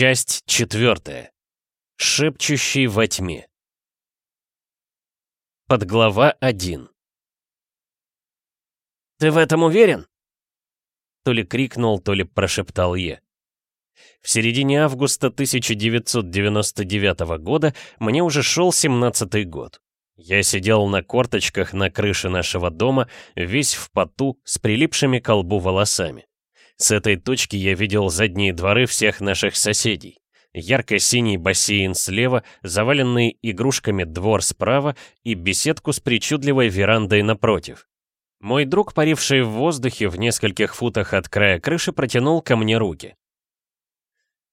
Часть четвертая. Шепчущий во тьме. Подглава 1. «Ты в этом уверен?» То ли крикнул, то ли прошептал Е. В середине августа 1999 года мне уже шел 17-й год. Я сидел на корточках на крыше нашего дома, весь в поту, с прилипшими к лбу волосами. С этой точки я видел задние дворы всех наших соседей. Ярко-синий бассейн слева, заваленный игрушками двор справа и беседку с причудливой верандой напротив. Мой друг, паривший в воздухе в нескольких футах от края крыши, протянул ко мне руки.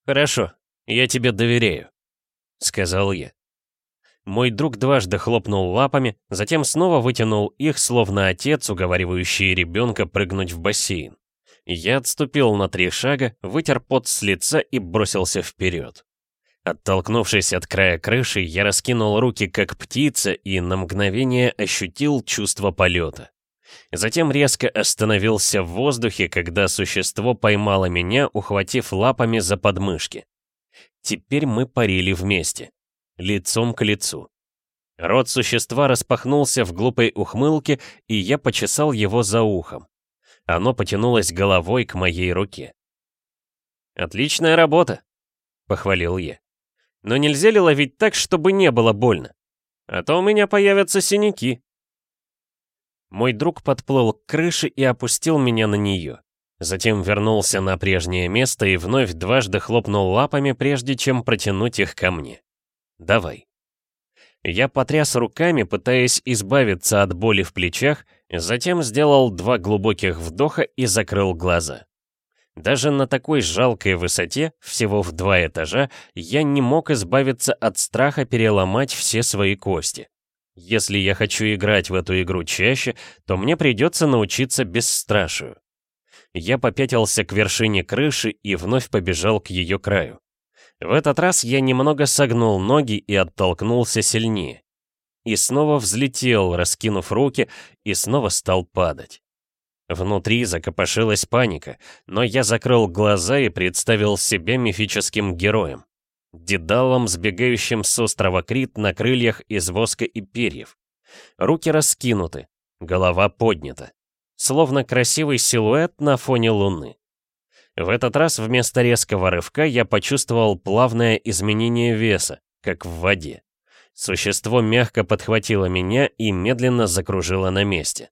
«Хорошо, я тебе доверяю», — сказал я. Мой друг дважды хлопнул лапами, затем снова вытянул их, словно отец, уговаривающий ребенка прыгнуть в бассейн. Я отступил на три шага, вытер пот с лица и бросился вперед. Оттолкнувшись от края крыши, я раскинул руки как птица и на мгновение ощутил чувство полета. Затем резко остановился в воздухе, когда существо поймало меня, ухватив лапами за подмышки. Теперь мы парили вместе, лицом к лицу. Рот существа распахнулся в глупой ухмылке, и я почесал его за ухом. Оно потянулось головой к моей руке. «Отличная работа!» — похвалил я. «Но нельзя ли ловить так, чтобы не было больно? А то у меня появятся синяки». Мой друг подплыл к крыше и опустил меня на нее. Затем вернулся на прежнее место и вновь дважды хлопнул лапами, прежде чем протянуть их ко мне. «Давай». Я потряс руками, пытаясь избавиться от боли в плечах, затем сделал два глубоких вдоха и закрыл глаза. Даже на такой жалкой высоте, всего в два этажа, я не мог избавиться от страха переломать все свои кости. Если я хочу играть в эту игру чаще, то мне придется научиться бесстрашию. Я попятился к вершине крыши и вновь побежал к ее краю. В этот раз я немного согнул ноги и оттолкнулся сильнее. И снова взлетел, раскинув руки, и снова стал падать. Внутри закопошилась паника, но я закрыл глаза и представил себя мифическим героем. Дедалом, сбегающим с острова Крит на крыльях из воска и перьев. Руки раскинуты, голова поднята. Словно красивый силуэт на фоне луны. В этот раз вместо резкого рывка я почувствовал плавное изменение веса, как в воде. Существо мягко подхватило меня и медленно закружило на месте.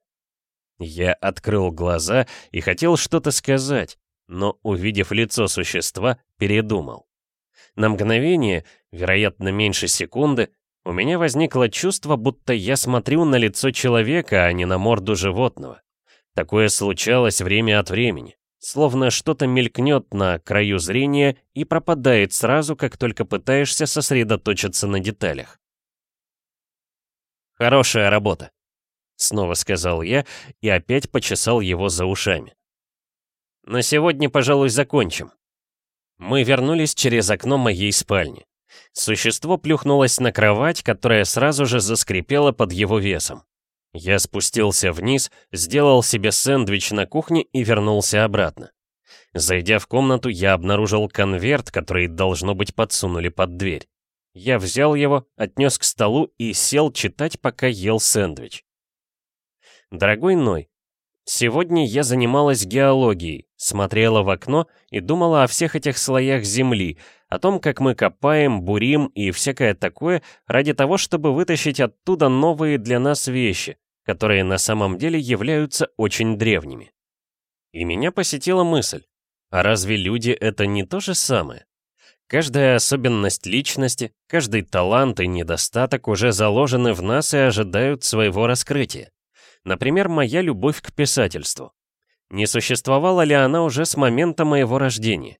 Я открыл глаза и хотел что-то сказать, но, увидев лицо существа, передумал. На мгновение, вероятно, меньше секунды, у меня возникло чувство, будто я смотрю на лицо человека, а не на морду животного. Такое случалось время от времени. Словно что-то мелькнет на краю зрения и пропадает сразу, как только пытаешься сосредоточиться на деталях. «Хорошая работа», — снова сказал я и опять почесал его за ушами. «На сегодня, пожалуй, закончим». Мы вернулись через окно моей спальни. Существо плюхнулось на кровать, которая сразу же заскрипела под его весом. Я спустился вниз, сделал себе сэндвич на кухне и вернулся обратно. Зайдя в комнату, я обнаружил конверт, который, должно быть, подсунули под дверь. Я взял его, отнес к столу и сел читать, пока ел сэндвич. Дорогой Ной, сегодня я занималась геологией, смотрела в окно и думала о всех этих слоях земли, о том, как мы копаем, бурим и всякое такое ради того, чтобы вытащить оттуда новые для нас вещи, которые на самом деле являются очень древними. И меня посетила мысль, а разве люди это не то же самое? Каждая особенность личности, каждый талант и недостаток уже заложены в нас и ожидают своего раскрытия. Например, моя любовь к писательству. Не существовала ли она уже с момента моего рождения?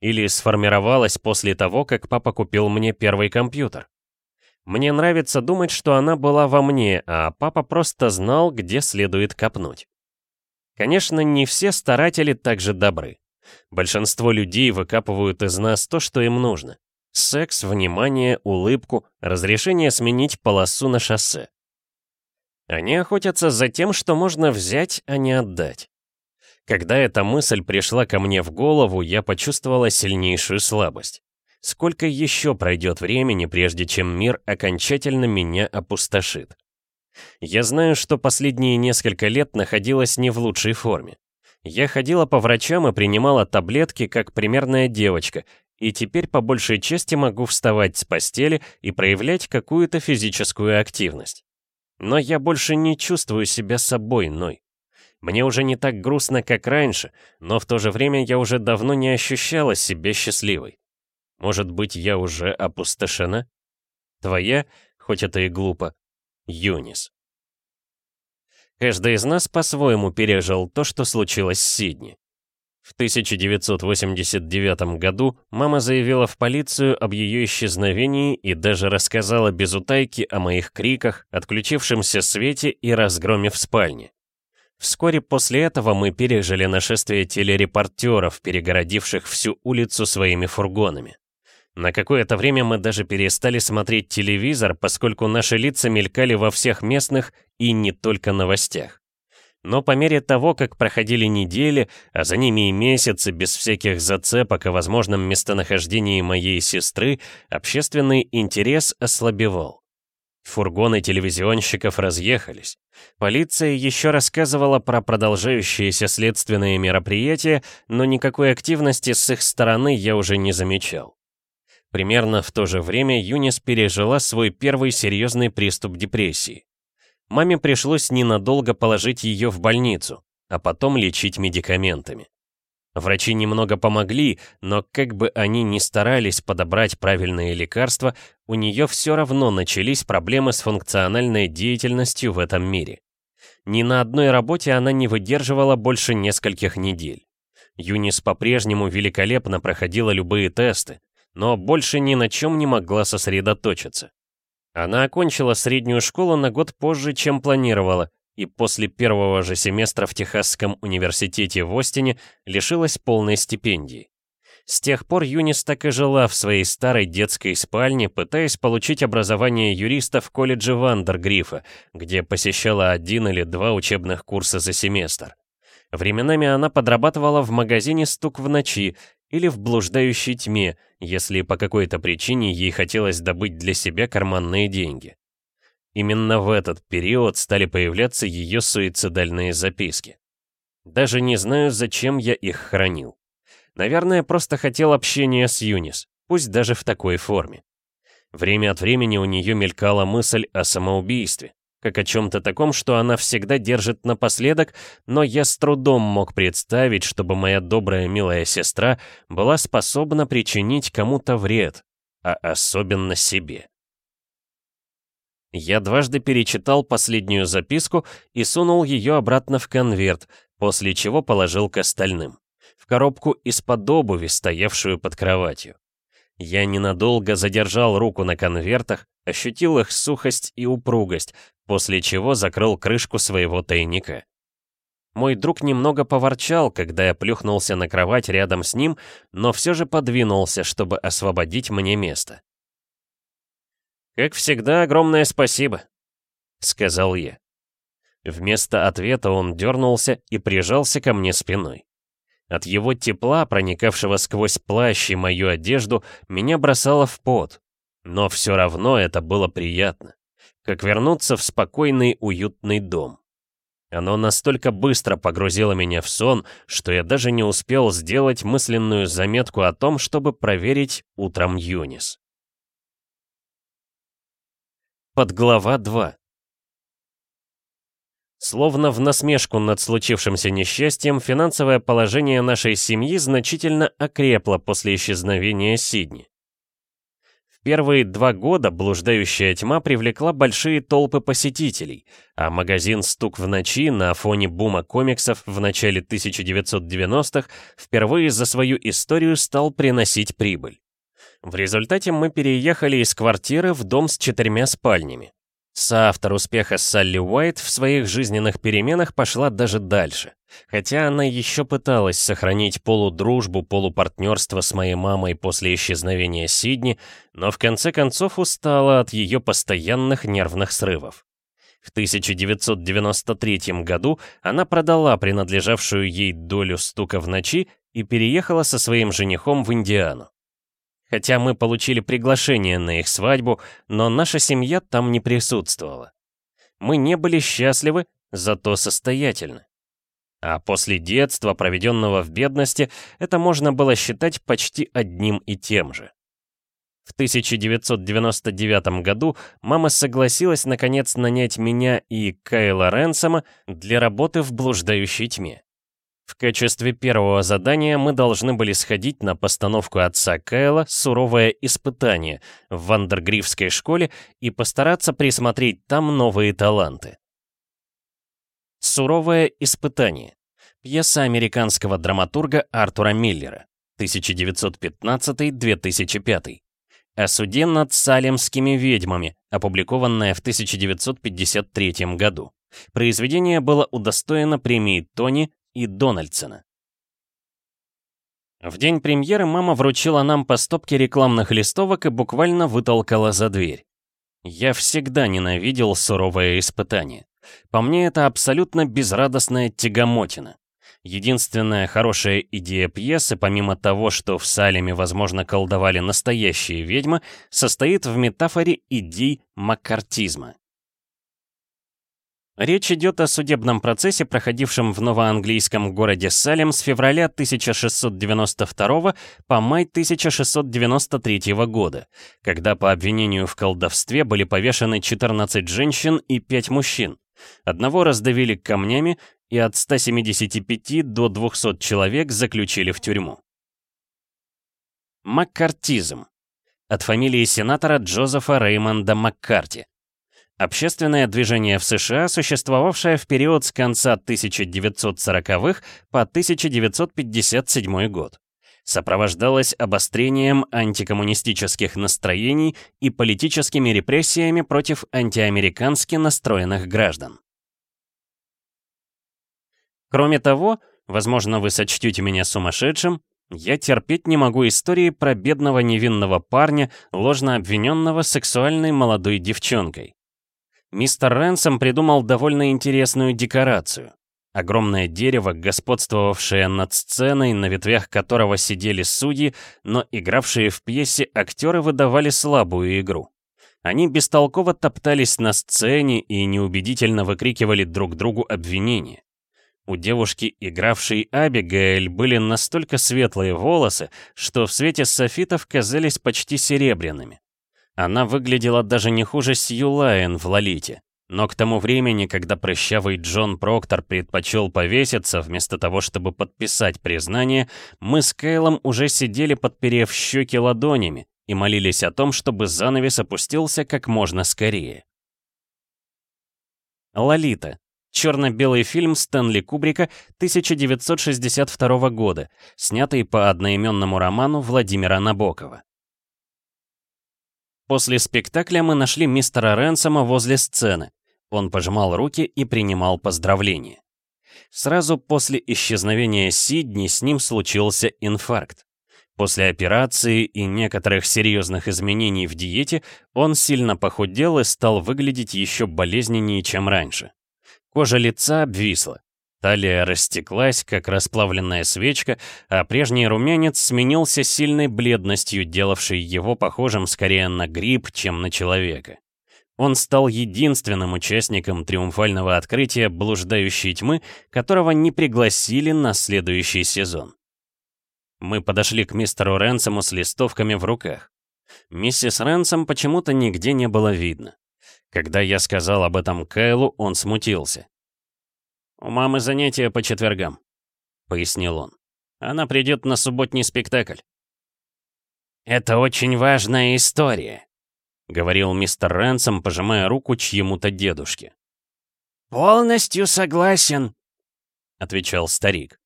Или сформировалась после того, как папа купил мне первый компьютер? Мне нравится думать, что она была во мне, а папа просто знал, где следует копнуть. Конечно, не все старатели так же добры. Большинство людей выкапывают из нас то, что им нужно. Секс, внимание, улыбку, разрешение сменить полосу на шоссе. Они охотятся за тем, что можно взять, а не отдать. Когда эта мысль пришла ко мне в голову, я почувствовала сильнейшую слабость. Сколько еще пройдет времени, прежде чем мир окончательно меня опустошит? Я знаю, что последние несколько лет находилась не в лучшей форме. Я ходила по врачам и принимала таблетки, как примерная девочка, и теперь по большей части могу вставать с постели и проявлять какую-то физическую активность. Но я больше не чувствую себя собой, Ной. Мне уже не так грустно, как раньше, но в то же время я уже давно не ощущала себя счастливой. Может быть, я уже опустошена? Твоя, хоть это и глупо, Юнис. Каждый из нас по-своему пережил то, что случилось с Сидни. В 1989 году мама заявила в полицию об ее исчезновении и даже рассказала без утайки о моих криках, отключившемся свете и разгроме в спальне. Вскоре после этого мы пережили нашествие телерепортеров, перегородивших всю улицу своими фургонами. На какое-то время мы даже перестали смотреть телевизор, поскольку наши лица мелькали во всех местных и не только новостях. Но по мере того, как проходили недели, а за ними и месяцы без всяких зацепок о возможном местонахождении моей сестры, общественный интерес ослабевал. Фургоны телевизионщиков разъехались. Полиция еще рассказывала про продолжающиеся следственные мероприятия, но никакой активности с их стороны я уже не замечал. Примерно в то же время Юнис пережила свой первый серьезный приступ депрессии. Маме пришлось ненадолго положить ее в больницу, а потом лечить медикаментами. Врачи немного помогли, но как бы они ни старались подобрать правильные лекарства, у нее все равно начались проблемы с функциональной деятельностью в этом мире. Ни на одной работе она не выдерживала больше нескольких недель. Юнис по-прежнему великолепно проходила любые тесты, но больше ни на чем не могла сосредоточиться. Она окончила среднюю школу на год позже, чем планировала, и после первого же семестра в Техасском университете в Остине лишилась полной стипендии. С тех пор Юнис так и жила в своей старой детской спальне, пытаясь получить образование юриста в колледже Вандергрифа, где посещала один или два учебных курса за семестр. Временами она подрабатывала в магазине «Стук в ночи» или в блуждающей тьме, если по какой-то причине ей хотелось добыть для себя карманные деньги. Именно в этот период стали появляться ее суицидальные записки. Даже не знаю, зачем я их хранил. Наверное, просто хотел общения с Юнис, пусть даже в такой форме. Время от времени у нее мелькала мысль о самоубийстве как о чем-то таком, что она всегда держит напоследок, но я с трудом мог представить, чтобы моя добрая милая сестра была способна причинить кому-то вред, а особенно себе. Я дважды перечитал последнюю записку и сунул ее обратно в конверт, после чего положил к остальным. В коробку из-под обуви, стоявшую под кроватью. Я ненадолго задержал руку на конвертах, ощутил их сухость и упругость, после чего закрыл крышку своего тайника. Мой друг немного поворчал, когда я плюхнулся на кровать рядом с ним, но все же подвинулся, чтобы освободить мне место. «Как всегда, огромное спасибо», — сказал я. Вместо ответа он дернулся и прижался ко мне спиной. От его тепла, проникавшего сквозь плащ и мою одежду, меня бросало в пот. Но все равно это было приятно. Как вернуться в спокойный, уютный дом. Оно настолько быстро погрузило меня в сон, что я даже не успел сделать мысленную заметку о том, чтобы проверить утром Юнис. Подглава 2 Словно в насмешку над случившимся несчастьем, финансовое положение нашей семьи значительно окрепло после исчезновения Сидни. В первые два года блуждающая тьма привлекла большие толпы посетителей, а магазин «Стук в ночи» на фоне бума комиксов в начале 1990-х впервые за свою историю стал приносить прибыль. В результате мы переехали из квартиры в дом с четырьмя спальнями. Соавтор успеха Салли Уайт в своих жизненных переменах пошла даже дальше. Хотя она еще пыталась сохранить полудружбу, полупартнерство с моей мамой после исчезновения Сидни, но в конце концов устала от ее постоянных нервных срывов. В 1993 году она продала принадлежавшую ей долю стука в ночи и переехала со своим женихом в Индиану. Хотя мы получили приглашение на их свадьбу, но наша семья там не присутствовала. Мы не были счастливы, зато состоятельны. А после детства, проведенного в бедности, это можно было считать почти одним и тем же. В 1999 году мама согласилась наконец нанять меня и Кайла Ренсома для работы в блуждающей тьме. В качестве первого задания мы должны были сходить на постановку отца Кайла «Суровое испытание» в Вандергрифской школе и постараться присмотреть там новые таланты. «Суровое испытание» — пьеса американского драматурга Артура Миллера, 1915-2005, о суде над салемскими ведьмами, опубликованная в 1953 году. Произведение было удостоено премии Тони и Дональдсона. В день премьеры мама вручила нам по стопке рекламных листовок и буквально вытолкала за дверь. Я всегда ненавидел суровое испытание. По мне это абсолютно безрадостная тягомотина. Единственная хорошая идея пьесы, помимо того, что в Салеме, возможно, колдовали настоящие ведьмы, состоит в метафоре идей маккартизма. Речь идет о судебном процессе, проходившем в новоанглийском городе Салем с февраля 1692 по май 1693 года, когда по обвинению в колдовстве были повешены 14 женщин и 5 мужчин. Одного раздавили камнями и от 175 до 200 человек заключили в тюрьму. Маккартизм. От фамилии сенатора Джозефа Реймонда Маккарти. Общественное движение в США, существовавшее в период с конца 1940-х по 1957 год, сопровождалось обострением антикоммунистических настроений и политическими репрессиями против антиамерикански настроенных граждан. Кроме того, возможно, вы сочтете меня сумасшедшим, я терпеть не могу истории про бедного невинного парня, ложно обвиненного сексуальной молодой девчонкой. Мистер Рэнсом придумал довольно интересную декорацию. Огромное дерево, господствовавшее над сценой, на ветвях которого сидели судьи, но игравшие в пьесе актеры выдавали слабую игру. Они бестолково топтались на сцене и неубедительно выкрикивали друг другу обвинения. У девушки, игравшей Абигейль, были настолько светлые волосы, что в свете софитов казались почти серебряными. Она выглядела даже не хуже Сью Лайен в «Лолите». Но к тому времени, когда прыщавый Джон Проктор предпочел повеситься, вместо того, чтобы подписать признание, мы с Кейлом уже сидели, подперев щеки ладонями, и молились о том, чтобы занавес опустился как можно скорее. «Лолита» — черно-белый фильм Стэнли Кубрика 1962 года, снятый по одноименному роману Владимира Набокова. После спектакля мы нашли мистера Ренсома возле сцены. Он пожимал руки и принимал поздравления. Сразу после исчезновения Сидни с ним случился инфаркт. После операции и некоторых серьезных изменений в диете он сильно похудел и стал выглядеть еще болезненнее, чем раньше. Кожа лица обвисла. Талия растеклась, как расплавленная свечка, а прежний румянец сменился сильной бледностью, делавшей его похожим скорее на гриб, чем на человека. Он стал единственным участником триумфального открытия «Блуждающей тьмы», которого не пригласили на следующий сезон. Мы подошли к мистеру Ренсому с листовками в руках. Миссис Ренсом почему-то нигде не было видно. Когда я сказал об этом Кайлу, он смутился. «У мамы занятия по четвергам», — пояснил он. «Она придет на субботний спектакль». «Это очень важная история», — говорил мистер Рэнсом, пожимая руку чьему-то дедушке. «Полностью согласен», — отвечал старик.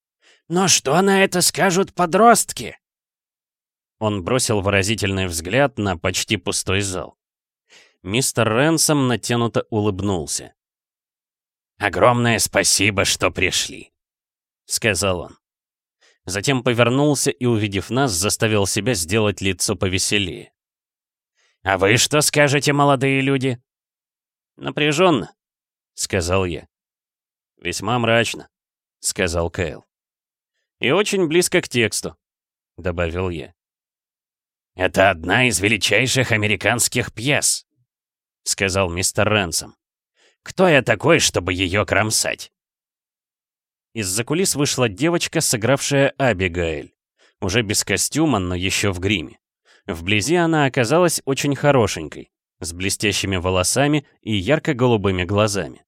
«Но что на это скажут подростки?» Он бросил выразительный взгляд на почти пустой зал. Мистер Рэнсом натянуто улыбнулся. «Огромное спасибо, что пришли», — сказал он. Затем повернулся и, увидев нас, заставил себя сделать лицо повеселее. «А вы что скажете, молодые люди?» «Напряженно», — сказал я. «Весьма мрачно», — сказал Кайл. «И очень близко к тексту», — добавил я. «Это одна из величайших американских пьес», — сказал мистер Рэнсом. «Кто я такой, чтобы ее кромсать?» Из-за кулис вышла девочка, сыгравшая Абигаэль. Уже без костюма, но еще в гриме. Вблизи она оказалась очень хорошенькой, с блестящими волосами и ярко-голубыми глазами.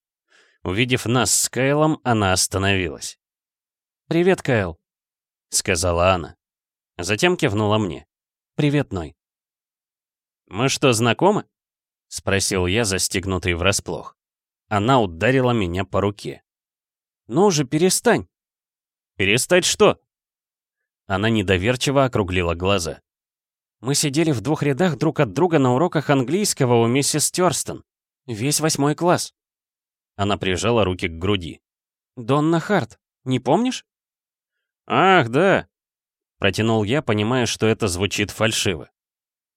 Увидев нас с Кайлом, она остановилась. «Привет, Кайл», — сказала она. Затем кивнула мне. «Привет, Ной». «Мы что, знакомы?» — спросил я, застегнутый врасплох. Она ударила меня по руке. «Ну же, перестань!» «Перестать что?» Она недоверчиво округлила глаза. «Мы сидели в двух рядах друг от друга на уроках английского у миссис Тёрстон. Весь восьмой класс». Она прижала руки к груди. «Донна Харт, не помнишь?» «Ах, да!» Протянул я, понимая, что это звучит фальшиво.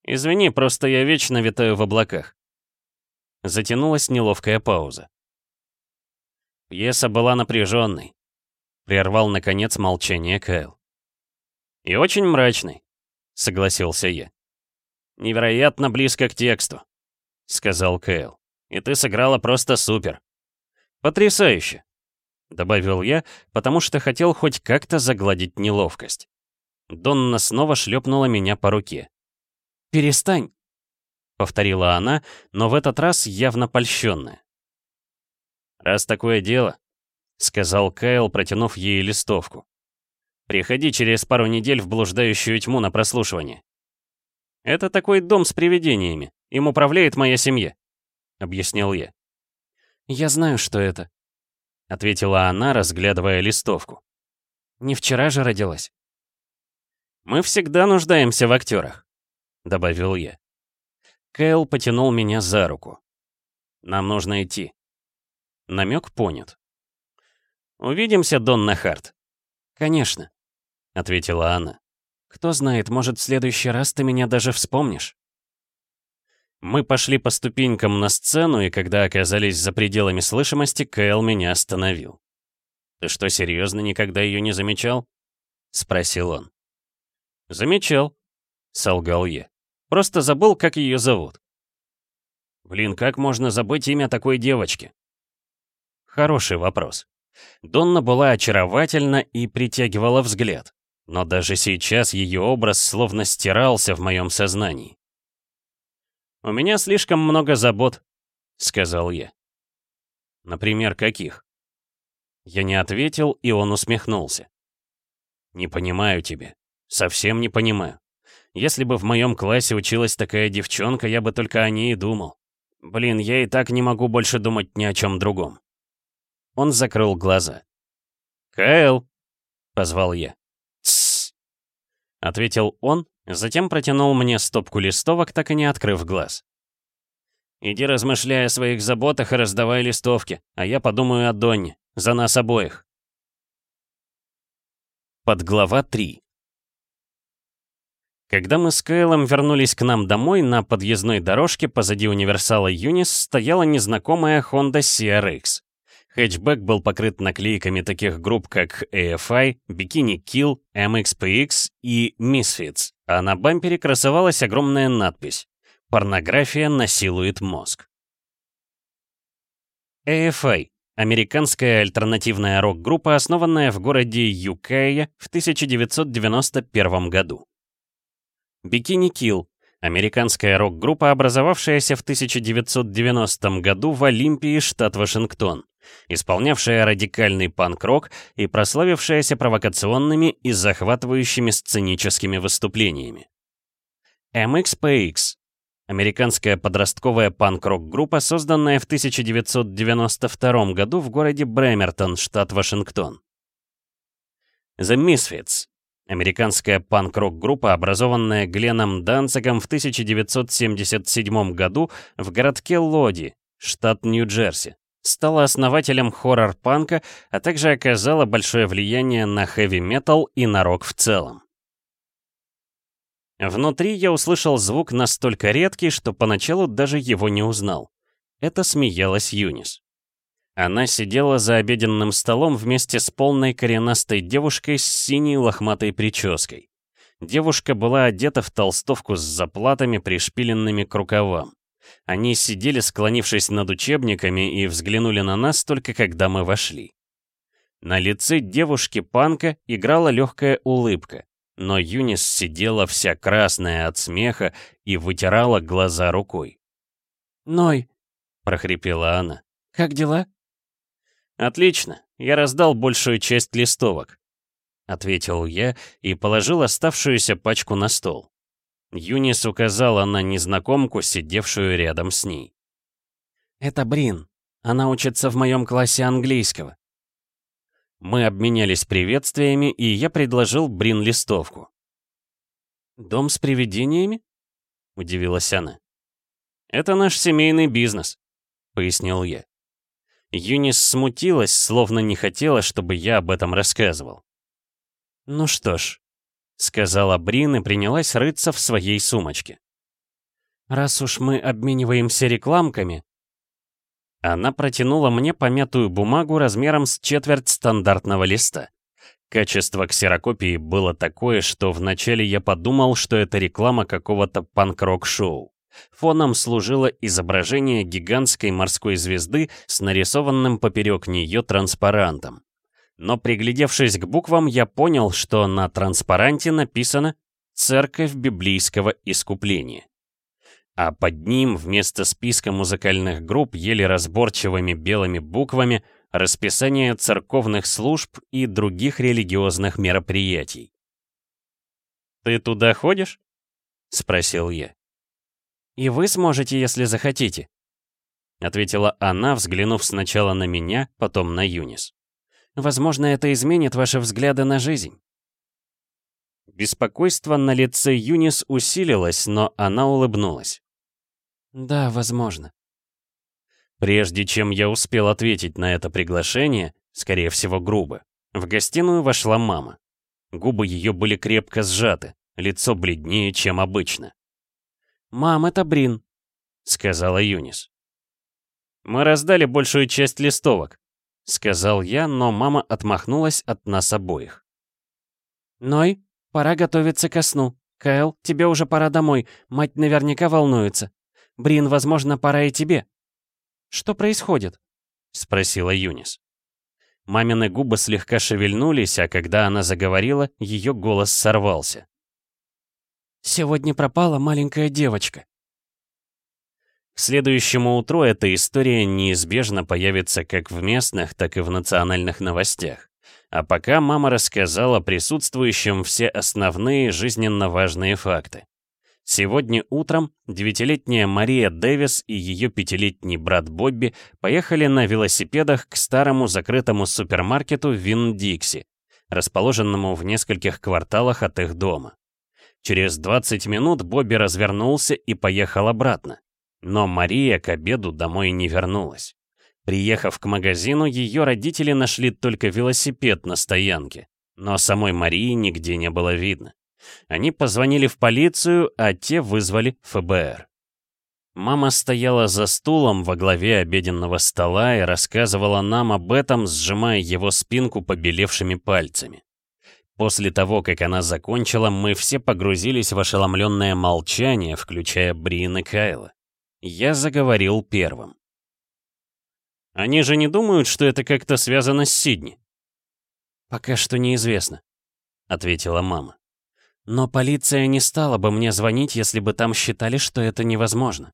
«Извини, просто я вечно витаю в облаках». Затянулась неловкая пауза. Пьеса была напряженной. Прервал, наконец, молчание Кайл. «И очень мрачный», — согласился я. «Невероятно близко к тексту», — сказал Кайл. «И ты сыграла просто супер». «Потрясающе», — добавил я, потому что хотел хоть как-то загладить неловкость. Донна снова шлепнула меня по руке. «Перестань», — повторила она, но в этот раз явно польщенная. «Раз такое дело», — сказал Кайл, протянув ей листовку. «Приходи через пару недель в блуждающую тьму на прослушивание». «Это такой дом с привидениями. Им управляет моя семья», — объяснил я. «Я знаю, что это», — ответила она, разглядывая листовку. «Не вчера же родилась». «Мы всегда нуждаемся в актерах», — добавил я. Кайл потянул меня за руку. «Нам нужно идти». Намек понят. «Увидимся, Донна Харт?» «Конечно», — ответила она. «Кто знает, может, в следующий раз ты меня даже вспомнишь». Мы пошли по ступенькам на сцену, и когда оказались за пределами слышимости, Кэл меня остановил. «Ты что, серьезно никогда ее не замечал?» — спросил он. «Замечал», — солгал я. «Просто забыл, как ее зовут». «Блин, как можно забыть имя такой девочки?» Хороший вопрос. Донна была очаровательна и притягивала взгляд, но даже сейчас ее образ словно стирался в моем сознании. «У меня слишком много забот», — сказал я. «Например, каких?» Я не ответил, и он усмехнулся. «Не понимаю тебя. Совсем не понимаю. Если бы в моем классе училась такая девчонка, я бы только о ней и думал. Блин, я и так не могу больше думать ни о чем другом». Он закрыл глаза. «Кайл!» — позвал я. «Тссс!» — ответил он, затем протянул мне стопку листовок, так и не открыв глаз. «Иди размышляй о своих заботах и раздавай листовки, а я подумаю о Донне, за нас обоих». Подглава 3 Когда мы с Кайлом вернулись к нам домой, на подъездной дорожке позади универсала Юнис стояла незнакомая Honda CRX. Хэтчбэк был покрыт наклейками таких групп, как AFI, Bikini Kill, MXPX и Misfits, а на бампере красовалась огромная надпись «Порнография насилует мозг». AFI — американская альтернативная рок-группа, основанная в городе Юкая в 1991 году. Bikini Kill — американская рок-группа, образовавшаяся в 1990 году в Олимпии, штат Вашингтон исполнявшая радикальный панк-рок и прославившаяся провокационными и захватывающими сценическими выступлениями. MXPX — американская подростковая панк-рок-группа, созданная в 1992 году в городе Брэмертон, штат Вашингтон. The Misfits — американская панк-рок-группа, образованная Гленном Данцигом в 1977 году в городке Лоди, штат Нью-Джерси стала основателем хоррор-панка, а также оказала большое влияние на хэви-метал и на рок в целом. Внутри я услышал звук настолько редкий, что поначалу даже его не узнал. Это смеялась Юнис. Она сидела за обеденным столом вместе с полной коренастой девушкой с синей лохматой прической. Девушка была одета в толстовку с заплатами, пришпиленными к рукавам. Они сидели, склонившись над учебниками, и взглянули на нас только когда мы вошли. На лице девушки-панка играла легкая улыбка, но Юнис сидела вся красная от смеха и вытирала глаза рукой. «Ной», — прохрипела она, — «как дела?» «Отлично, я раздал большую часть листовок», — ответил я и положил оставшуюся пачку на стол. Юнис указала на незнакомку, сидевшую рядом с ней. «Это Брин. Она учится в моем классе английского». Мы обменялись приветствиями, и я предложил Брин листовку. «Дом с привидениями?» — удивилась она. «Это наш семейный бизнес», — пояснил я. Юнис смутилась, словно не хотела, чтобы я об этом рассказывал. «Ну что ж, — сказала Брин и принялась рыться в своей сумочке. «Раз уж мы обмениваемся рекламками...» Она протянула мне помятую бумагу размером с четверть стандартного листа. Качество ксерокопии было такое, что вначале я подумал, что это реклама какого-то панк-рок-шоу. Фоном служило изображение гигантской морской звезды с нарисованным поперек нее транспарантом. Но приглядевшись к буквам, я понял, что на транспаранте написано «Церковь библейского искупления». А под ним вместо списка музыкальных групп еле разборчивыми белыми буквами расписание церковных служб и других религиозных мероприятий. «Ты туда ходишь?» — спросил я. «И вы сможете, если захотите», — ответила она, взглянув сначала на меня, потом на Юнис. Возможно, это изменит ваши взгляды на жизнь. Беспокойство на лице Юнис усилилось, но она улыбнулась. «Да, возможно». Прежде чем я успел ответить на это приглашение, скорее всего грубо, в гостиную вошла мама. Губы ее были крепко сжаты, лицо бледнее, чем обычно. «Мам, это Брин», — сказала Юнис. «Мы раздали большую часть листовок», — сказал я, но мама отмахнулась от нас обоих. «Ной, пора готовиться ко сну. Кайл, тебе уже пора домой, мать наверняка волнуется. Брин, возможно, пора и тебе». «Что происходит?» — спросила Юнис. Мамины губы слегка шевельнулись, а когда она заговорила, ее голос сорвался. «Сегодня пропала маленькая девочка. К следующему утру эта история неизбежно появится как в местных, так и в национальных новостях. А пока мама рассказала присутствующим все основные жизненно важные факты. Сегодня утром девятилетняя Мария Дэвис и ее пятилетний брат Бобби поехали на велосипедах к старому закрытому супермаркету Вин-Дикси, расположенному в нескольких кварталах от их дома. Через 20 минут Бобби развернулся и поехал обратно. Но Мария к обеду домой не вернулась. Приехав к магазину, ее родители нашли только велосипед на стоянке, но самой Марии нигде не было видно. Они позвонили в полицию, а те вызвали ФБР. Мама стояла за стулом во главе обеденного стола и рассказывала нам об этом, сжимая его спинку побелевшими пальцами. После того, как она закончила, мы все погрузились в ошеломленное молчание, включая Брин и Кайла. Я заговорил первым. «Они же не думают, что это как-то связано с Сидни?» «Пока что неизвестно», — ответила мама. «Но полиция не стала бы мне звонить, если бы там считали, что это невозможно».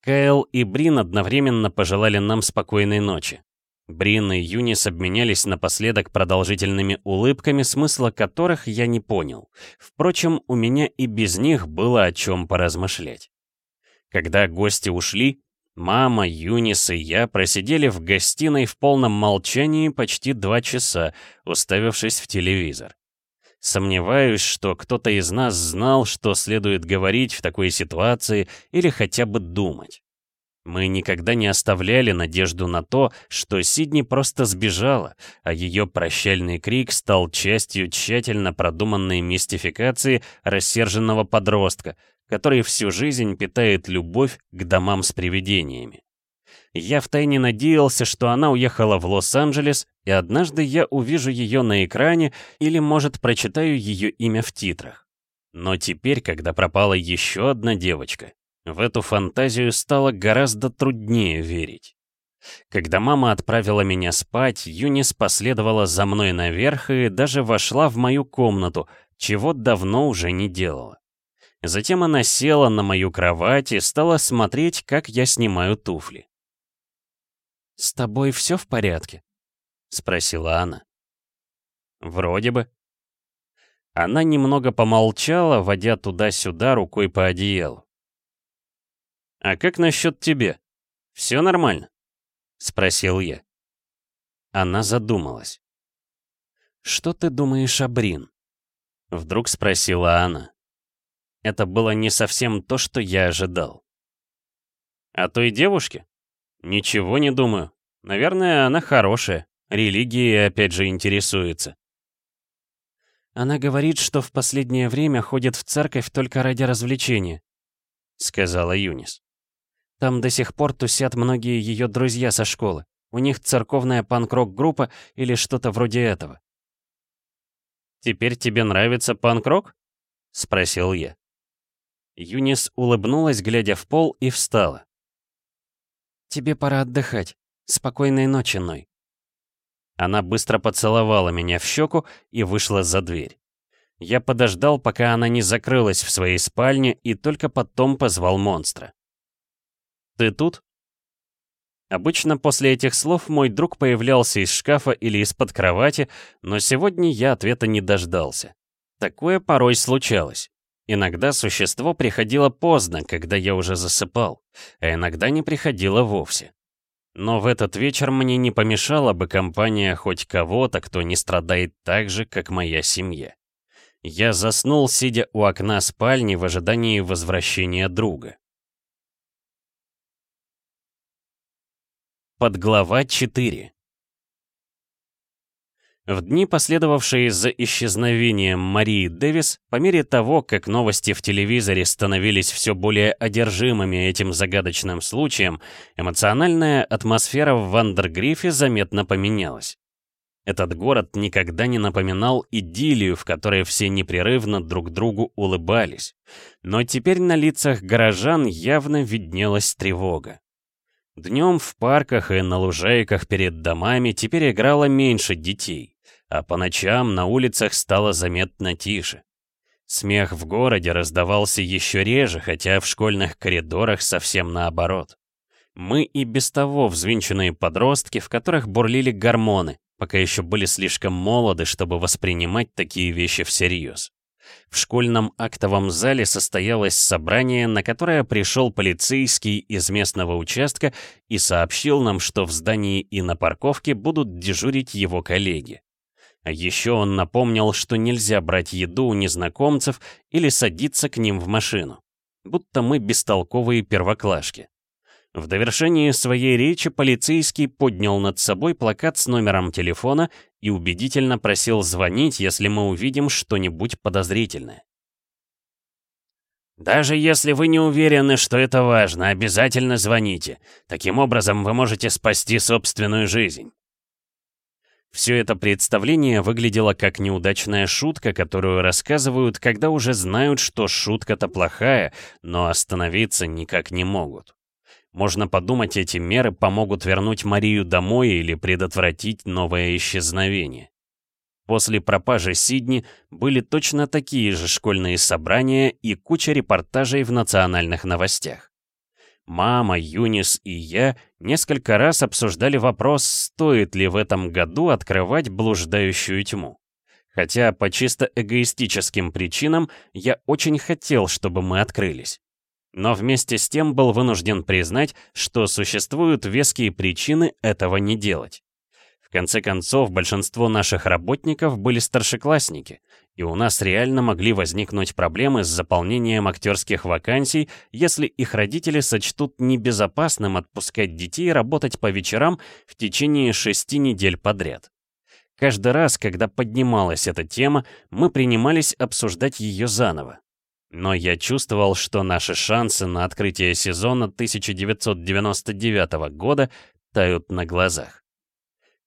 Кайл и Брин одновременно пожелали нам спокойной ночи. Брин и Юнис обменялись напоследок продолжительными улыбками, смысла которых я не понял. Впрочем, у меня и без них было о чем поразмышлять. Когда гости ушли, мама, Юнис и я просидели в гостиной в полном молчании почти два часа, уставившись в телевизор. Сомневаюсь, что кто-то из нас знал, что следует говорить в такой ситуации или хотя бы думать. Мы никогда не оставляли надежду на то, что Сидни просто сбежала, а ее прощальный крик стал частью тщательно продуманной мистификации рассерженного подростка, который всю жизнь питает любовь к домам с привидениями. Я втайне надеялся, что она уехала в Лос-Анджелес, и однажды я увижу ее на экране или, может, прочитаю ее имя в титрах. Но теперь, когда пропала еще одна девочка, в эту фантазию стало гораздо труднее верить. Когда мама отправила меня спать, Юнис последовала за мной наверх и даже вошла в мою комнату, чего давно уже не делала. Затем она села на мою кровать и стала смотреть, как я снимаю туфли. «С тобой все в порядке?» — спросила она. «Вроде бы». Она немного помолчала, водя туда-сюда рукой по одеялу. «А как насчет тебе? Все нормально?» — спросил я. Она задумалась. «Что ты думаешь о Брин?» Вдруг спросила она. Это было не совсем то, что я ожидал. «О той девушке? Ничего не думаю. Наверное, она хорошая. Религией опять же интересуется». «Она говорит, что в последнее время ходит в церковь только ради развлечения», — сказала Юнис. Там до сих пор тусят многие ее друзья со школы. У них церковная панк-рок-группа или что-то вроде этого. «Теперь тебе нравится панк-рок?» — спросил я. Юнис улыбнулась, глядя в пол, и встала. «Тебе пора отдыхать. Спокойной ночи, Ной». Она быстро поцеловала меня в щеку и вышла за дверь. Я подождал, пока она не закрылась в своей спальне, и только потом позвал монстра. «Ты тут?» Обычно после этих слов мой друг появлялся из шкафа или из-под кровати, но сегодня я ответа не дождался. Такое порой случалось. Иногда существо приходило поздно, когда я уже засыпал, а иногда не приходило вовсе. Но в этот вечер мне не помешала бы компания хоть кого-то, кто не страдает так же, как моя семья. Я заснул, сидя у окна спальни в ожидании возвращения друга. Подглава 4 В дни, последовавшие за исчезновением Марии Дэвис, по мере того, как новости в телевизоре становились все более одержимыми этим загадочным случаем, эмоциональная атмосфера в Вандергрифе заметно поменялась. Этот город никогда не напоминал идиллию, в которой все непрерывно друг другу улыбались. Но теперь на лицах горожан явно виднелась тревога. Днем в парках и на лужайках перед домами теперь играло меньше детей, а по ночам на улицах стало заметно тише. Смех в городе раздавался еще реже, хотя в школьных коридорах совсем наоборот. Мы и без того взвинченные подростки, в которых бурлили гормоны, пока еще были слишком молоды, чтобы воспринимать такие вещи всерьез. В школьном актовом зале состоялось собрание, на которое пришел полицейский из местного участка и сообщил нам, что в здании и на парковке будут дежурить его коллеги. А еще он напомнил, что нельзя брать еду у незнакомцев или садиться к ним в машину. Будто мы бестолковые первоклашки. В довершении своей речи полицейский поднял над собой плакат с номером телефона и убедительно просил звонить, если мы увидим что-нибудь подозрительное. «Даже если вы не уверены, что это важно, обязательно звоните. Таким образом вы можете спасти собственную жизнь». Все это представление выглядело как неудачная шутка, которую рассказывают, когда уже знают, что шутка-то плохая, но остановиться никак не могут. Можно подумать, эти меры помогут вернуть Марию домой или предотвратить новое исчезновение. После пропажи Сидни были точно такие же школьные собрания и куча репортажей в национальных новостях. Мама, Юнис и я несколько раз обсуждали вопрос, стоит ли в этом году открывать блуждающую тьму. Хотя по чисто эгоистическим причинам я очень хотел, чтобы мы открылись но вместе с тем был вынужден признать, что существуют веские причины этого не делать. В конце концов, большинство наших работников были старшеклассники, и у нас реально могли возникнуть проблемы с заполнением актерских вакансий, если их родители сочтут небезопасным отпускать детей работать по вечерам в течение шести недель подряд. Каждый раз, когда поднималась эта тема, мы принимались обсуждать ее заново. Но я чувствовал, что наши шансы на открытие сезона 1999 года тают на глазах.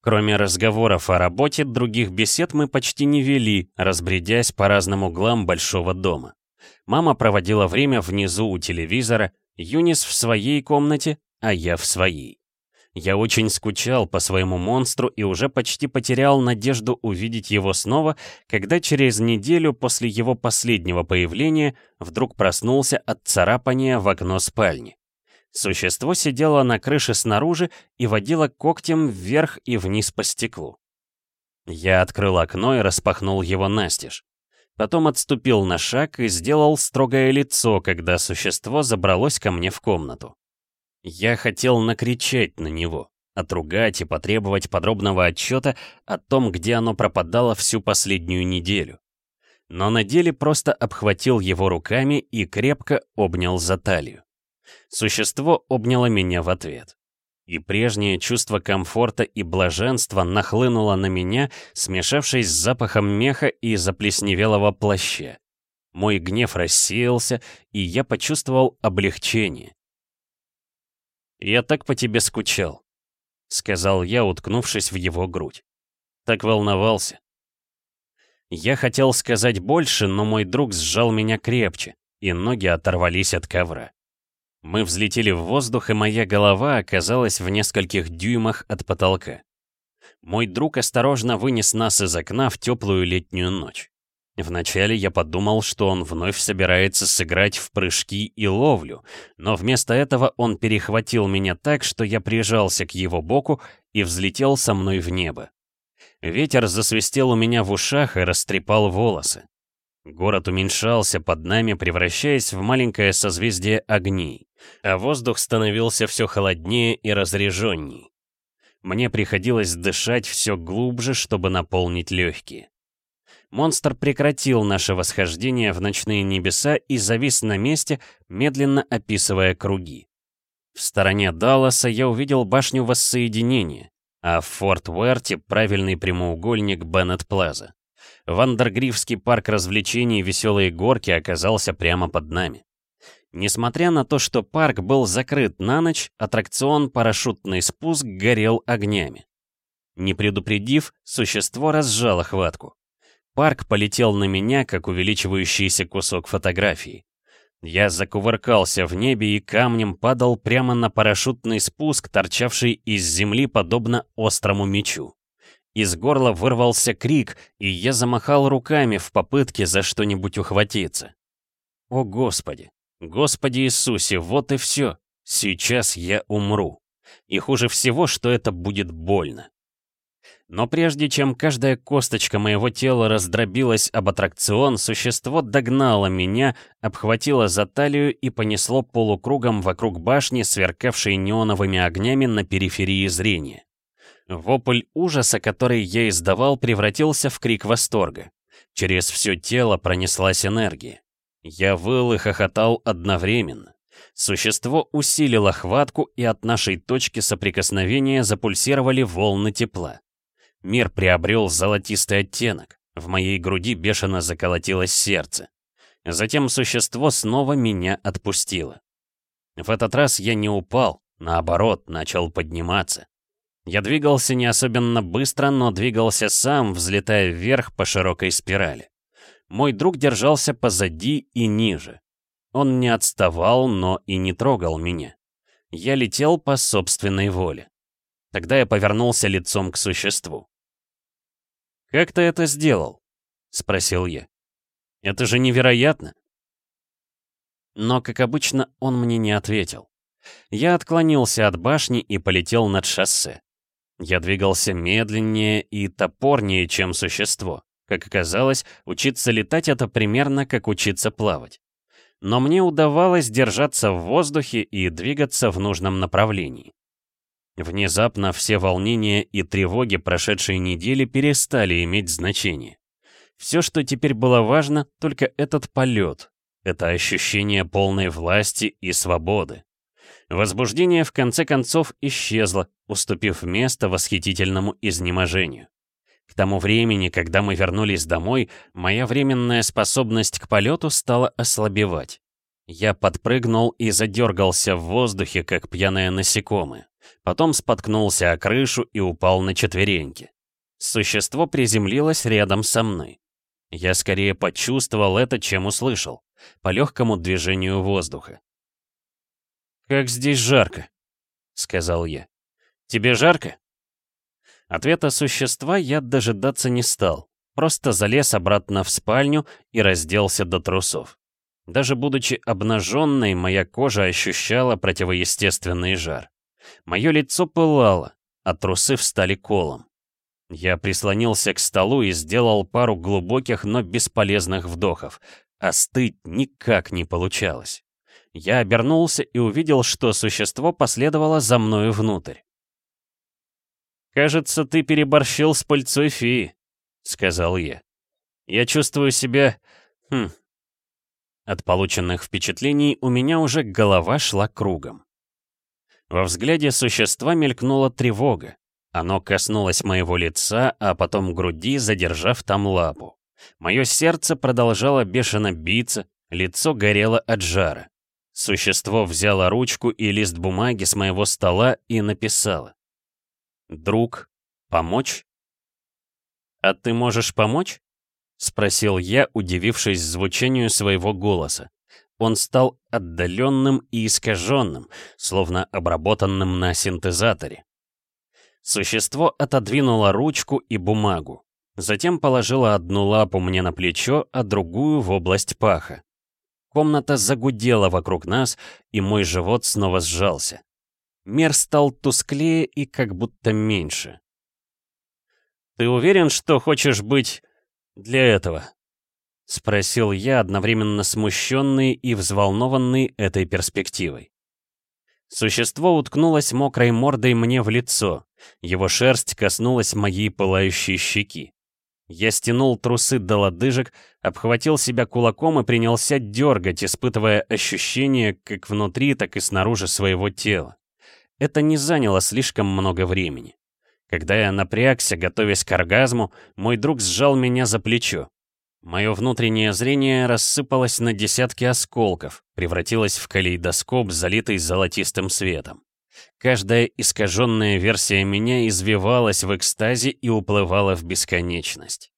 Кроме разговоров о работе, других бесед мы почти не вели, разбредясь по разным углам большого дома. Мама проводила время внизу у телевизора, Юнис в своей комнате, а я в своей. Я очень скучал по своему монстру и уже почти потерял надежду увидеть его снова, когда через неделю после его последнего появления вдруг проснулся от царапания в окно спальни. Существо сидело на крыше снаружи и водило когтем вверх и вниз по стеклу. Я открыл окно и распахнул его настежь. Потом отступил на шаг и сделал строгое лицо, когда существо забралось ко мне в комнату. Я хотел накричать на него, отругать и потребовать подробного отчета о том, где оно пропадало всю последнюю неделю. Но на деле просто обхватил его руками и крепко обнял за талию. Существо обняло меня в ответ. И прежнее чувство комфорта и блаженства нахлынуло на меня, смешавшись с запахом меха и заплесневелого плаща. Мой гнев рассеялся, и я почувствовал облегчение. «Я так по тебе скучал», — сказал я, уткнувшись в его грудь. Так волновался. Я хотел сказать больше, но мой друг сжал меня крепче, и ноги оторвались от ковра. Мы взлетели в воздух, и моя голова оказалась в нескольких дюймах от потолка. Мой друг осторожно вынес нас из окна в теплую летнюю ночь. Вначале я подумал, что он вновь собирается сыграть в прыжки и ловлю, но вместо этого он перехватил меня так, что я прижался к его боку и взлетел со мной в небо. Ветер засвистел у меня в ушах и растрепал волосы. Город уменьшался под нами, превращаясь в маленькое созвездие огней, а воздух становился все холоднее и разреженней. Мне приходилось дышать все глубже, чтобы наполнить легкие. Монстр прекратил наше восхождение в ночные небеса и завис на месте, медленно описывая круги. В стороне Далласа я увидел башню воссоединения, а в Форт Уэрте правильный прямоугольник Беннет Плаза. Вандергрифский парк развлечений «Веселые горки» оказался прямо под нами. Несмотря на то, что парк был закрыт на ночь, аттракцион «Парашютный спуск» горел огнями. Не предупредив, существо разжало хватку. Парк полетел на меня, как увеличивающийся кусок фотографии. Я закувыркался в небе и камнем падал прямо на парашютный спуск, торчавший из земли подобно острому мечу. Из горла вырвался крик, и я замахал руками в попытке за что-нибудь ухватиться. О, Господи! Господи Иисусе, вот и все. Сейчас я умру. И хуже всего, что это будет больно. Но прежде чем каждая косточка моего тела раздробилась об аттракцион, существо догнало меня, обхватило за талию и понесло полукругом вокруг башни, сверкавшей неоновыми огнями на периферии зрения. Вопль ужаса, который я издавал, превратился в крик восторга. Через все тело пронеслась энергия. Я выл и хохотал одновременно. Существо усилило хватку, и от нашей точки соприкосновения запульсировали волны тепла. Мир приобрел золотистый оттенок. В моей груди бешено заколотилось сердце. Затем существо снова меня отпустило. В этот раз я не упал, наоборот, начал подниматься. Я двигался не особенно быстро, но двигался сам, взлетая вверх по широкой спирали. Мой друг держался позади и ниже. Он не отставал, но и не трогал меня. Я летел по собственной воле. Тогда я повернулся лицом к существу. «Как ты это сделал?» — спросил я. «Это же невероятно!» Но, как обычно, он мне не ответил. Я отклонился от башни и полетел над шоссе. Я двигался медленнее и топорнее, чем существо. Как оказалось, учиться летать — это примерно как учиться плавать. Но мне удавалось держаться в воздухе и двигаться в нужном направлении. Внезапно все волнения и тревоги прошедшей недели перестали иметь значение. Все, что теперь было важно, только этот полет, это ощущение полной власти и свободы. Возбуждение в конце концов исчезло, уступив место восхитительному изнеможению. К тому времени, когда мы вернулись домой, моя временная способность к полету стала ослабевать. Я подпрыгнул и задергался в воздухе, как пьяное насекомое. Потом споткнулся о крышу и упал на четвереньки. Существо приземлилось рядом со мной. Я скорее почувствовал это, чем услышал, по легкому движению воздуха. «Как здесь жарко», — сказал я. «Тебе жарко?» Ответа существа я дожидаться не стал. Просто залез обратно в спальню и разделся до трусов. Даже будучи обнаженной, моя кожа ощущала противоестественный жар. Мое лицо пылало, а трусы встали колом. Я прислонился к столу и сделал пару глубоких, но бесполезных вдохов. Остыть никак не получалось. Я обернулся и увидел, что существо последовало за мною внутрь. «Кажется, ты переборщил с пыльцой феи», — сказал я. «Я чувствую себя... Хм...» От полученных впечатлений у меня уже голова шла кругом. Во взгляде существа мелькнула тревога. Оно коснулось моего лица, а потом груди, задержав там лапу. Мое сердце продолжало бешено биться, лицо горело от жара. Существо взяло ручку и лист бумаги с моего стола и написало. «Друг, помочь?» «А ты можешь помочь?» — спросил я, удивившись звучанию своего голоса. Он стал отдаленным и искаженным, словно обработанным на синтезаторе. Существо отодвинуло ручку и бумагу. Затем положило одну лапу мне на плечо, а другую в область паха. Комната загудела вокруг нас, и мой живот снова сжался. Мир стал тусклее и как будто меньше. «Ты уверен, что хочешь быть для этого?» — спросил я, одновременно смущенный и взволнованный этой перспективой. Существо уткнулось мокрой мордой мне в лицо. Его шерсть коснулась моей пылающей щеки. Я стянул трусы до лодыжек, обхватил себя кулаком и принялся дергать, испытывая ощущения как внутри, так и снаружи своего тела. Это не заняло слишком много времени. Когда я напрягся, готовясь к оргазму, мой друг сжал меня за плечо. Мое внутреннее зрение рассыпалось на десятки осколков, превратилось в калейдоскоп, залитый золотистым светом. Каждая искаженная версия меня извивалась в экстазе и уплывала в бесконечность.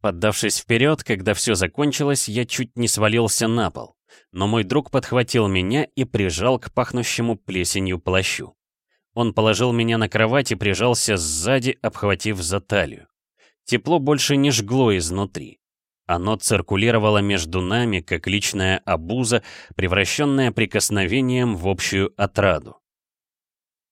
Поддавшись вперед, когда все закончилось, я чуть не свалился на пол. Но мой друг подхватил меня и прижал к пахнущему плесенью плащу. Он положил меня на кровать и прижался сзади, обхватив за талию. Тепло больше не жгло изнутри. Оно циркулировало между нами, как личная обуза, превращенная прикосновением в общую отраду.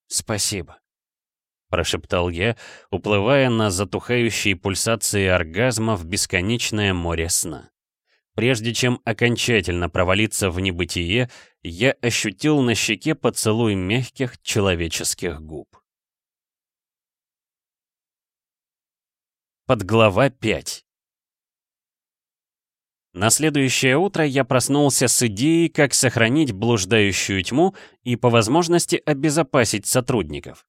«Спасибо», — прошептал я, уплывая на затухающие пульсации оргазма в бесконечное море сна. Прежде чем окончательно провалиться в небытие, я ощутил на щеке поцелуй мягких человеческих губ. Подглава 5 на следующее утро я проснулся с идеей, как сохранить блуждающую тьму и по возможности обезопасить сотрудников.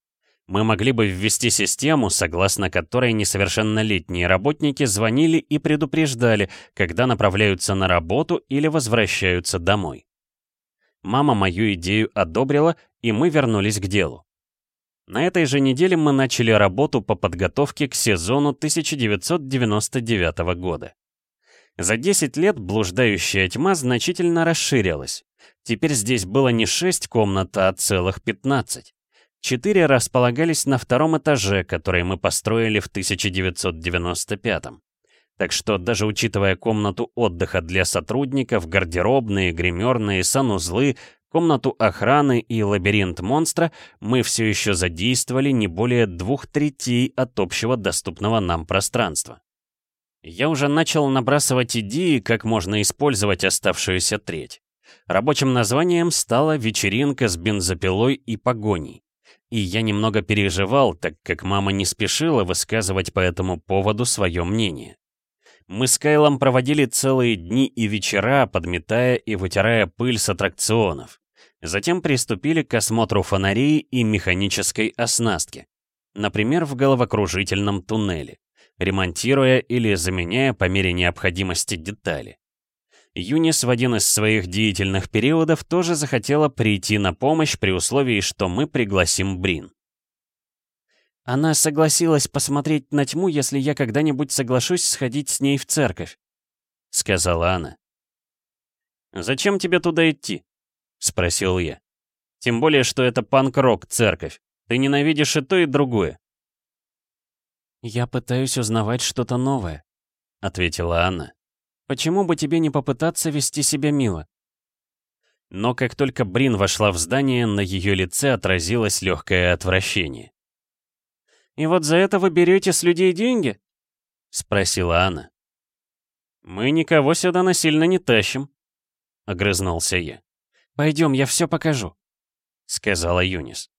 Мы могли бы ввести систему, согласно которой несовершеннолетние работники звонили и предупреждали, когда направляются на работу или возвращаются домой. Мама мою идею одобрила, и мы вернулись к делу. На этой же неделе мы начали работу по подготовке к сезону 1999 года. За 10 лет блуждающая тьма значительно расширилась. Теперь здесь было не 6 комнат, а целых 15. Четыре располагались на втором этаже, который мы построили в 1995 -м. Так что даже учитывая комнату отдыха для сотрудников, гардеробные, гримерные, санузлы, комнату охраны и лабиринт монстра, мы все еще задействовали не более двух третей от общего доступного нам пространства. Я уже начал набрасывать идеи, как можно использовать оставшуюся треть. Рабочим названием стала «Вечеринка с бензопилой и погоней». И я немного переживал, так как мама не спешила высказывать по этому поводу свое мнение. Мы с Кайлом проводили целые дни и вечера, подметая и вытирая пыль с аттракционов. Затем приступили к осмотру фонарей и механической оснастки. Например, в головокружительном туннеле. Ремонтируя или заменяя по мере необходимости детали. Юнис в один из своих деятельных периодов тоже захотела прийти на помощь при условии, что мы пригласим Брин. Она согласилась посмотреть на тьму, если я когда-нибудь соглашусь сходить с ней в церковь, — сказала она. «Зачем тебе туда идти?» — спросил я. «Тем более, что это панк-рок церковь. Ты ненавидишь и то, и другое». «Я пытаюсь узнавать что-то новое», — ответила она. Почему бы тебе не попытаться вести себя мило? Но как только Брин вошла в здание, на ее лице отразилось легкое отвращение. «И вот за это вы берете с людей деньги?» — спросила она. «Мы никого сюда насильно не тащим», — огрызнулся я. «Пойдем, я все покажу», — сказала Юнис.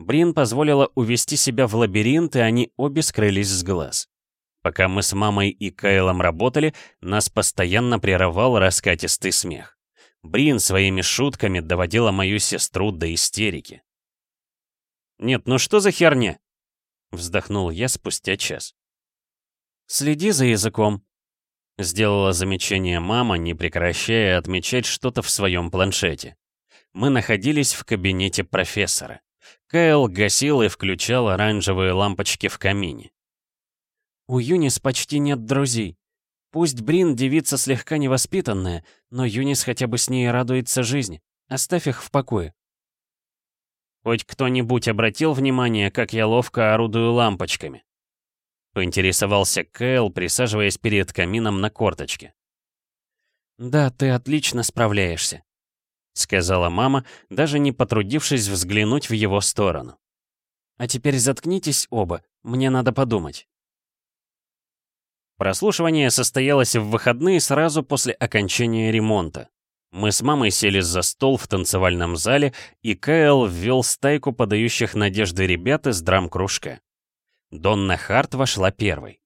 Брин позволила увести себя в лабиринт, и они обе скрылись с глаз. Пока мы с мамой и Кайлом работали, нас постоянно прерывал раскатистый смех. Брин своими шутками доводила мою сестру до истерики. «Нет, ну что за херня?» — вздохнул я спустя час. «Следи за языком», — сделала замечание мама, не прекращая отмечать что-то в своем планшете. Мы находились в кабинете профессора. Кайл гасил и включал оранжевые лампочки в камине. У Юнис почти нет друзей. Пусть Брин девица слегка невоспитанная, но Юнис хотя бы с ней радуется жизни. Оставь их в покое. Хоть кто-нибудь обратил внимание, как я ловко орудую лампочками? Поинтересовался Кэл, присаживаясь перед камином на корточке. «Да, ты отлично справляешься», — сказала мама, даже не потрудившись взглянуть в его сторону. «А теперь заткнитесь оба, мне надо подумать». Прослушивание состоялось в выходные сразу после окончания ремонта. Мы с мамой сели за стол в танцевальном зале, и Кайл ввел стайку подающих надежды ребят из драм-кружка. Донна Харт вошла первой.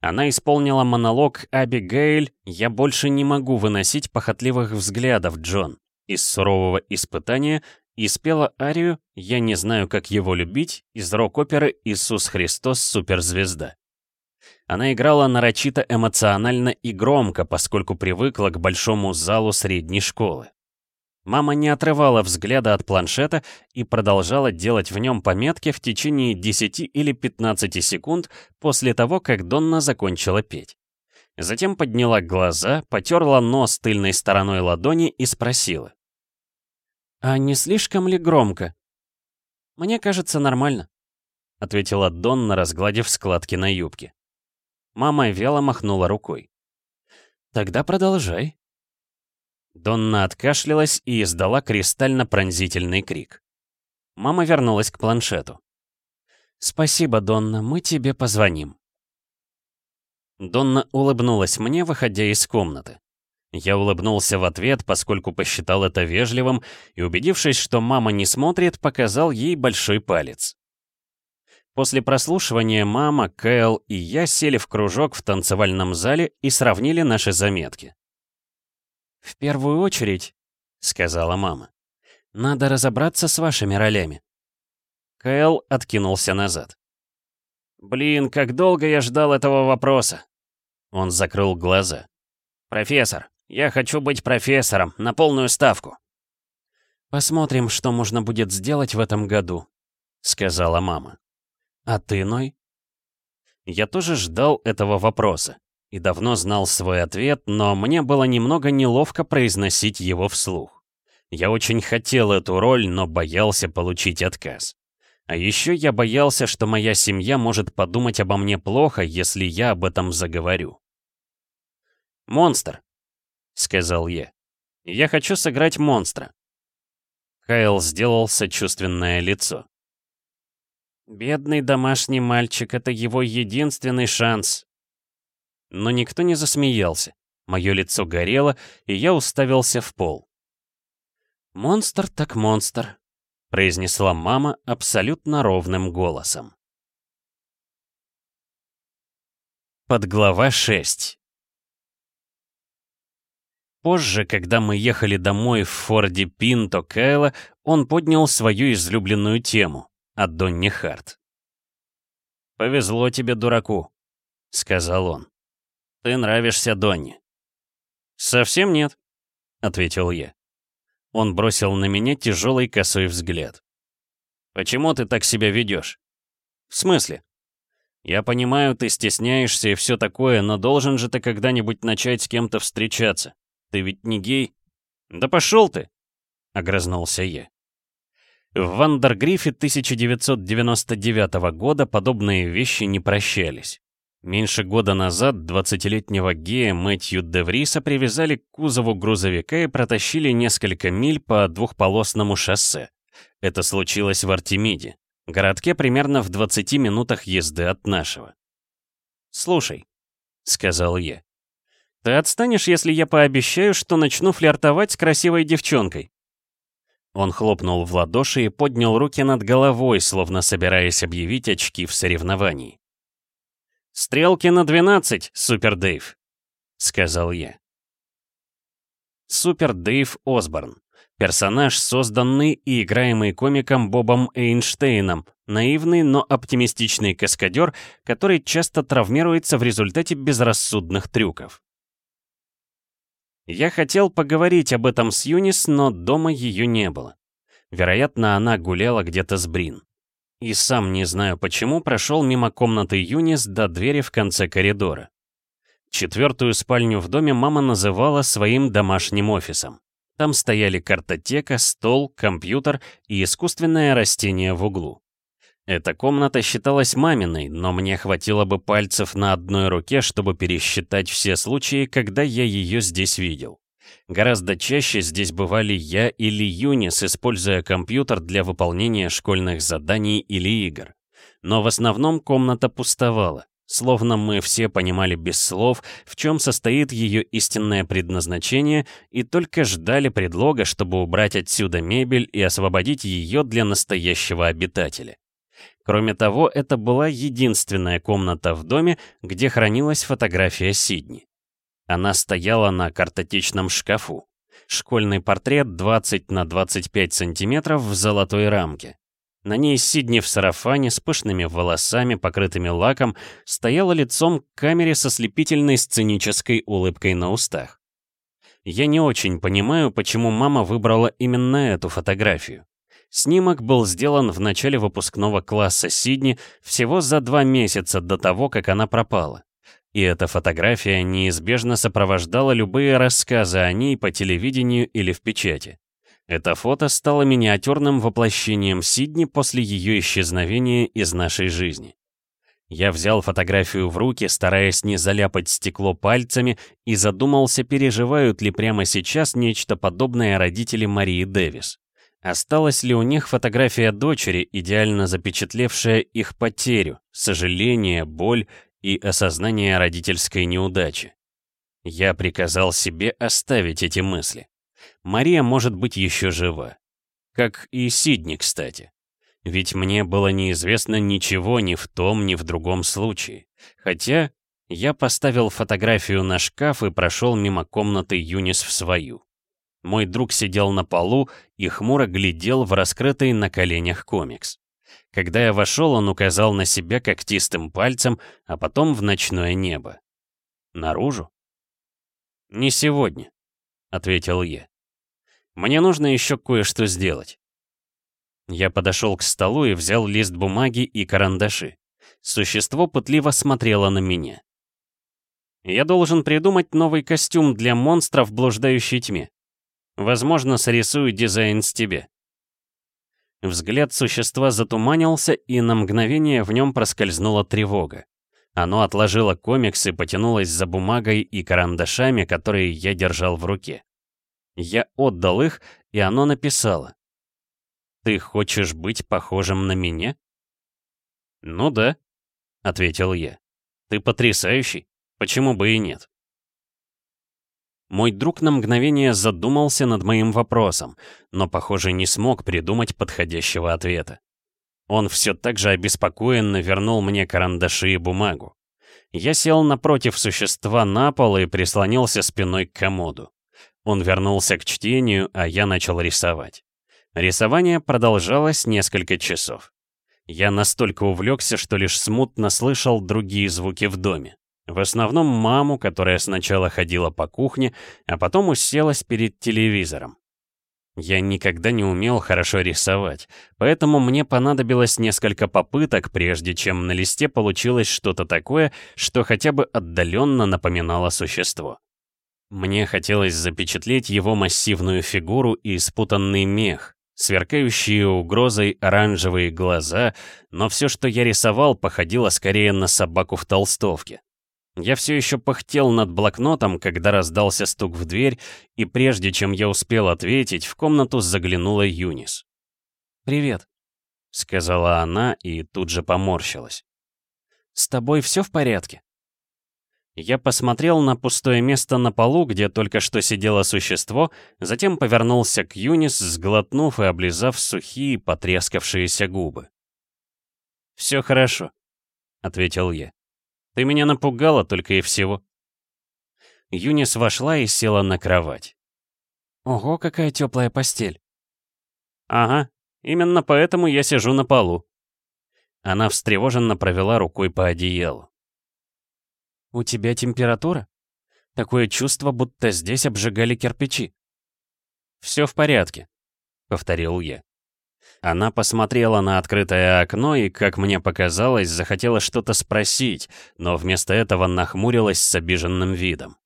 Она исполнила монолог «Абигейль, я больше не могу выносить похотливых взглядов, Джон» из сурового испытания и спела арию «Я не знаю, как его любить» из рок-оперы «Иисус Христос, суперзвезда». Она играла нарочито эмоционально и громко, поскольку привыкла к большому залу средней школы. Мама не отрывала взгляда от планшета и продолжала делать в нем пометки в течение 10 или 15 секунд после того, как Донна закончила петь. Затем подняла глаза, потерла нос тыльной стороной ладони и спросила. «А не слишком ли громко?» «Мне кажется, нормально», — ответила Донна, разгладив складки на юбке. Мама вяло махнула рукой. «Тогда продолжай». Донна откашлялась и издала кристально-пронзительный крик. Мама вернулась к планшету. «Спасибо, Донна, мы тебе позвоним». Донна улыбнулась мне, выходя из комнаты. Я улыбнулся в ответ, поскольку посчитал это вежливым, и, убедившись, что мама не смотрит, показал ей большой палец. После прослушивания мама, Кэл и я сели в кружок в танцевальном зале и сравнили наши заметки. «В первую очередь», — сказала мама, — «надо разобраться с вашими ролями». Кэл откинулся назад. «Блин, как долго я ждал этого вопроса!» Он закрыл глаза. «Профессор, я хочу быть профессором, на полную ставку!» «Посмотрим, что можно будет сделать в этом году», — сказала мама. «А ты, Ной?» Я тоже ждал этого вопроса и давно знал свой ответ, но мне было немного неловко произносить его вслух. Я очень хотел эту роль, но боялся получить отказ. А еще я боялся, что моя семья может подумать обо мне плохо, если я об этом заговорю. «Монстр», — сказал я. «Я хочу сыграть монстра». Кайл сделал сочувственное лицо. Бедный домашний мальчик, это его единственный шанс. Но никто не засмеялся. Мое лицо горело, и я уставился в пол. «Монстр так монстр», — произнесла мама абсолютно ровным голосом. Подглава 6 Позже, когда мы ехали домой в Форде Пинто Кайла, он поднял свою излюбленную тему от Донни Харт. «Повезло тебе, дураку», — сказал он. «Ты нравишься Донне». «Совсем нет», — ответил я. Он бросил на меня тяжелый косой взгляд. «Почему ты так себя ведешь?» «В смысле?» «Я понимаю, ты стесняешься и все такое, но должен же ты когда-нибудь начать с кем-то встречаться. Ты ведь не гей?» «Да пошел ты!» — огрызнулся я. В Вандергрифе 1999 года подобные вещи не прощались. Меньше года назад 20-летнего гея Мэтью Девриса привязали к кузову грузовика и протащили несколько миль по двухполосному шоссе. Это случилось в Артемиде, городке примерно в 20 минутах езды от нашего. «Слушай», — сказал я, — «ты отстанешь, если я пообещаю, что начну флиртовать с красивой девчонкой?» Он хлопнул в ладоши и поднял руки над головой, словно собираясь объявить очки в соревновании. «Стрелки на 12, Супер Дэйв», — сказал я. Супер Дэйв Осборн. Персонаж, созданный и играемый комиком Бобом Эйнштейном, наивный, но оптимистичный каскадер, который часто травмируется в результате безрассудных трюков. Я хотел поговорить об этом с Юнис, но дома ее не было. Вероятно, она гуляла где-то с Брин. И сам не знаю почему прошел мимо комнаты Юнис до двери в конце коридора. Четвертую спальню в доме мама называла своим домашним офисом. Там стояли картотека, стол, компьютер и искусственное растение в углу. Эта комната считалась маминой, но мне хватило бы пальцев на одной руке, чтобы пересчитать все случаи, когда я ее здесь видел. Гораздо чаще здесь бывали я или Юнис, используя компьютер для выполнения школьных заданий или игр. Но в основном комната пустовала, словно мы все понимали без слов, в чем состоит ее истинное предназначение, и только ждали предлога, чтобы убрать отсюда мебель и освободить ее для настоящего обитателя. Кроме того, это была единственная комната в доме, где хранилась фотография Сидни. Она стояла на картотечном шкафу. Школьный портрет 20 на 25 сантиметров в золотой рамке. На ней Сидни в сарафане с пышными волосами, покрытыми лаком, стояла лицом к камере со слепительной сценической улыбкой на устах. Я не очень понимаю, почему мама выбрала именно эту фотографию. Снимок был сделан в начале выпускного класса Сидни всего за два месяца до того, как она пропала. И эта фотография неизбежно сопровождала любые рассказы о ней по телевидению или в печати. Это фото стало миниатюрным воплощением Сидни после ее исчезновения из нашей жизни. Я взял фотографию в руки, стараясь не заляпать стекло пальцами, и задумался, переживают ли прямо сейчас нечто подобное родители Марии Дэвис. Осталась ли у них фотография дочери, идеально запечатлевшая их потерю, сожаление, боль и осознание родительской неудачи. Я приказал себе оставить эти мысли. Мария может быть еще жива. Как и Сидни, кстати. Ведь мне было неизвестно ничего ни в том, ни в другом случае. Хотя я поставил фотографию на шкаф и прошел мимо комнаты Юнис в свою. Мой друг сидел на полу и хмуро глядел в раскрытый на коленях комикс. Когда я вошел, он указал на себя когтистым пальцем, а потом в ночное небо. Наружу? «Не сегодня», — ответил я. «Мне нужно еще кое-что сделать». Я подошел к столу и взял лист бумаги и карандаши. Существо пытливо смотрело на меня. «Я должен придумать новый костюм для монстра в блуждающей тьме. Возможно, срисую дизайн с тебя». Взгляд существа затуманился, и на мгновение в нем проскользнула тревога. Оно отложило комикс и потянулось за бумагой и карандашами, которые я держал в руке. Я отдал их, и оно написало. «Ты хочешь быть похожим на меня?» «Ну да», — ответил я. «Ты потрясающий. Почему бы и нет?» Мой друг на мгновение задумался над моим вопросом, но, похоже, не смог придумать подходящего ответа. Он все так же обеспокоенно вернул мне карандаши и бумагу. Я сел напротив существа на пол и прислонился спиной к комоду. Он вернулся к чтению, а я начал рисовать. Рисование продолжалось несколько часов. Я настолько увлекся, что лишь смутно слышал другие звуки в доме. В основном маму, которая сначала ходила по кухне, а потом уселась перед телевизором. Я никогда не умел хорошо рисовать, поэтому мне понадобилось несколько попыток, прежде чем на листе получилось что-то такое, что хотя бы отдаленно напоминало существо. Мне хотелось запечатлеть его массивную фигуру и спутанный мех, сверкающие угрозой оранжевые глаза, но все, что я рисовал, походило скорее на собаку в толстовке. Я все еще пыхтел над блокнотом, когда раздался стук в дверь, и прежде чем я успел ответить, в комнату заглянула Юнис. «Привет», — сказала она и тут же поморщилась. «С тобой все в порядке?» Я посмотрел на пустое место на полу, где только что сидело существо, затем повернулся к Юнис, сглотнув и облизав сухие, потрескавшиеся губы. «Все хорошо», — ответил я. Ты меня напугала только и всего». Юнис вошла и села на кровать. «Ого, какая теплая постель!» «Ага, именно поэтому я сижу на полу». Она встревоженно провела рукой по одеялу. «У тебя температура? Такое чувство, будто здесь обжигали кирпичи». «Все в порядке», — повторил я. Она посмотрела на открытое окно и, как мне показалось, захотела что-то спросить, но вместо этого нахмурилась с обиженным видом.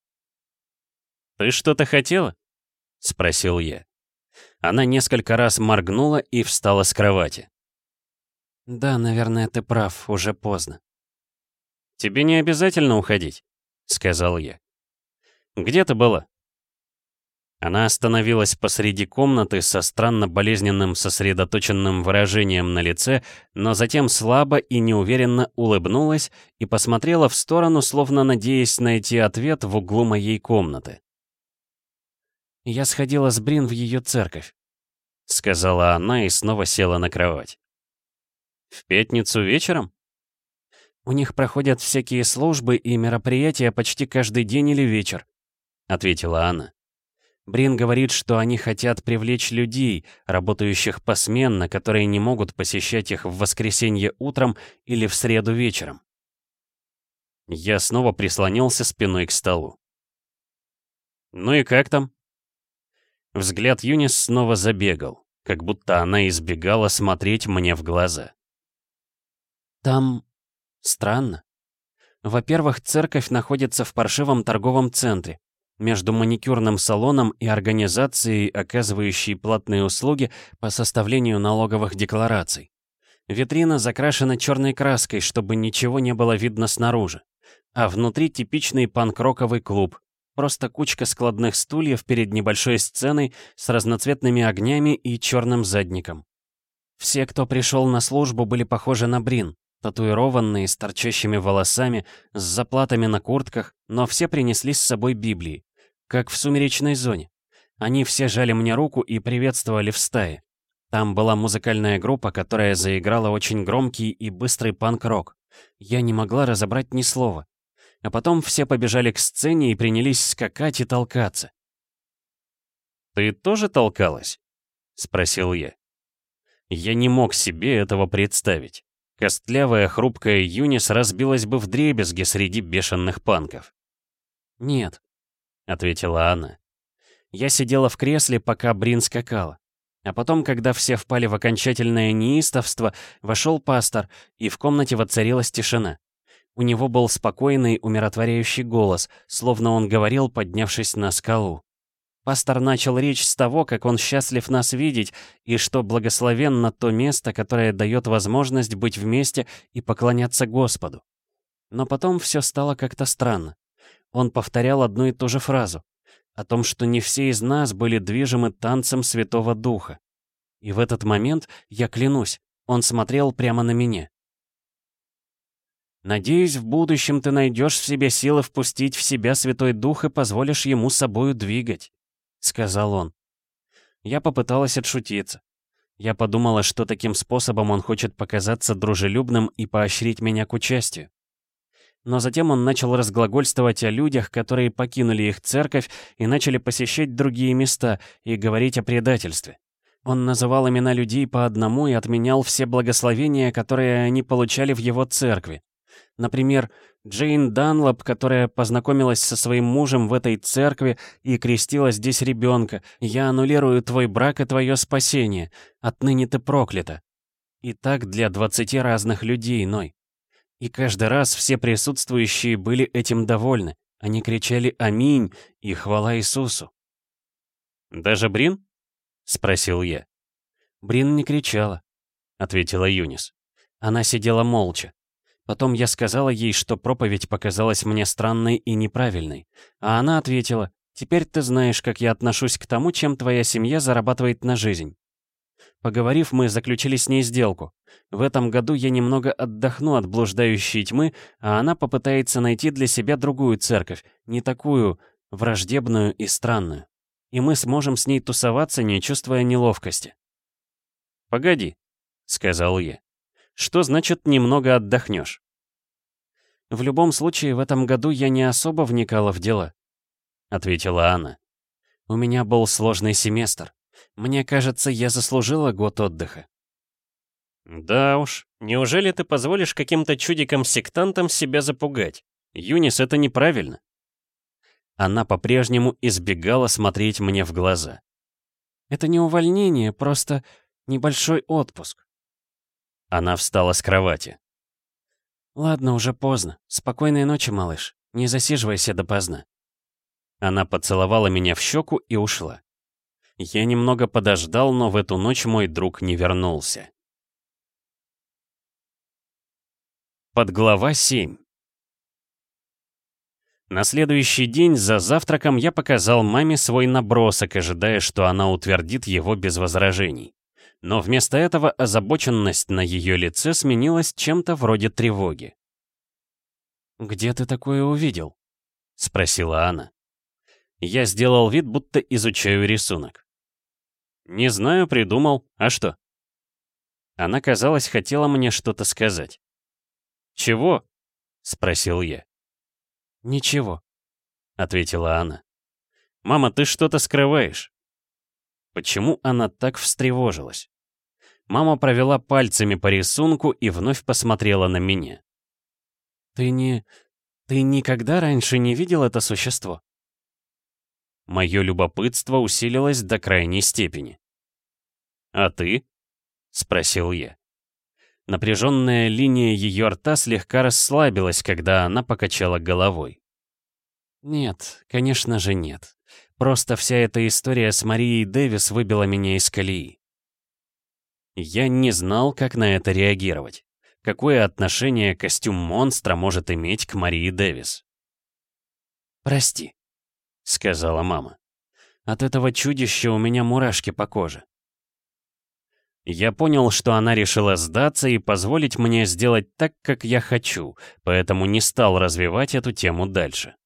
«Ты что-то хотела?» — спросил я. Она несколько раз моргнула и встала с кровати. «Да, наверное, ты прав, уже поздно». «Тебе не обязательно уходить», — сказал я. «Где ты была?» Она остановилась посреди комнаты со странно болезненным сосредоточенным выражением на лице, но затем слабо и неуверенно улыбнулась и посмотрела в сторону, словно надеясь найти ответ в углу моей комнаты. «Я сходила с Брин в ее церковь», — сказала она и снова села на кровать. «В пятницу вечером?» «У них проходят всякие службы и мероприятия почти каждый день или вечер», — ответила она. Брин говорит, что они хотят привлечь людей, работающих посменно, которые не могут посещать их в воскресенье утром или в среду вечером. Я снова прислонился спиной к столу. «Ну и как там?» Взгляд Юнис снова забегал, как будто она избегала смотреть мне в глаза. «Там... странно. Во-первых, церковь находится в паршивом торговом центре между маникюрным салоном и организацией, оказывающей платные услуги по составлению налоговых деклараций. Витрина закрашена черной краской, чтобы ничего не было видно снаружи. А внутри типичный панк-роковый клуб. Просто кучка складных стульев перед небольшой сценой с разноцветными огнями и черным задником. Все, кто пришел на службу, были похожи на Брин, татуированные, с торчащими волосами, с заплатами на куртках, но все принесли с собой Библии, как в сумеречной зоне. Они все жали мне руку и приветствовали в стае. Там была музыкальная группа, которая заиграла очень громкий и быстрый панк-рок. Я не могла разобрать ни слова. А потом все побежали к сцене и принялись скакать и толкаться. «Ты тоже толкалась?» — спросил я. Я не мог себе этого представить. Костлявая, хрупкая Юнис разбилась бы в дребезги среди бешеных панков. «Нет», — ответила она. «Я сидела в кресле, пока Брин скакала. А потом, когда все впали в окончательное неистовство, вошел пастор, и в комнате воцарилась тишина. У него был спокойный, умиротворяющий голос, словно он говорил, поднявшись на скалу. Пастор начал речь с того, как он счастлив нас видеть, и что благословенно то место, которое дает возможность быть вместе и поклоняться Господу. Но потом все стало как-то странно. Он повторял одну и ту же фразу. О том, что не все из нас были движимы танцем Святого Духа. И в этот момент, я клянусь, он смотрел прямо на меня. «Надеюсь, в будущем ты найдешь в себе силы впустить в себя Святой Дух и позволишь ему собою двигать». — сказал он. Я попыталась отшутиться. Я подумала, что таким способом он хочет показаться дружелюбным и поощрить меня к участию. Но затем он начал разглагольствовать о людях, которые покинули их церковь и начали посещать другие места и говорить о предательстве. Он называл имена людей по одному и отменял все благословения, которые они получали в его церкви. Например, Джейн Данлоп, которая познакомилась со своим мужем в этой церкви и крестила здесь ребенка. Я аннулирую твой брак и твое спасение. Отныне ты проклята. И так для 20 разных людей, Ной. И каждый раз все присутствующие были этим довольны. Они кричали «Аминь» и «Хвала Иисусу». «Даже Брин?» — спросил я. «Брин не кричала», — ответила Юнис. Она сидела молча. Потом я сказала ей, что проповедь показалась мне странной и неправильной. А она ответила, «Теперь ты знаешь, как я отношусь к тому, чем твоя семья зарабатывает на жизнь». Поговорив, мы заключили с ней сделку. В этом году я немного отдохну от блуждающей тьмы, а она попытается найти для себя другую церковь, не такую враждебную и странную. И мы сможем с ней тусоваться, не чувствуя неловкости. «Погоди», — сказал я. Что значит «немного отдохнешь»? «В любом случае, в этом году я не особо вникала в дела», — ответила она. «У меня был сложный семестр. Мне кажется, я заслужила год отдыха». «Да уж, неужели ты позволишь каким-то чудикам-сектантам себя запугать? Юнис, это неправильно». Она по-прежнему избегала смотреть мне в глаза. «Это не увольнение, просто небольшой отпуск. Она встала с кровати. «Ладно, уже поздно. Спокойной ночи, малыш. Не засиживайся допоздна». Она поцеловала меня в щеку и ушла. Я немного подождал, но в эту ночь мой друг не вернулся. Подглава 7 На следующий день за завтраком я показал маме свой набросок, ожидая, что она утвердит его без возражений. Но вместо этого озабоченность на ее лице сменилась чем-то вроде тревоги. «Где ты такое увидел?» — спросила она. Я сделал вид, будто изучаю рисунок. «Не знаю, придумал. А что?» Она, казалось, хотела мне что-то сказать. «Чего?» — спросил я. «Ничего», — ответила она. «Мама, ты что-то скрываешь». Почему она так встревожилась? Мама провела пальцами по рисунку и вновь посмотрела на меня. «Ты не... ты никогда раньше не видел это существо?» Мое любопытство усилилось до крайней степени. «А ты?» — спросил я. Напряженная линия ее рта слегка расслабилась, когда она покачала головой. «Нет, конечно же нет. Просто вся эта история с Марией Дэвис выбила меня из колеи. Я не знал, как на это реагировать. Какое отношение костюм монстра может иметь к Марии Дэвис? «Прости», — сказала мама. «От этого чудища у меня мурашки по коже». Я понял, что она решила сдаться и позволить мне сделать так, как я хочу, поэтому не стал развивать эту тему дальше.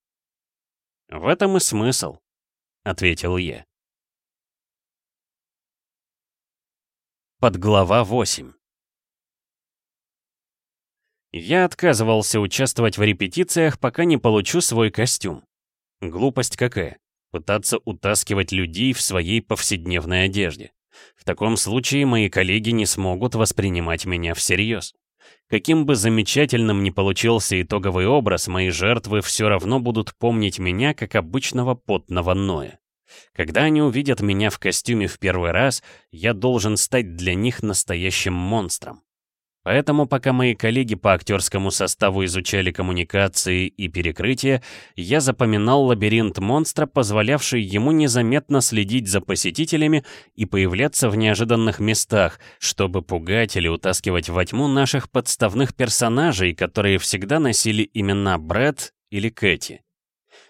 «В этом и смысл», — ответил я. Подглава 8 Я отказывался участвовать в репетициях, пока не получу свой костюм. Глупость какая? Пытаться утаскивать людей в своей повседневной одежде. В таком случае мои коллеги не смогут воспринимать меня всерьез. Каким бы замечательным ни получился итоговый образ, мои жертвы все равно будут помнить меня как обычного потного Ноя. Когда они увидят меня в костюме в первый раз, я должен стать для них настоящим монстром. Поэтому, пока мои коллеги по актерскому составу изучали коммуникации и перекрытия, я запоминал лабиринт монстра, позволявший ему незаметно следить за посетителями и появляться в неожиданных местах, чтобы пугать или утаскивать во тьму наших подставных персонажей, которые всегда носили имена Брэд или Кэти.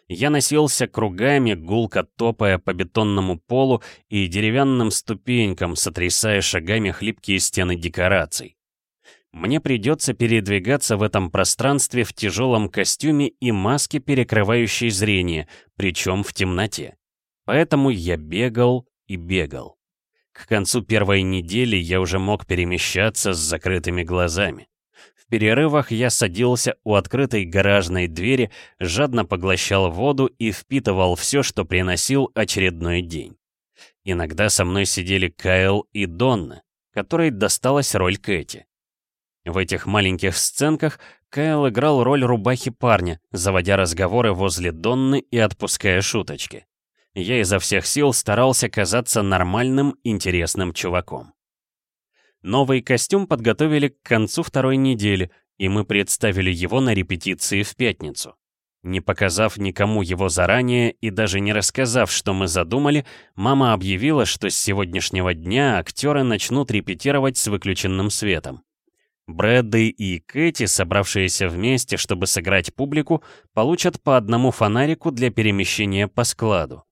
Я носился кругами, гулко топая по бетонному полу и деревянным ступенькам, сотрясая шагами хлипкие стены декораций. Мне придется передвигаться в этом пространстве в тяжелом костюме и маске, перекрывающей зрение, причем в темноте. Поэтому я бегал и бегал. К концу первой недели я уже мог перемещаться с закрытыми глазами перерывах я садился у открытой гаражной двери, жадно поглощал воду и впитывал все, что приносил очередной день. Иногда со мной сидели Кайл и Донна, которой досталась роль Кэти. В этих маленьких сценках Кайл играл роль рубахи парня, заводя разговоры возле Донны и отпуская шуточки. Я изо всех сил старался казаться нормальным, интересным чуваком. Новый костюм подготовили к концу второй недели, и мы представили его на репетиции в пятницу. Не показав никому его заранее и даже не рассказав, что мы задумали, мама объявила, что с сегодняшнего дня актеры начнут репетировать с выключенным светом. Брэдди и Кэти, собравшиеся вместе, чтобы сыграть публику, получат по одному фонарику для перемещения по складу.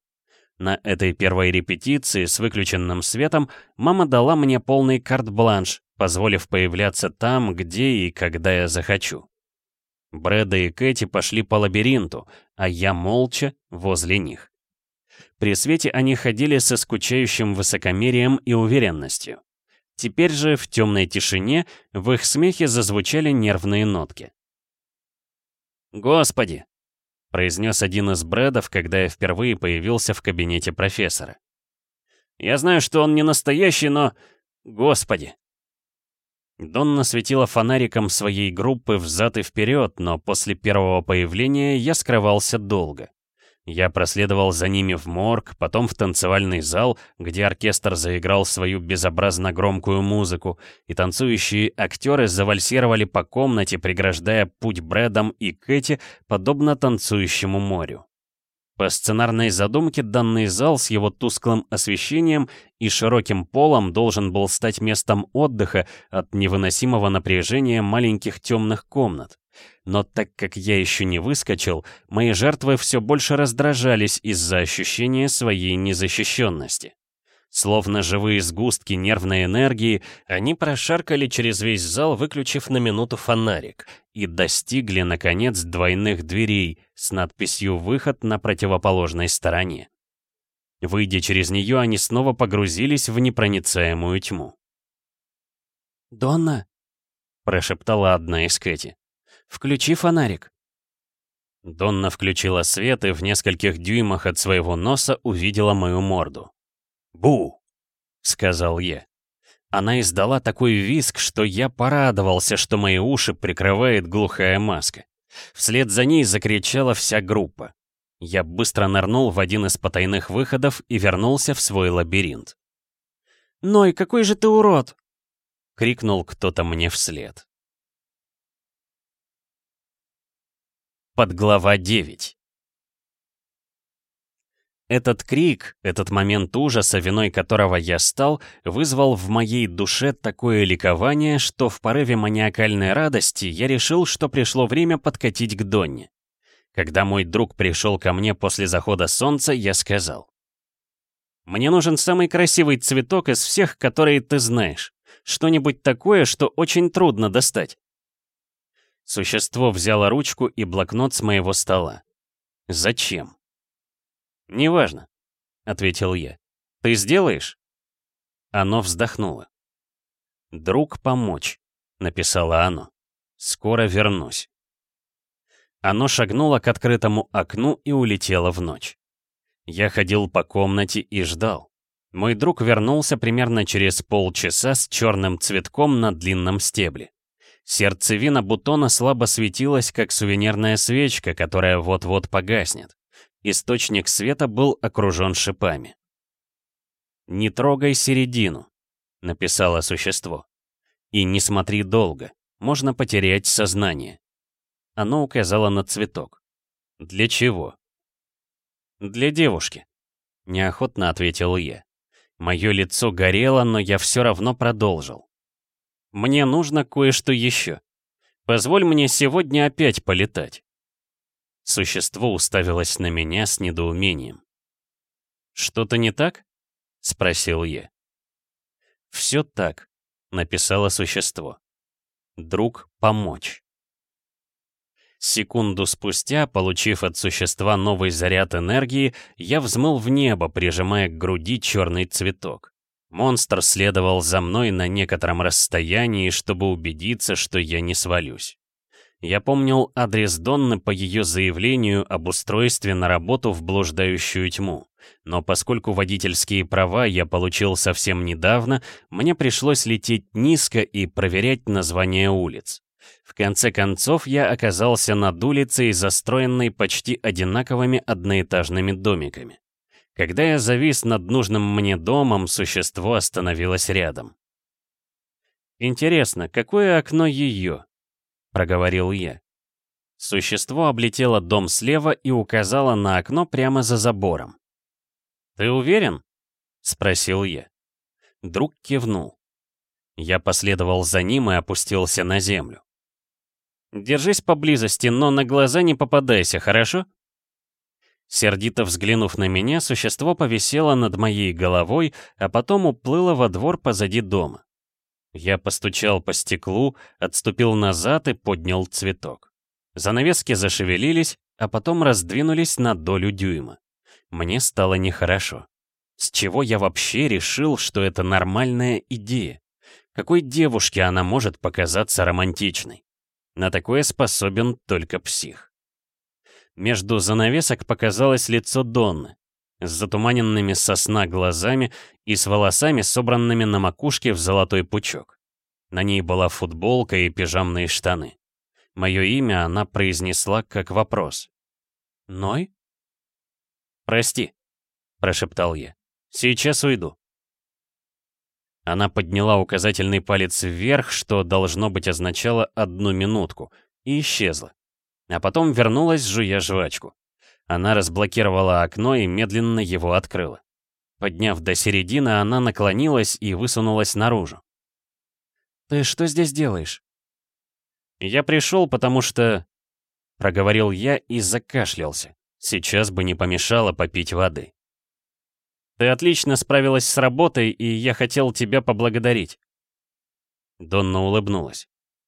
На этой первой репетиции с выключенным светом мама дала мне полный карт-бланш, позволив появляться там, где и когда я захочу. Брэда и Кэти пошли по лабиринту, а я молча возле них. При свете они ходили со скучающим высокомерием и уверенностью. Теперь же в темной тишине в их смехе зазвучали нервные нотки. «Господи!» — произнес один из Брэдов, когда я впервые появился в кабинете профессора. «Я знаю, что он не настоящий, но... Господи!» Донна светила фонариком своей группы взад и вперед, но после первого появления я скрывался долго. Я проследовал за ними в морг, потом в танцевальный зал, где оркестр заиграл свою безобразно громкую музыку, и танцующие актеры завальсировали по комнате, преграждая путь Брэдам и Кэти, подобно танцующему морю. По сценарной задумке данный зал с его тусклым освещением и широким полом должен был стать местом отдыха от невыносимого напряжения маленьких темных комнат. Но так как я еще не выскочил, мои жертвы все больше раздражались из-за ощущения своей незащищенности. Словно живые сгустки нервной энергии, они прошаркали через весь зал, выключив на минуту фонарик, и достигли, наконец, двойных дверей с надписью «Выход» на противоположной стороне. Выйдя через нее, они снова погрузились в непроницаемую тьму. «Донна!» — прошептала одна из Кэти. «Включи фонарик!» Донна включила свет и в нескольких дюймах от своего носа увидела мою морду. «Бу!» — сказал я. Она издала такой визг, что я порадовался, что мои уши прикрывает глухая маска. Вслед за ней закричала вся группа. Я быстро нырнул в один из потайных выходов и вернулся в свой лабиринт. «Ной, какой же ты урод!» — крикнул кто-то мне вслед. Подглава 9 этот крик, этот момент ужаса, виной которого я стал, вызвал в моей душе такое ликование, что в порыве маниакальной радости я решил, что пришло время подкатить к Донне. Когда мой друг пришел ко мне после захода солнца, я сказал. «Мне нужен самый красивый цветок из всех, которые ты знаешь. Что-нибудь такое, что очень трудно достать». Существо взяло ручку и блокнот с моего стола. «Зачем?» «Неважно», — ответил я. «Ты сделаешь?» Оно вздохнуло. «Друг помочь», — написало оно. «Скоро вернусь». Оно шагнуло к открытому окну и улетело в ночь. Я ходил по комнате и ждал. Мой друг вернулся примерно через полчаса с черным цветком на длинном стебле. Сердцевина бутона слабо светилась, как сувенирная свечка, которая вот-вот погаснет. Источник света был окружен шипами. «Не трогай середину», — написало существо. «И не смотри долго, можно потерять сознание». Оно указало на цветок. «Для чего?» «Для девушки», — неохотно ответил я. Мое лицо горело, но я все равно продолжил. «Мне нужно кое-что еще. Позволь мне сегодня опять полетать». Существо уставилось на меня с недоумением. «Что-то не так?» — спросил я. «Все так», — написало существо. «Друг помочь». Секунду спустя, получив от существа новый заряд энергии, я взмыл в небо, прижимая к груди черный цветок. Монстр следовал за мной на некотором расстоянии, чтобы убедиться, что я не свалюсь. Я помнил адрес Донны по ее заявлению об устройстве на работу в блуждающую тьму. Но поскольку водительские права я получил совсем недавно, мне пришлось лететь низко и проверять названия улиц. В конце концов, я оказался над улицей, застроенной почти одинаковыми одноэтажными домиками. Когда я завис над нужным мне домом, существо остановилось рядом. «Интересно, какое окно ее?» — проговорил я. Существо облетело дом слева и указало на окно прямо за забором. «Ты уверен?» — спросил я. Друг кивнул. Я последовал за ним и опустился на землю. «Держись поблизости, но на глаза не попадайся, хорошо?» Сердито взглянув на меня, существо повисело над моей головой, а потом уплыло во двор позади дома. Я постучал по стеклу, отступил назад и поднял цветок. Занавески зашевелились, а потом раздвинулись на долю дюйма. Мне стало нехорошо. С чего я вообще решил, что это нормальная идея? Какой девушке она может показаться романтичной? На такое способен только псих. Между занавесок показалось лицо Донны, с затуманенными сосна глазами и с волосами, собранными на макушке в золотой пучок. На ней была футболка и пижамные штаны. Мое имя она произнесла как вопрос. «Ной?» «Прости», — прошептал я. «Сейчас уйду». Она подняла указательный палец вверх, что должно быть означало одну минутку, и исчезла. А потом вернулась, жуя жвачку. Она разблокировала окно и медленно его открыла. Подняв до середины, она наклонилась и высунулась наружу. «Ты что здесь делаешь?» «Я пришел, потому что...» Проговорил я и закашлялся. Сейчас бы не помешало попить воды. «Ты отлично справилась с работой, и я хотел тебя поблагодарить». Донна улыбнулась.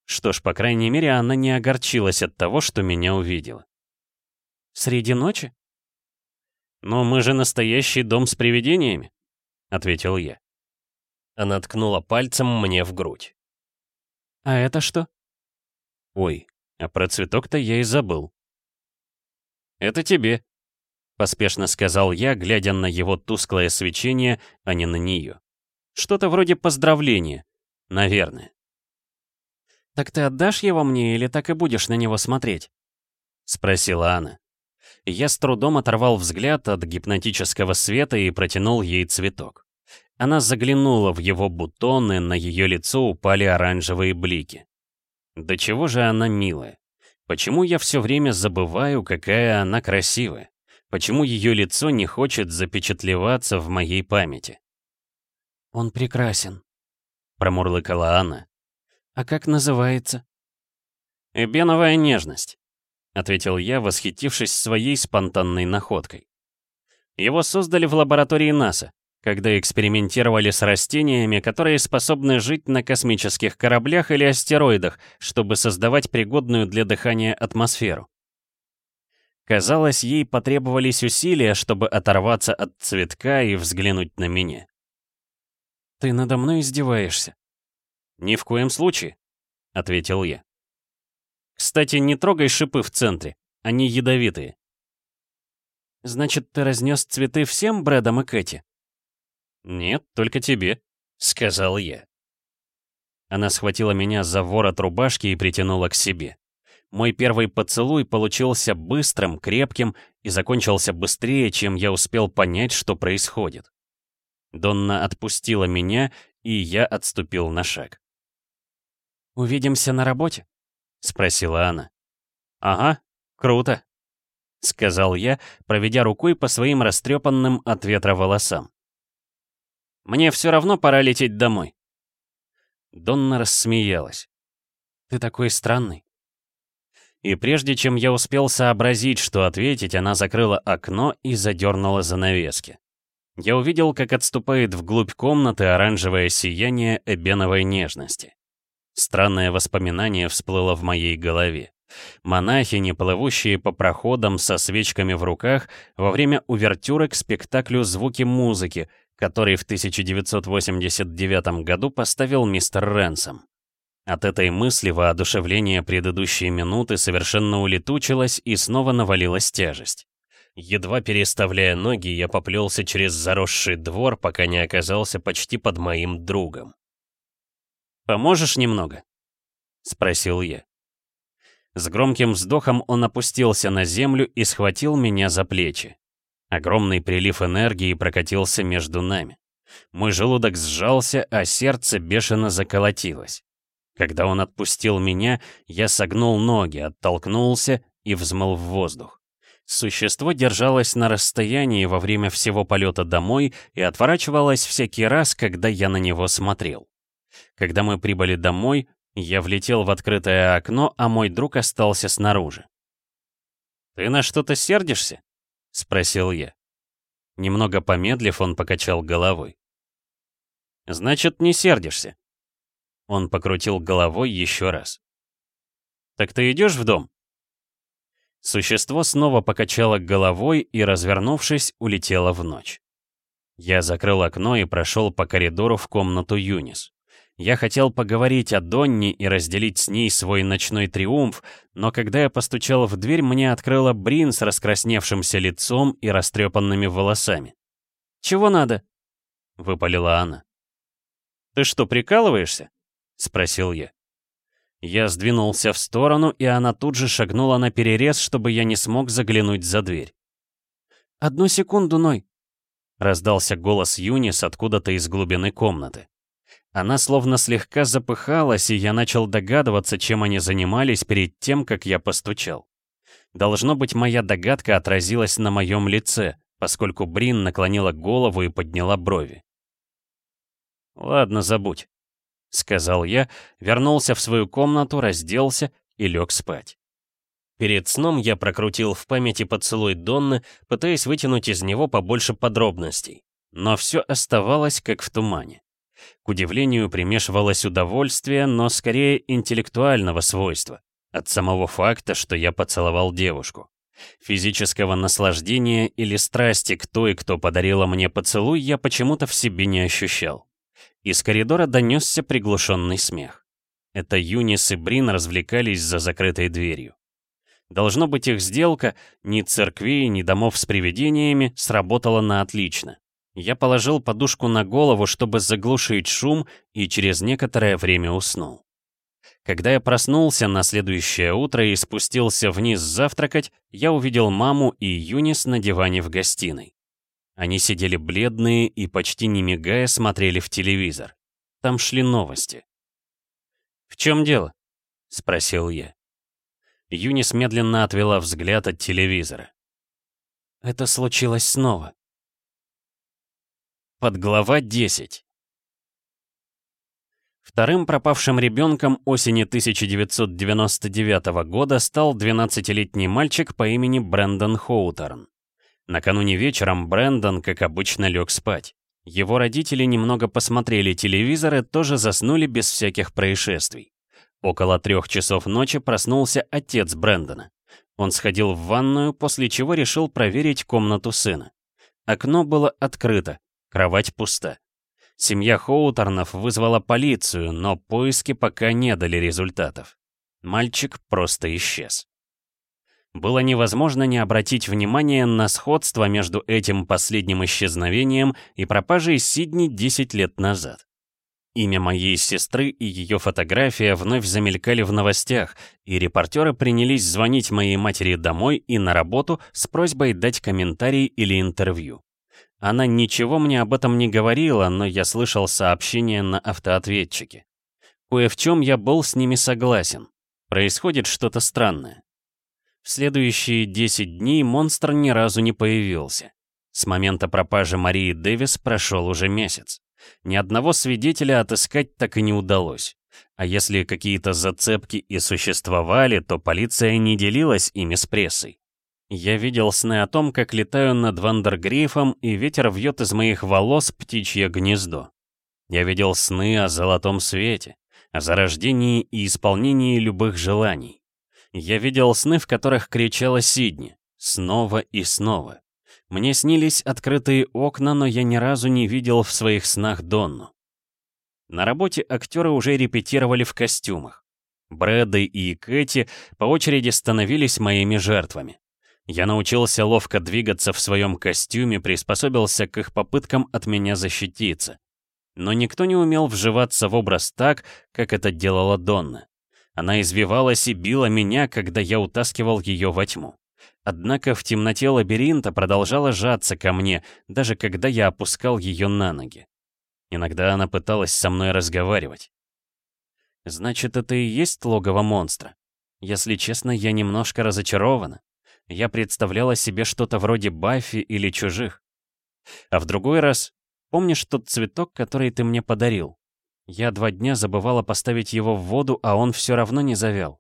Что ж, по крайней мере, она не огорчилась от того, что меня увидела. «Среди ночи?» «Но мы же настоящий дом с привидениями», — ответил я. Она ткнула пальцем мне в грудь. «А это что?» «Ой, а про цветок-то я и забыл». «Это тебе», — поспешно сказал я, глядя на его тусклое свечение, а не на нее. «Что-то вроде поздравления, наверное». «Так ты отдашь его мне или так и будешь на него смотреть?» — спросила она. Я с трудом оторвал взгляд от гипнотического света и протянул ей цветок. Она заглянула в его бутоны, на ее лицо упали оранжевые блики. Да чего же она милая? Почему я все время забываю, какая она красивая? Почему ее лицо не хочет запечатлеваться в моей памяти? «Он прекрасен», — промурлыкала она. «А как называется?» «Эбеновая нежность», — ответил я, восхитившись своей спонтанной находкой. Его создали в лаборатории НАСА, когда экспериментировали с растениями, которые способны жить на космических кораблях или астероидах, чтобы создавать пригодную для дыхания атмосферу. Казалось, ей потребовались усилия, чтобы оторваться от цветка и взглянуть на меня. «Ты надо мной издеваешься», «Ни в коем случае», — ответил я. «Кстати, не трогай шипы в центре, они ядовитые». «Значит, ты разнес цветы всем Брэдам и Кэти?» «Нет, только тебе», — сказал я. Она схватила меня за ворот рубашки и притянула к себе. Мой первый поцелуй получился быстрым, крепким и закончился быстрее, чем я успел понять, что происходит. Донна отпустила меня, и я отступил на шаг. «Увидимся на работе?» — спросила она. «Ага, круто», — сказал я, проведя рукой по своим растрепанным от ветра волосам. «Мне все равно пора лететь домой». Донна рассмеялась. «Ты такой странный». И прежде чем я успел сообразить, что ответить, она закрыла окно и задернула занавески. Я увидел, как отступает вглубь комнаты оранжевое сияние эбеновой нежности. Странное воспоминание всплыло в моей голове. Монахини, плывущие по проходам со свечками в руках во время увертюры к спектаклю «Звуки музыки», который в 1989 году поставил мистер Ренсом. От этой мысли воодушевление предыдущей минуты совершенно улетучилось и снова навалилась тяжесть. Едва переставляя ноги, я поплелся через заросший двор, пока не оказался почти под моим другом. «Поможешь немного?» — спросил я. С громким вздохом он опустился на землю и схватил меня за плечи. Огромный прилив энергии прокатился между нами. Мой желудок сжался, а сердце бешено заколотилось. Когда он отпустил меня, я согнул ноги, оттолкнулся и взмыл в воздух. Существо держалось на расстоянии во время всего полета домой и отворачивалось всякий раз, когда я на него смотрел. Когда мы прибыли домой, я влетел в открытое окно, а мой друг остался снаружи. «Ты на что-то сердишься?» — спросил я. Немного помедлив, он покачал головой. «Значит, не сердишься?» Он покрутил головой еще раз. «Так ты идешь в дом?» Существо снова покачало головой и, развернувшись, улетело в ночь. Я закрыл окно и прошел по коридору в комнату Юнис. Я хотел поговорить о Донне и разделить с ней свой ночной триумф, но когда я постучал в дверь, мне открыла Брин с раскрасневшимся лицом и растрепанными волосами. «Чего надо?» — выпалила она. «Ты что, прикалываешься?» — спросил я. Я сдвинулся в сторону, и она тут же шагнула на перерез, чтобы я не смог заглянуть за дверь. «Одну секунду, Ной!» — раздался голос Юнис откуда-то из глубины комнаты. Она словно слегка запыхалась, и я начал догадываться, чем они занимались перед тем, как я постучал. Должно быть, моя догадка отразилась на моем лице, поскольку Брин наклонила голову и подняла брови. «Ладно, забудь», — сказал я, вернулся в свою комнату, разделся и лег спать. Перед сном я прокрутил в памяти поцелуй Донны, пытаясь вытянуть из него побольше подробностей. Но все оставалось как в тумане. К удивлению примешивалось удовольствие, но скорее интеллектуального свойства, от самого факта, что я поцеловал девушку. Физического наслаждения или страсти к той, кто подарила мне поцелуй, я почему-то в себе не ощущал. Из коридора донесся приглушенный смех. Это Юнис и Брин развлекались за закрытой дверью. Должно быть, их сделка, ни церквей, ни домов с привидениями, сработала на отлично. Я положил подушку на голову, чтобы заглушить шум, и через некоторое время уснул. Когда я проснулся на следующее утро и спустился вниз завтракать, я увидел маму и Юнис на диване в гостиной. Они сидели бледные и, почти не мигая, смотрели в телевизор. Там шли новости. «В чем дело?» — спросил я. Юнис медленно отвела взгляд от телевизора. «Это случилось снова», Подглава 10. Вторым пропавшим ребенком осени 1999 года стал 12-летний мальчик по имени Брэндон Хоутерн. Накануне вечером Брэндон, как обычно, лег спать. Его родители немного посмотрели телевизор и тоже заснули без всяких происшествий. Около трех часов ночи проснулся отец Брэндона. Он сходил в ванную, после чего решил проверить комнату сына. Окно было открыто, Кровать пуста. Семья Хоуторнов вызвала полицию, но поиски пока не дали результатов. Мальчик просто исчез. Было невозможно не обратить внимание на сходство между этим последним исчезновением и пропажей Сидни 10 лет назад. Имя моей сестры и ее фотография вновь замелькали в новостях, и репортеры принялись звонить моей матери домой и на работу с просьбой дать комментарий или интервью. Она ничего мне об этом не говорила, но я слышал сообщения на автоответчике. Кое в чем я был с ними согласен. Происходит что-то странное. В следующие 10 дней монстр ни разу не появился. С момента пропажи Марии Дэвис прошел уже месяц. Ни одного свидетеля отыскать так и не удалось. А если какие-то зацепки и существовали, то полиция не делилась ими с прессой. Я видел сны о том, как летаю над Вандергрифом, и ветер вьет из моих волос птичье гнездо. Я видел сны о золотом свете, о зарождении и исполнении любых желаний. Я видел сны, в которых кричала Сидни, снова и снова. Мне снились открытые окна, но я ни разу не видел в своих снах Донну. На работе актеры уже репетировали в костюмах. Брэды и Кэти по очереди становились моими жертвами. Я научился ловко двигаться в своем костюме, приспособился к их попыткам от меня защититься. Но никто не умел вживаться в образ так, как это делала Донна. Она извивалась и била меня, когда я утаскивал ее во тьму. Однако в темноте лабиринта продолжала жаться ко мне, даже когда я опускал ее на ноги. Иногда она пыталась со мной разговаривать. Значит, это и есть логово монстра. Если честно, я немножко разочарована. Я представляла себе что-то вроде Баффи или Чужих. А в другой раз, помнишь тот цветок, который ты мне подарил? Я два дня забывала поставить его в воду, а он все равно не завял.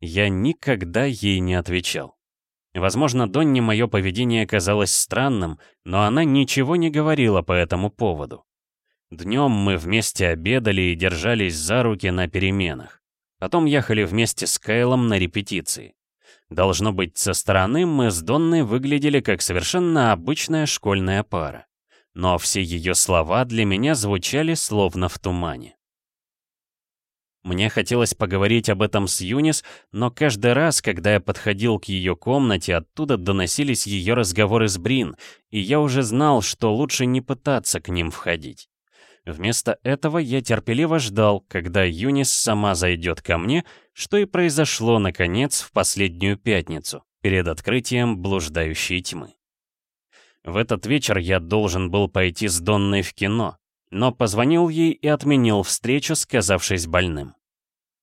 Я никогда ей не отвечал. Возможно, Донне мое поведение казалось странным, но она ничего не говорила по этому поводу. Днем мы вместе обедали и держались за руки на переменах. Потом ехали вместе с Кайлом на репетиции. Должно быть, со стороны мы с Донной выглядели как совершенно обычная школьная пара. Но все ее слова для меня звучали словно в тумане. Мне хотелось поговорить об этом с Юнис, но каждый раз, когда я подходил к ее комнате, оттуда доносились ее разговоры с Брин, и я уже знал, что лучше не пытаться к ним входить. Вместо этого я терпеливо ждал, когда Юнис сама зайдет ко мне, что и произошло, наконец, в последнюю пятницу, перед открытием блуждающей тьмы. В этот вечер я должен был пойти с Донной в кино, но позвонил ей и отменил встречу, сказавшись больным.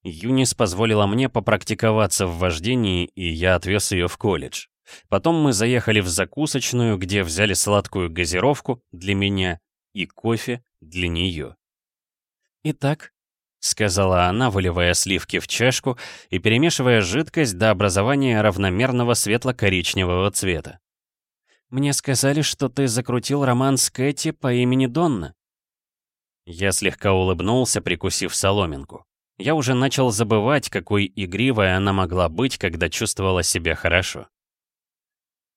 Юнис позволила мне попрактиковаться в вождении, и я отвез ее в колледж. Потом мы заехали в закусочную, где взяли сладкую газировку для меня и кофе для нее. «Итак», — сказала она, выливая сливки в чашку и перемешивая жидкость до образования равномерного светло-коричневого цвета. «Мне сказали, что ты закрутил роман с Кэти по имени Донна». Я слегка улыбнулся, прикусив соломинку. Я уже начал забывать, какой игривой она могла быть, когда чувствовала себя хорошо.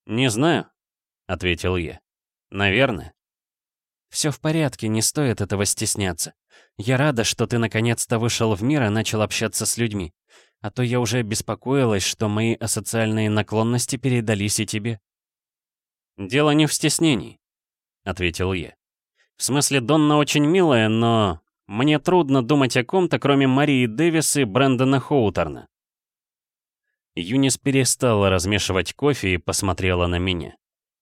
«Не знаю», — ответил я. «Наверное». «Все в порядке, не стоит этого стесняться. Я рада, что ты наконец-то вышел в мир и начал общаться с людьми. А то я уже беспокоилась, что мои асоциальные наклонности передались и тебе». «Дело не в стеснении», — ответил я. В смысле, Донна очень милая, но мне трудно думать о ком-то, кроме Марии Дэвис и Брэндона Хоутерна. Юнис перестала размешивать кофе и посмотрела на меня.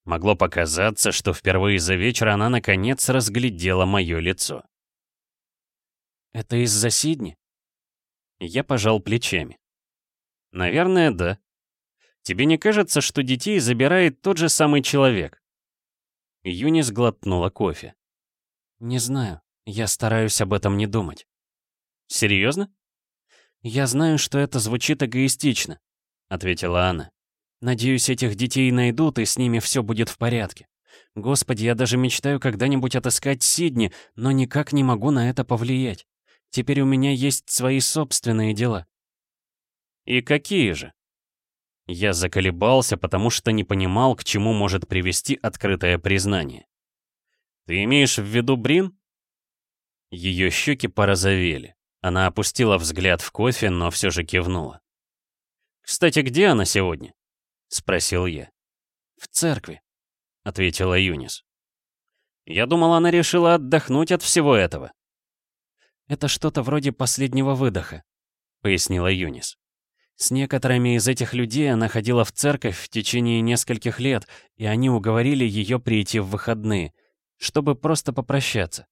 Могло показаться, что впервые за вечер она наконец разглядела мое лицо. «Это из-за Сидни?» Я пожал плечами. «Наверное, да. Тебе не кажется, что детей забирает тот же самый человек?» Юнис глотнула кофе. «Не знаю. Я стараюсь об этом не думать». «Серьезно?» «Я знаю, что это звучит эгоистично», — ответила она. «Надеюсь, этих детей найдут, и с ними все будет в порядке. Господи, я даже мечтаю когда-нибудь отыскать Сидни, но никак не могу на это повлиять. Теперь у меня есть свои собственные дела». «И какие же?» Я заколебался, потому что не понимал, к чему может привести открытое признание. «Ты имеешь в виду Брин?» Ее щеки порозовели. Она опустила взгляд в кофе, но все же кивнула. «Кстати, где она сегодня?» — спросил я. «В церкви», — ответила Юнис. «Я думал, она решила отдохнуть от всего этого». «Это что-то вроде последнего выдоха», — пояснила Юнис. «С некоторыми из этих людей она ходила в церковь в течение нескольких лет, и они уговорили ее прийти в выходные — чтобы просто попрощаться.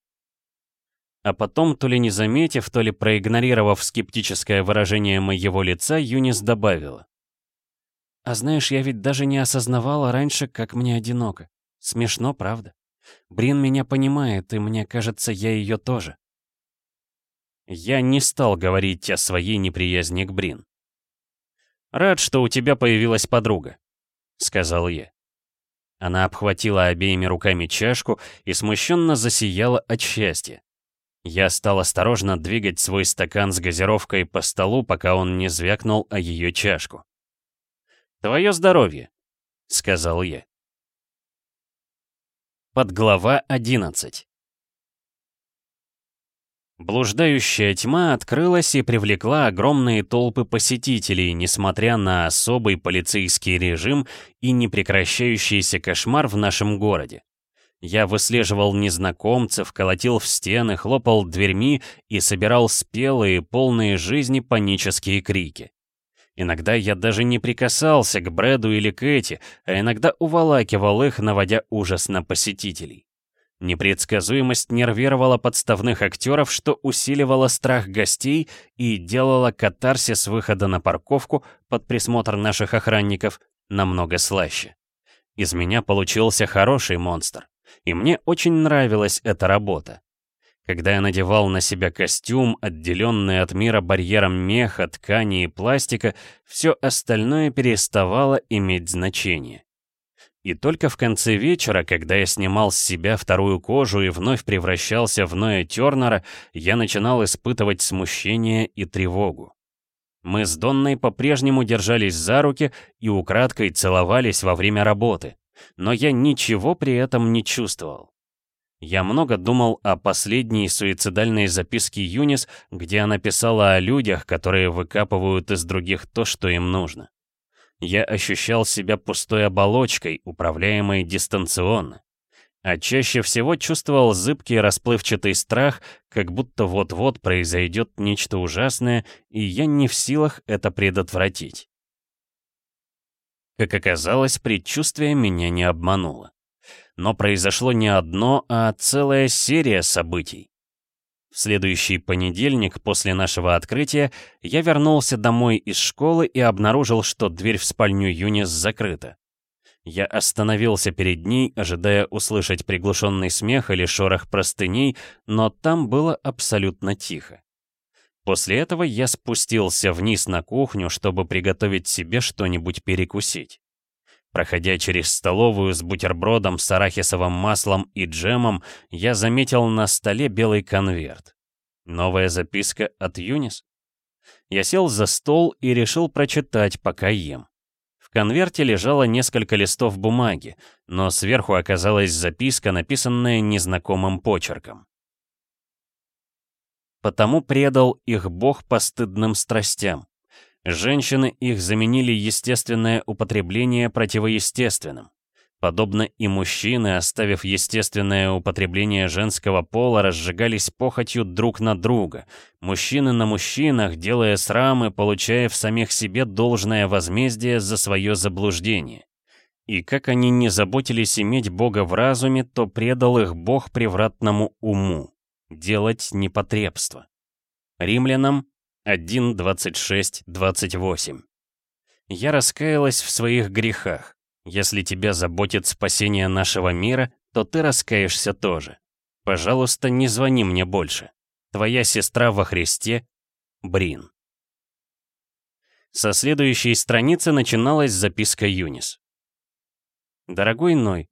А потом, то ли не заметив, то ли проигнорировав скептическое выражение моего лица, Юнис добавила. «А знаешь, я ведь даже не осознавала раньше, как мне одиноко. Смешно, правда? Брин меня понимает, и мне кажется, я ее тоже». Я не стал говорить о своей неприязни к Брин. «Рад, что у тебя появилась подруга», — сказал я. Она обхватила обеими руками чашку и смущенно засияла от счастья. Я стал осторожно двигать свой стакан с газировкой по столу, пока он не звякнул о ее чашку. «Твое здоровье», — сказал я. Подглава 11 Блуждающая тьма открылась и привлекла огромные толпы посетителей, несмотря на особый полицейский режим и непрекращающийся кошмар в нашем городе. Я выслеживал незнакомцев, колотил в стены, хлопал дверьми и собирал спелые, полные жизни панические крики. Иногда я даже не прикасался к Брэду или Кэти, а иногда уволакивал их, наводя ужас на посетителей. Непредсказуемость нервировала подставных актеров, что усиливало страх гостей и делало катарсис выхода на парковку под присмотр наших охранников намного слаще. Из меня получился хороший монстр. И мне очень нравилась эта работа. Когда я надевал на себя костюм, отделенный от мира барьером меха, ткани и пластика, все остальное переставало иметь значение. И только в конце вечера, когда я снимал с себя вторую кожу и вновь превращался в Ноя Тернера, я начинал испытывать смущение и тревогу. Мы с Донной по-прежнему держались за руки и украдкой целовались во время работы но я ничего при этом не чувствовал. Я много думал о последней суицидальной записке Юнис, где она писала о людях, которые выкапывают из других то, что им нужно. Я ощущал себя пустой оболочкой, управляемой дистанционно. А чаще всего чувствовал зыбкий расплывчатый страх, как будто вот-вот произойдет нечто ужасное, и я не в силах это предотвратить. Как оказалось, предчувствие меня не обмануло. Но произошло не одно, а целая серия событий. В следующий понедельник после нашего открытия я вернулся домой из школы и обнаружил, что дверь в спальню Юнис закрыта. Я остановился перед ней, ожидая услышать приглушенный смех или шорох простыней, но там было абсолютно тихо. После этого я спустился вниз на кухню, чтобы приготовить себе что-нибудь перекусить. Проходя через столовую с бутербродом с арахисовым маслом и джемом, я заметил на столе белый конверт. Новая записка от Юнис? Я сел за стол и решил прочитать, пока ем. В конверте лежало несколько листов бумаги, но сверху оказалась записка, написанная незнакомым почерком потому предал их Бог постыдным страстям. Женщины их заменили естественное употребление противоестественным. Подобно и мужчины, оставив естественное употребление женского пола, разжигались похотью друг на друга. Мужчины на мужчинах, делая срамы, получая в самих себе должное возмездие за свое заблуждение. И как они не заботились иметь Бога в разуме, то предал их Бог превратному уму делать непотребство. Римлянам 1.26.28. Я раскаялась в своих грехах. Если тебя заботит спасение нашего мира, то ты раскаешься тоже. Пожалуйста, не звони мне больше. Твоя сестра во Христе, Брин. Со следующей страницы начиналась записка Юнис. «Дорогой Ной,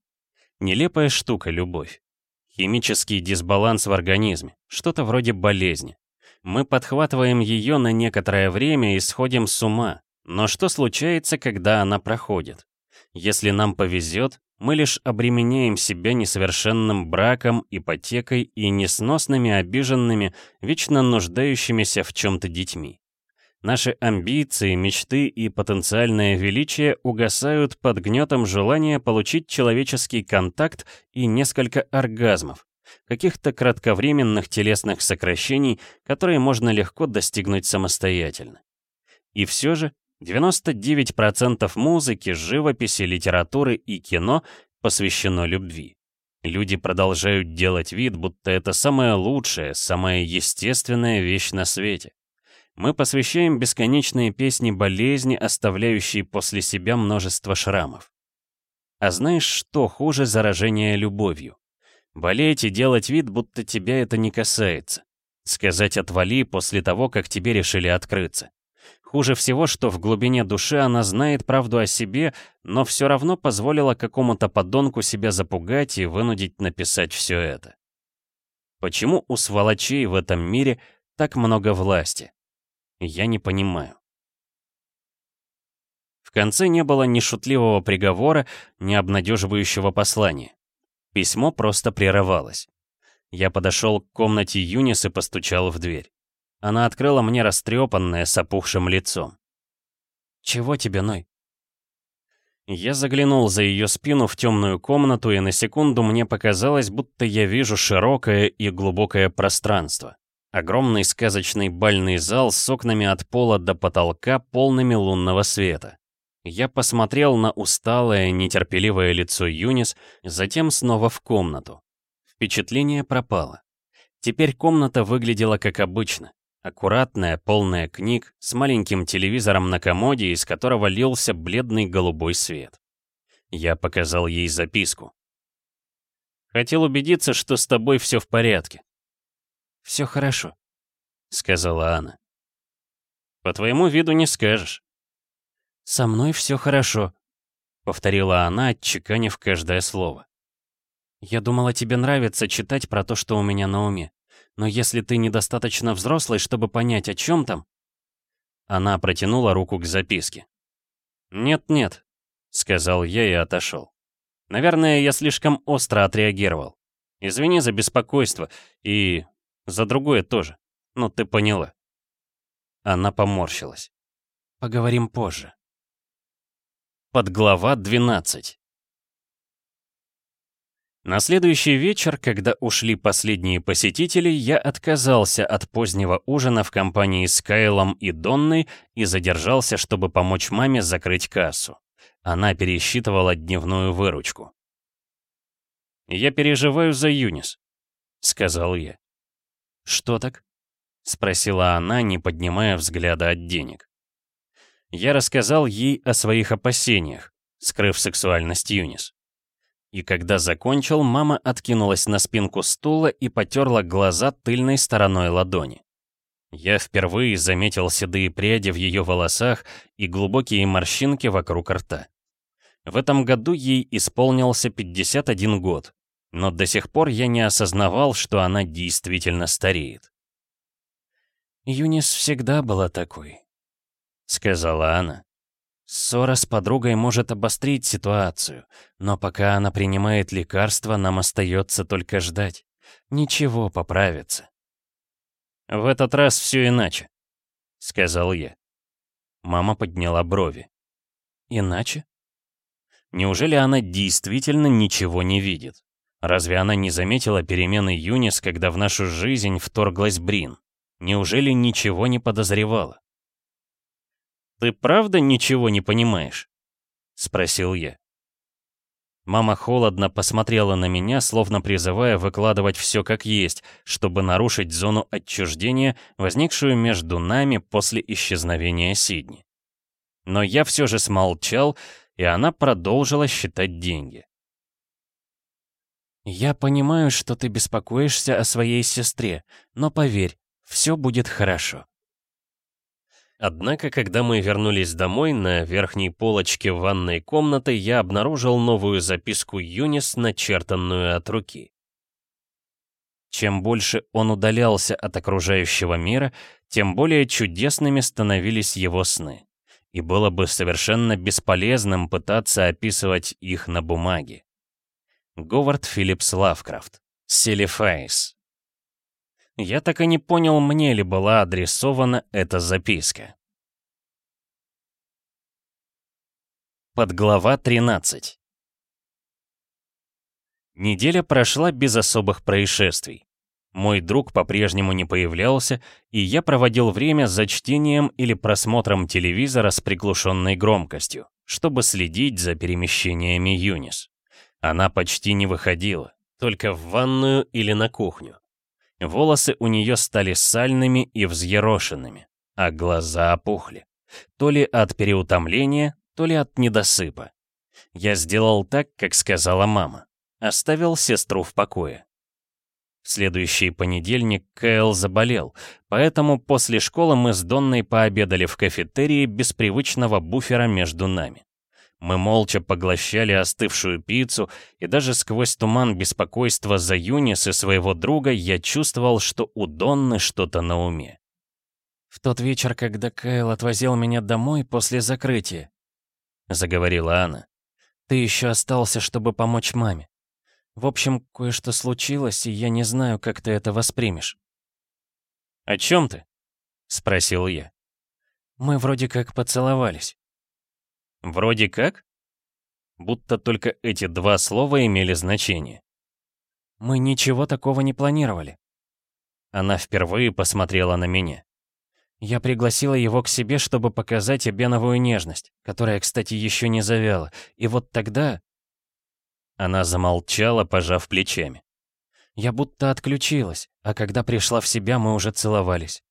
нелепая штука любовь. Химический дисбаланс в организме, что-то вроде болезни. Мы подхватываем ее на некоторое время и сходим с ума. Но что случается, когда она проходит? Если нам повезет, мы лишь обременяем себя несовершенным браком, ипотекой и несносными, обиженными, вечно нуждающимися в чем-то детьми. Наши амбиции, мечты и потенциальное величие угасают под гнетом желания получить человеческий контакт и несколько оргазмов, каких-то кратковременных телесных сокращений, которые можно легко достигнуть самостоятельно. И все же 99% музыки, живописи, литературы и кино посвящено любви. Люди продолжают делать вид, будто это самая лучшая, самая естественная вещь на свете. Мы посвящаем бесконечные песни болезни, оставляющие после себя множество шрамов. А знаешь, что хуже заражения любовью? Болеть и делать вид, будто тебя это не касается. Сказать «отвали» после того, как тебе решили открыться. Хуже всего, что в глубине души она знает правду о себе, но все равно позволила какому-то подонку себя запугать и вынудить написать все это. Почему у сволочей в этом мире так много власти? Я не понимаю. В конце не было ни шутливого приговора, ни обнадеживающего послания. Письмо просто прерывалось. Я подошел к комнате Юнис и постучал в дверь. Она открыла мне растрепанное с опухшим лицом. «Чего тебе, Ной?» Я заглянул за ее спину в темную комнату, и на секунду мне показалось, будто я вижу широкое и глубокое пространство. Огромный сказочный бальный зал с окнами от пола до потолка, полными лунного света. Я посмотрел на усталое, нетерпеливое лицо Юнис, затем снова в комнату. Впечатление пропало. Теперь комната выглядела как обычно. Аккуратная, полная книг, с маленьким телевизором на комоде, из которого лился бледный голубой свет. Я показал ей записку. «Хотел убедиться, что с тобой все в порядке». «Все хорошо», — сказала она. «По твоему виду не скажешь». «Со мной все хорошо», — повторила она, отчеканив каждое слово. «Я думала, тебе нравится читать про то, что у меня на уме. Но если ты недостаточно взрослый, чтобы понять, о чем там...» Она протянула руку к записке. «Нет-нет», — сказал я и отошел. «Наверное, я слишком остро отреагировал. Извини за беспокойство и за другое тоже. Ну, ты поняла». Она поморщилась. «Поговорим позже». Подглава 12 на следующий вечер, когда ушли последние посетители, я отказался от позднего ужина в компании с Кайлом и Донной и задержался, чтобы помочь маме закрыть кассу. Она пересчитывала дневную выручку. «Я переживаю за Юнис», — сказал я. «Что так?» — спросила она, не поднимая взгляда от денег. Я рассказал ей о своих опасениях, скрыв сексуальность Юнис. И когда закончил, мама откинулась на спинку стула и потерла глаза тыльной стороной ладони. Я впервые заметил седые пряди в ее волосах и глубокие морщинки вокруг рта. В этом году ей исполнился 51 год, но до сих пор я не осознавал, что она действительно стареет. «Юнис всегда была такой», — сказала она. Ссора с подругой может обострить ситуацию, но пока она принимает лекарства, нам остается только ждать. Ничего поправится. «В этот раз все иначе», — сказал я. Мама подняла брови. «Иначе?» Неужели она действительно ничего не видит? Разве она не заметила перемены Юнис, когда в нашу жизнь вторглась Брин? Неужели ничего не подозревала? «Ты правда ничего не понимаешь?» — спросил я. Мама холодно посмотрела на меня, словно призывая выкладывать все как есть, чтобы нарушить зону отчуждения, возникшую между нами после исчезновения Сидни. Но я все же смолчал, и она продолжила считать деньги. «Я понимаю, что ты беспокоишься о своей сестре, но поверь, все будет хорошо». Однако, когда мы вернулись домой, на верхней полочке ванной комнаты я обнаружил новую записку Юнис, начертанную от руки. Чем больше он удалялся от окружающего мира, тем более чудесными становились его сны. И было бы совершенно бесполезным пытаться описывать их на бумаге. Говард Филлипс Лавкрафт. Селифайс. Я так и не понял, мне ли была адресована эта записка. Подглава 13 Неделя прошла без особых происшествий. Мой друг по-прежнему не появлялся, и я проводил время за чтением или просмотром телевизора с приглушенной громкостью, чтобы следить за перемещениями Юнис. Она почти не выходила, только в ванную или на кухню. Волосы у нее стали сальными и взъерошенными, а глаза опухли. То ли от переутомления, то ли от недосыпа. Я сделал так, как сказала мама. Оставил сестру в покое. В следующий понедельник Кэл заболел, поэтому после школы мы с Донной пообедали в кафетерии без привычного буфера между нами. Мы молча поглощали остывшую пиццу, и даже сквозь туман беспокойства за Юнис и своего друга я чувствовал, что у Донны что-то на уме. «В тот вечер, когда Кайл отвозил меня домой после закрытия», — заговорила она, — «ты еще остался, чтобы помочь маме. В общем, кое-что случилось, и я не знаю, как ты это воспримешь». «О чем ты?» — спросил я. «Мы вроде как поцеловались». «Вроде как?» будто только эти два слова имели значение. «Мы ничего такого не планировали». Она впервые посмотрела на меня. Я пригласила его к себе, чтобы показать эбеновую нежность, которая, кстати, еще не завяла. И вот тогда... Она замолчала, пожав плечами. Я будто отключилась, а когда пришла в себя, мы уже целовались.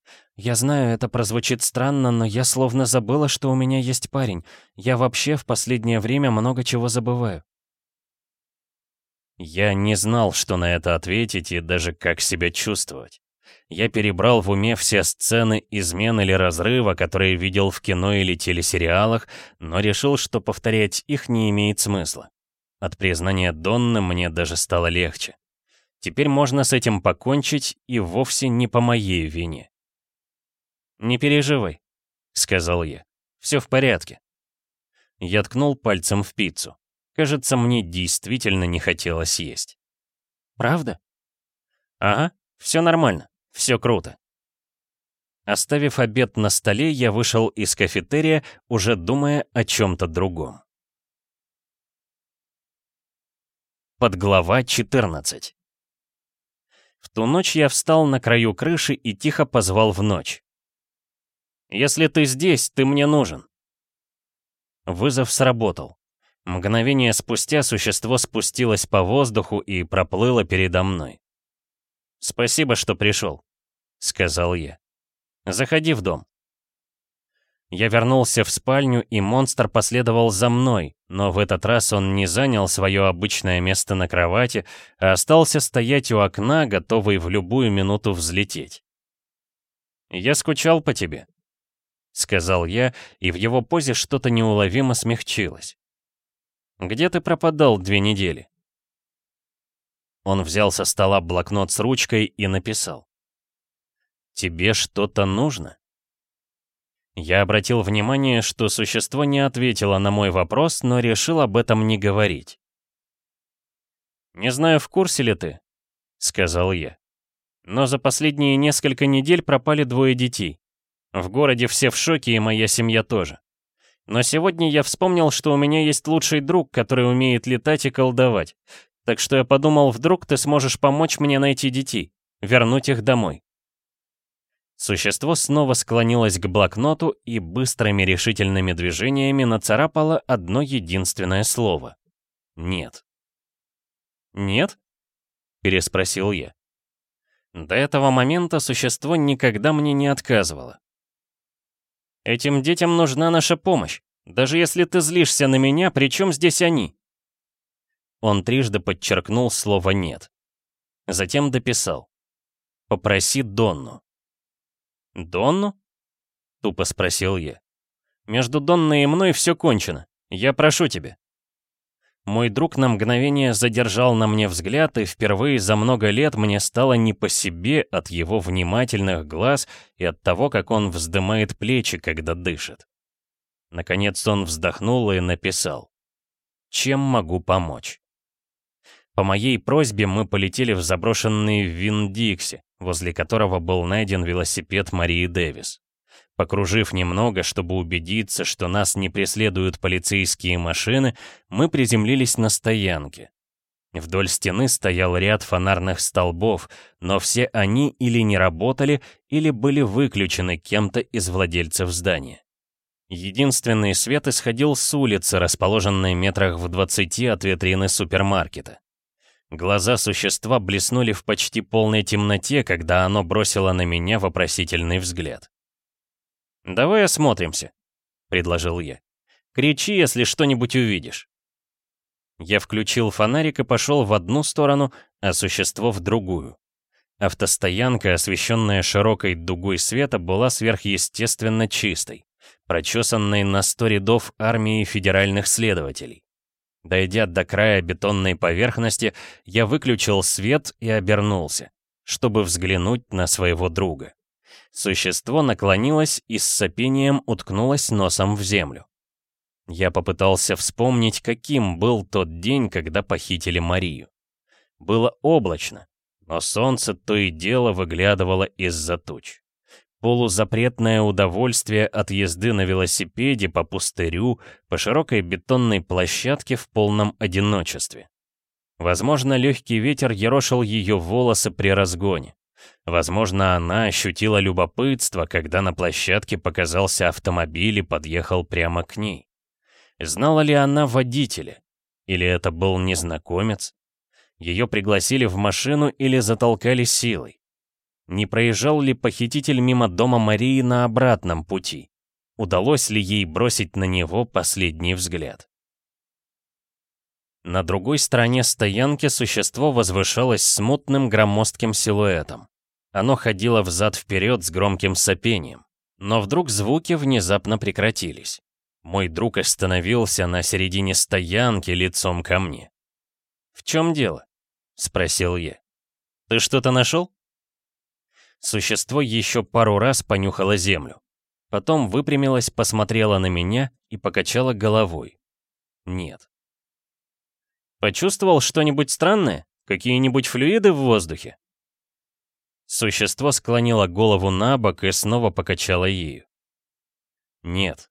Я знаю, это прозвучит странно, но я словно забыла, что у меня есть парень. Я вообще в последнее время много чего забываю. Я не знал, что на это ответить и даже как себя чувствовать. Я перебрал в уме все сцены измен или разрыва, которые видел в кино или телесериалах, но решил, что повторять их не имеет смысла. От признания Донны мне даже стало легче. Теперь можно с этим покончить и вовсе не по моей вине. «Не переживай», — сказал я. «Все в порядке». Я ткнул пальцем в пиццу. Кажется, мне действительно не хотелось есть. «Правда?» «Ага, все нормально. Все круто. Оставив обед на столе, я вышел из кафетерия, уже думая о чем-то другом. Подглава 14 В ту ночь я встал на краю крыши и тихо позвал в ночь. «Если ты здесь, ты мне нужен». Вызов сработал. Мгновение спустя существо спустилось по воздуху и проплыло передо мной. «Спасибо, что пришел», — сказал я. «Заходи в дом». Я вернулся в спальню, и монстр последовал за мной, но в этот раз он не занял свое обычное место на кровати, а остался стоять у окна, готовый в любую минуту взлететь. «Я скучал по тебе», — сказал я, и в его позе что-то неуловимо смягчилось. «Где ты пропадал две недели?» Он взял со стола блокнот с ручкой и написал. «Тебе что-то нужно?» Я обратил внимание, что существо не ответило на мой вопрос, но решил об этом не говорить. «Не знаю, в курсе ли ты», — сказал я. «Но за последние несколько недель пропали двое детей. В городе все в шоке, и моя семья тоже. Но сегодня я вспомнил, что у меня есть лучший друг, который умеет летать и колдовать. Так что я подумал, вдруг ты сможешь помочь мне найти детей, вернуть их домой. Существо снова склонилось к блокноту и быстрыми решительными движениями нацарапало одно единственное слово. «Нет». «Нет?» — переспросил я. До этого момента существо никогда мне не отказывало. «Этим детям нужна наша помощь. Даже если ты злишься на меня, при чем здесь они?» Он трижды подчеркнул слово «нет». Затем дописал. «Попроси Донну». «Донну?» — тупо спросил я. «Между Донной и мной все кончено. Я прошу тебя». Мой друг на мгновение задержал на мне взгляд, и впервые за много лет мне стало не по себе от его внимательных глаз и от того, как он вздымает плечи, когда дышит. Наконец он вздохнул и написал. «Чем могу помочь?» По моей просьбе мы полетели в заброшенный Вин-Дикси, возле которого был найден велосипед Марии Дэвис. Покружив немного, чтобы убедиться, что нас не преследуют полицейские машины, мы приземлились на стоянке. Вдоль стены стоял ряд фонарных столбов, но все они или не работали, или были выключены кем-то из владельцев здания. Единственный свет исходил с улицы, расположенной метрах в 20 от витрины супермаркета. Глаза существа блеснули в почти полной темноте, когда оно бросило на меня вопросительный взгляд. «Давай осмотримся», — предложил я. «Кричи, если что-нибудь увидишь». Я включил фонарик и пошел в одну сторону, а существо в другую. Автостоянка, освещенная широкой дугой света, была сверхъестественно чистой, прочесанной на сто рядов армии федеральных следователей. Дойдя до края бетонной поверхности, я выключил свет и обернулся, чтобы взглянуть на своего друга. Существо наклонилось и с сопением уткнулось носом в землю. Я попытался вспомнить, каким был тот день, когда похитили Марию. Было облачно, но солнце то и дело выглядывало из-за туч. Полузапретное удовольствие от езды на велосипеде по пустырю, по широкой бетонной площадке в полном одиночестве. Возможно, легкий ветер ерошил ее волосы при разгоне. Возможно, она ощутила любопытство, когда на площадке показался автомобиль и подъехал прямо к ней. Знала ли она водителя? Или это был незнакомец? Ее пригласили в машину или затолкали силой? Не проезжал ли похититель мимо дома Марии на обратном пути? Удалось ли ей бросить на него последний взгляд? На другой стороне стоянки существо возвышалось смутным громоздким силуэтом. Оно ходило взад-вперед с громким сопением. Но вдруг звуки внезапно прекратились. Мой друг остановился на середине стоянки лицом ко мне. «В чем дело?» — спросил я. «Ты что-то нашел?» Существо еще пару раз понюхало землю. Потом выпрямилось, посмотрело на меня и покачало головой. Нет. Почувствовал что-нибудь странное? Какие-нибудь флюиды в воздухе? Существо склонило голову на бок и снова покачало ею. Нет.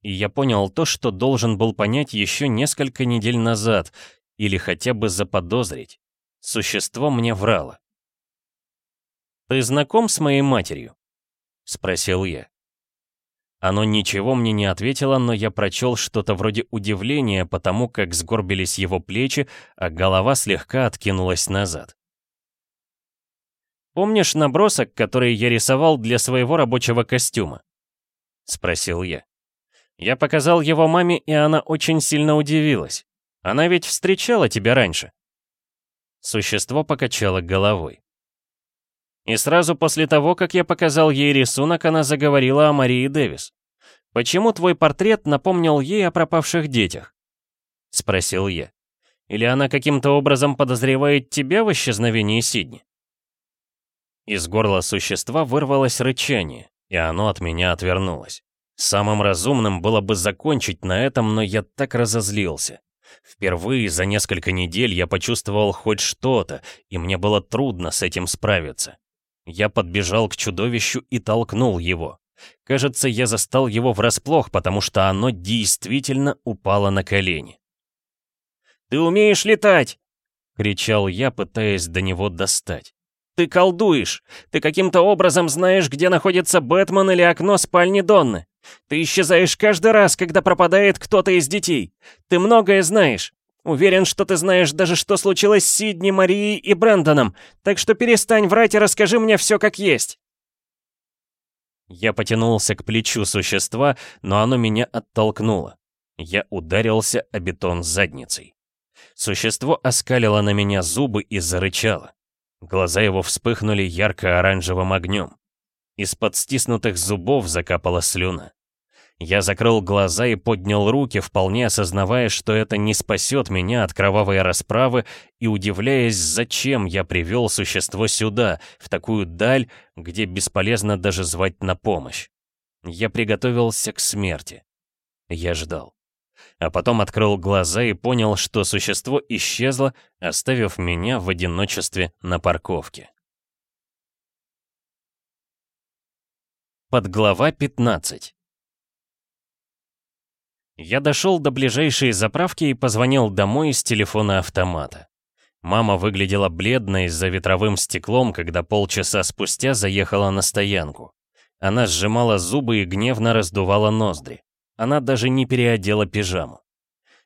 И я понял то, что должен был понять еще несколько недель назад, или хотя бы заподозрить. Существо мне врало. «Ты знаком с моей матерью?» — спросил я. Оно ничего мне не ответило, но я прочел что-то вроде удивления, потому как сгорбились его плечи, а голова слегка откинулась назад. «Помнишь набросок, который я рисовал для своего рабочего костюма?» — спросил я. Я показал его маме, и она очень сильно удивилась. Она ведь встречала тебя раньше. Существо покачало головой. И сразу после того, как я показал ей рисунок, она заговорила о Марии Дэвис. «Почему твой портрет напомнил ей о пропавших детях?» — спросил я. «Или она каким-то образом подозревает тебя в исчезновении Сидни?» Из горла существа вырвалось рычание, и оно от меня отвернулось. Самым разумным было бы закончить на этом, но я так разозлился. Впервые за несколько недель я почувствовал хоть что-то, и мне было трудно с этим справиться. Я подбежал к чудовищу и толкнул его. Кажется, я застал его врасплох, потому что оно действительно упало на колени. «Ты умеешь летать!» — кричал я, пытаясь до него достать. «Ты колдуешь! Ты каким-то образом знаешь, где находится Бэтмен или окно спальни Донны! Ты исчезаешь каждый раз, когда пропадает кто-то из детей! Ты многое знаешь! Уверен, что ты знаешь даже, что случилось с Сидни, Марией и Брэндоном, так что перестань врать и расскажи мне все как есть». Я потянулся к плечу существа, но оно меня оттолкнуло. Я ударился о бетон задницей. Существо оскалило на меня зубы и зарычало. Глаза его вспыхнули ярко-оранжевым огнем. Из-под стиснутых зубов закапала слюна. Я закрыл глаза и поднял руки, вполне осознавая, что это не спасет меня от кровавой расправы и удивляясь, зачем я привел существо сюда, в такую даль, где бесполезно даже звать на помощь. Я приготовился к смерти. Я ждал. А потом открыл глаза и понял, что существо исчезло, оставив меня в одиночестве на парковке. Подглава 15 я дошел до ближайшей заправки и позвонил домой с телефона автомата. Мама выглядела бледной за ветровым стеклом, когда полчаса спустя заехала на стоянку. Она сжимала зубы и гневно раздувала ноздри. Она даже не переодела пижаму.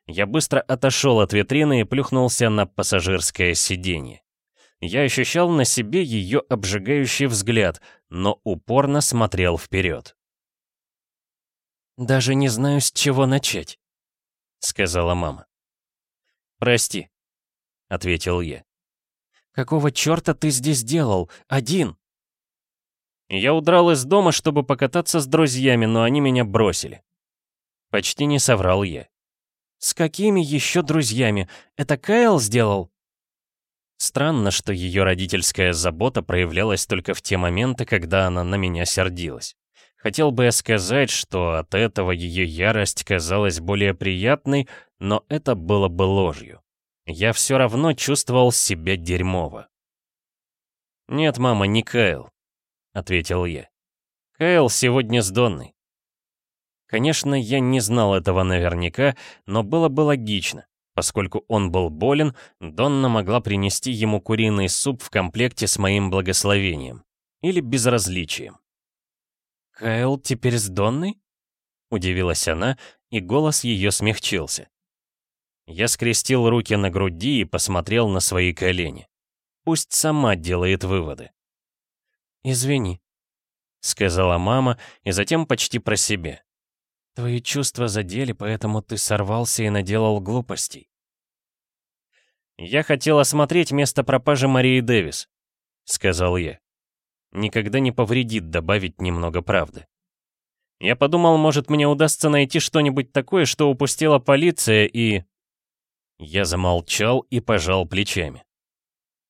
Я быстро отошел от витрины и плюхнулся на пассажирское сиденье. Я ощущал на себе ее обжигающий взгляд, но упорно смотрел вперед. «Даже не знаю, с чего начать», — сказала мама. «Прости», — ответил я. «Какого черта ты здесь делал? Один?» Я удрал из дома, чтобы покататься с друзьями, но они меня бросили. Почти не соврал я. «С какими еще друзьями? Это Кайл сделал?» Странно, что ее родительская забота проявлялась только в те моменты, когда она на меня сердилась. Хотел бы я сказать, что от этого ее ярость казалась более приятной, но это было бы ложью. Я все равно чувствовал себя дерьмово. «Нет, мама, не Кайл», — ответил я. Кайл сегодня с Донной. Конечно, я не знал этого наверняка, но было бы логично. Поскольку он был болен, Донна могла принести ему куриный суп в комплекте с моим благословением. Или безразличием. «Кайл теперь с Донной?» — удивилась она, и голос ее смягчился. Я скрестил руки на груди и посмотрел на свои колени. Пусть сама делает выводы. «Извини», — сказала мама, и затем почти про себя. «Твои чувства задели, поэтому ты сорвался и наделал глупостей». «Я хотел осмотреть место пропажи Марии Дэвис», — сказал я. Никогда не повредит добавить немного правды. Я подумал, может, мне удастся найти что-нибудь такое, что упустила полиция и... Я замолчал и пожал плечами.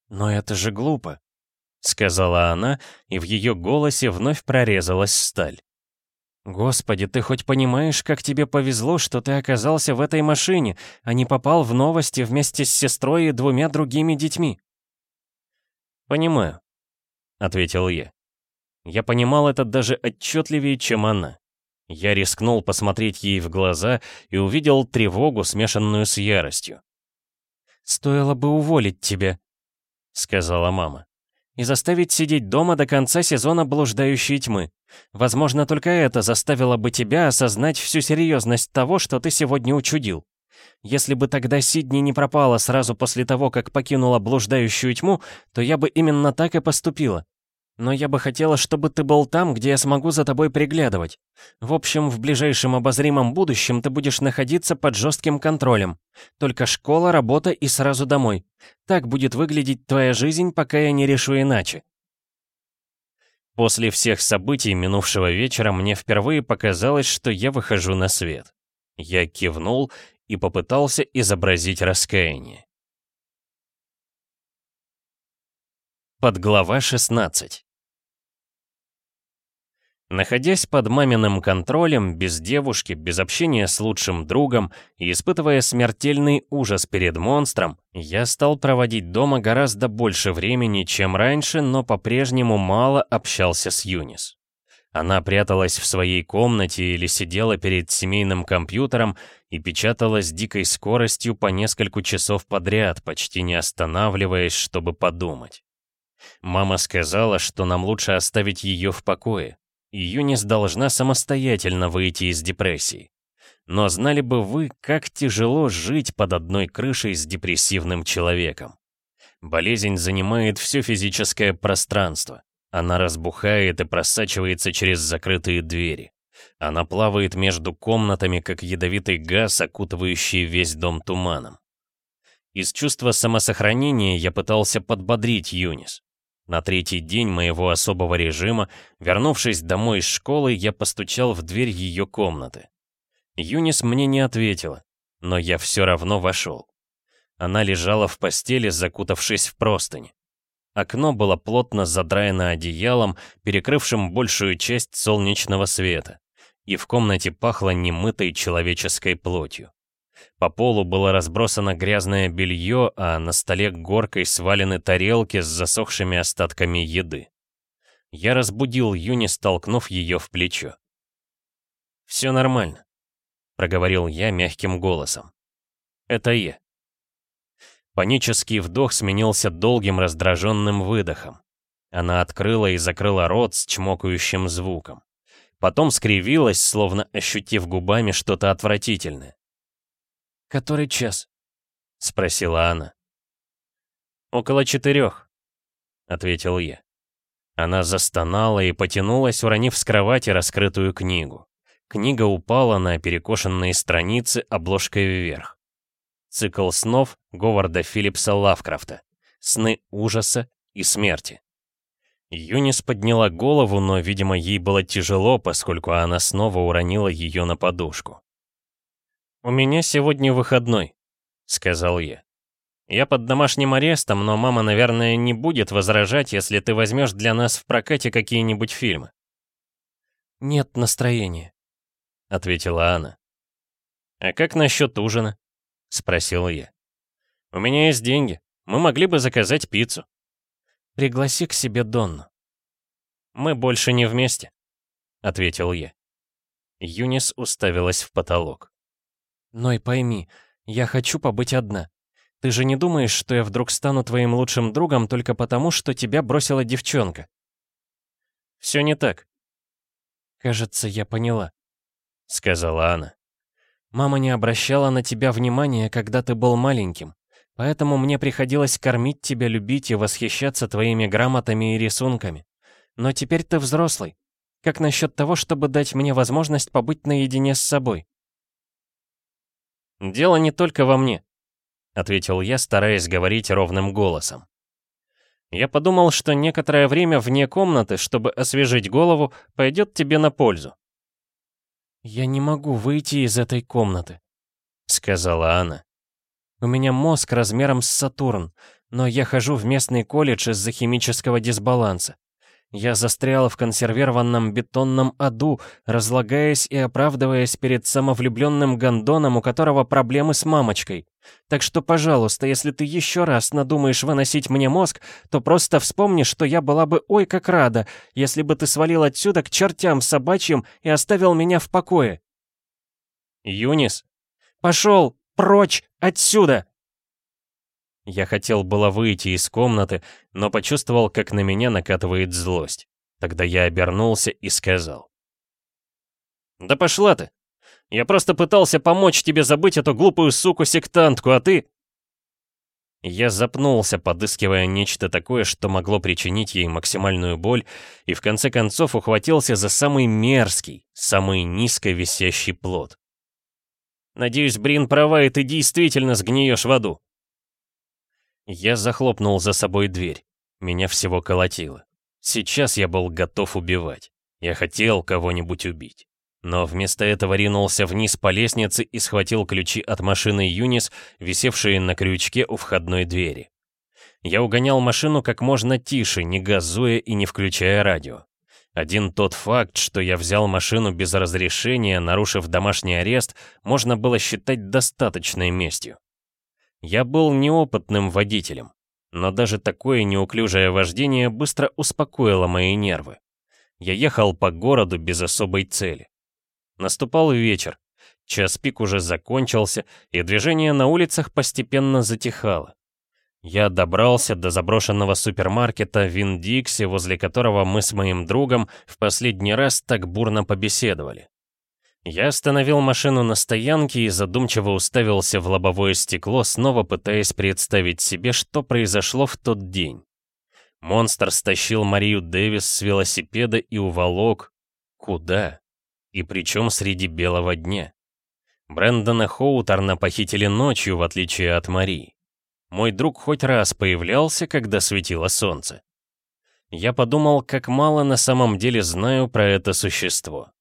«Но это же глупо», — сказала она, и в ее голосе вновь прорезалась сталь. «Господи, ты хоть понимаешь, как тебе повезло, что ты оказался в этой машине, а не попал в новости вместе с сестрой и двумя другими детьми?» «Понимаю», — ответил я. Я понимал это даже отчетливее, чем она. Я рискнул посмотреть ей в глаза и увидел тревогу, смешанную с яростью. «Стоило бы уволить тебя», — сказала мама и заставить сидеть дома до конца сезона блуждающей тьмы. Возможно, только это заставило бы тебя осознать всю серьезность того, что ты сегодня учудил. Если бы тогда Сидни не пропала сразу после того, как покинула блуждающую тьму, то я бы именно так и поступила. Но я бы хотела, чтобы ты был там, где я смогу за тобой приглядывать. В общем, в ближайшем обозримом будущем ты будешь находиться под жестким контролем. Только школа, работа и сразу домой. Так будет выглядеть твоя жизнь, пока я не решу иначе. После всех событий минувшего вечера мне впервые показалось, что я выхожу на свет. Я кивнул и попытался изобразить раскаяние. Подглава 16 Находясь под маминым контролем, без девушки, без общения с лучшим другом и испытывая смертельный ужас перед монстром, я стал проводить дома гораздо больше времени, чем раньше, но по-прежнему мало общался с Юнис. Она пряталась в своей комнате или сидела перед семейным компьютером и печатала с дикой скоростью по несколько часов подряд, почти не останавливаясь, чтобы подумать. Мама сказала, что нам лучше оставить ее в покое. Юнис должна самостоятельно выйти из депрессии. Но знали бы вы, как тяжело жить под одной крышей с депрессивным человеком. Болезнь занимает все физическое пространство. Она разбухает и просачивается через закрытые двери. Она плавает между комнатами, как ядовитый газ, окутывающий весь дом туманом. Из чувства самосохранения я пытался подбодрить Юнис. На третий день моего особого режима, вернувшись домой из школы, я постучал в дверь ее комнаты. Юнис мне не ответила, но я все равно вошел. Она лежала в постели, закутавшись в простынь. Окно было плотно задраено одеялом, перекрывшим большую часть солнечного света, и в комнате пахло немытой человеческой плотью. По полу было разбросано грязное белье, а на столе горкой свалены тарелки с засохшими остатками еды. Я разбудил Юни, столкнув ее в плечо. «Все нормально», — проговорил я мягким голосом. «Это я». Панический вдох сменился долгим раздраженным выдохом. Она открыла и закрыла рот с чмокающим звуком. Потом скривилась, словно ощутив губами что-то отвратительное. «Который час?» — спросила она. «Около четырех», — ответил я. Она застонала и потянулась, уронив с кровати раскрытую книгу. Книга упала на перекошенные страницы обложкой вверх. Цикл снов Говарда Филлипса Лавкрафта. Сны ужаса и смерти. Юнис подняла голову, но, видимо, ей было тяжело, поскольку она снова уронила ее на подушку. «У меня сегодня выходной», — сказал я. «Я под домашним арестом, но мама, наверное, не будет возражать, если ты возьмешь для нас в прокате какие-нибудь фильмы». «Нет настроения», — ответила она. «А как насчет ужина?» — спросил я. «У меня есть деньги. Мы могли бы заказать пиццу». «Пригласи к себе Донну». «Мы больше не вместе». — ответил я. Юнис уставилась в потолок. «Ной, пойми, я хочу побыть одна. Ты же не думаешь, что я вдруг стану твоим лучшим другом только потому, что тебя бросила девчонка?» «Все не так». «Кажется, я поняла», — сказала она. «Мама не обращала на тебя внимания, когда ты был маленьким, поэтому мне приходилось кормить тебя, любить и восхищаться твоими грамотами и рисунками. Но теперь ты взрослый. Как насчет того, чтобы дать мне возможность побыть наедине с собой?» «Дело не только во мне», — ответил я, стараясь говорить ровным голосом. «Я подумал, что некоторое время вне комнаты, чтобы освежить голову, пойдет тебе на пользу». «Я не могу выйти из этой комнаты», — сказала она. «У меня мозг размером с Сатурн, но я хожу в местный колледж из-за химического дисбаланса. Я застряла в консервированном бетонном аду, разлагаясь и оправдываясь перед самовлюбленным гондоном, у которого проблемы с мамочкой. Так что, пожалуйста, если ты еще раз надумаешь выносить мне мозг, то просто вспомни, что я была бы ой как рада, если бы ты свалил отсюда к чертям собачьим и оставил меня в покое. Юнис? Пошел! Прочь! Отсюда! Я хотел было выйти из комнаты, но почувствовал, как на меня накатывает злость. Тогда я обернулся и сказал. «Да пошла ты! Я просто пытался помочь тебе забыть эту глупую суку-сектантку, а ты...» Я запнулся, подыскивая нечто такое, что могло причинить ей максимальную боль, и в конце концов ухватился за самый мерзкий, самый низко висящий плод. «Надеюсь, Брин права, и ты действительно сгниешь в аду», я захлопнул за собой дверь. Меня всего колотило. Сейчас я был готов убивать. Я хотел кого-нибудь убить. Но вместо этого ринулся вниз по лестнице и схватил ключи от машины Юнис, висевшие на крючке у входной двери. Я угонял машину как можно тише, не газуя и не включая радио. Один тот факт, что я взял машину без разрешения, нарушив домашний арест, можно было считать достаточной местью. Я был неопытным водителем, но даже такое неуклюжее вождение быстро успокоило мои нервы. Я ехал по городу без особой цели. Наступал вечер, час пик уже закончился, и движение на улицах постепенно затихало. Я добрался до заброшенного супермаркета Вин-Дикси, возле которого мы с моим другом в последний раз так бурно побеседовали. Я остановил машину на стоянке и задумчиво уставился в лобовое стекло, снова пытаясь представить себе, что произошло в тот день. Монстр стащил Марию Дэвис с велосипеда и уволок. Куда? И причем среди белого дня. Брэндона Хоуторна похитили ночью, в отличие от Марии. Мой друг хоть раз появлялся, когда светило солнце. Я подумал, как мало на самом деле знаю про это существо.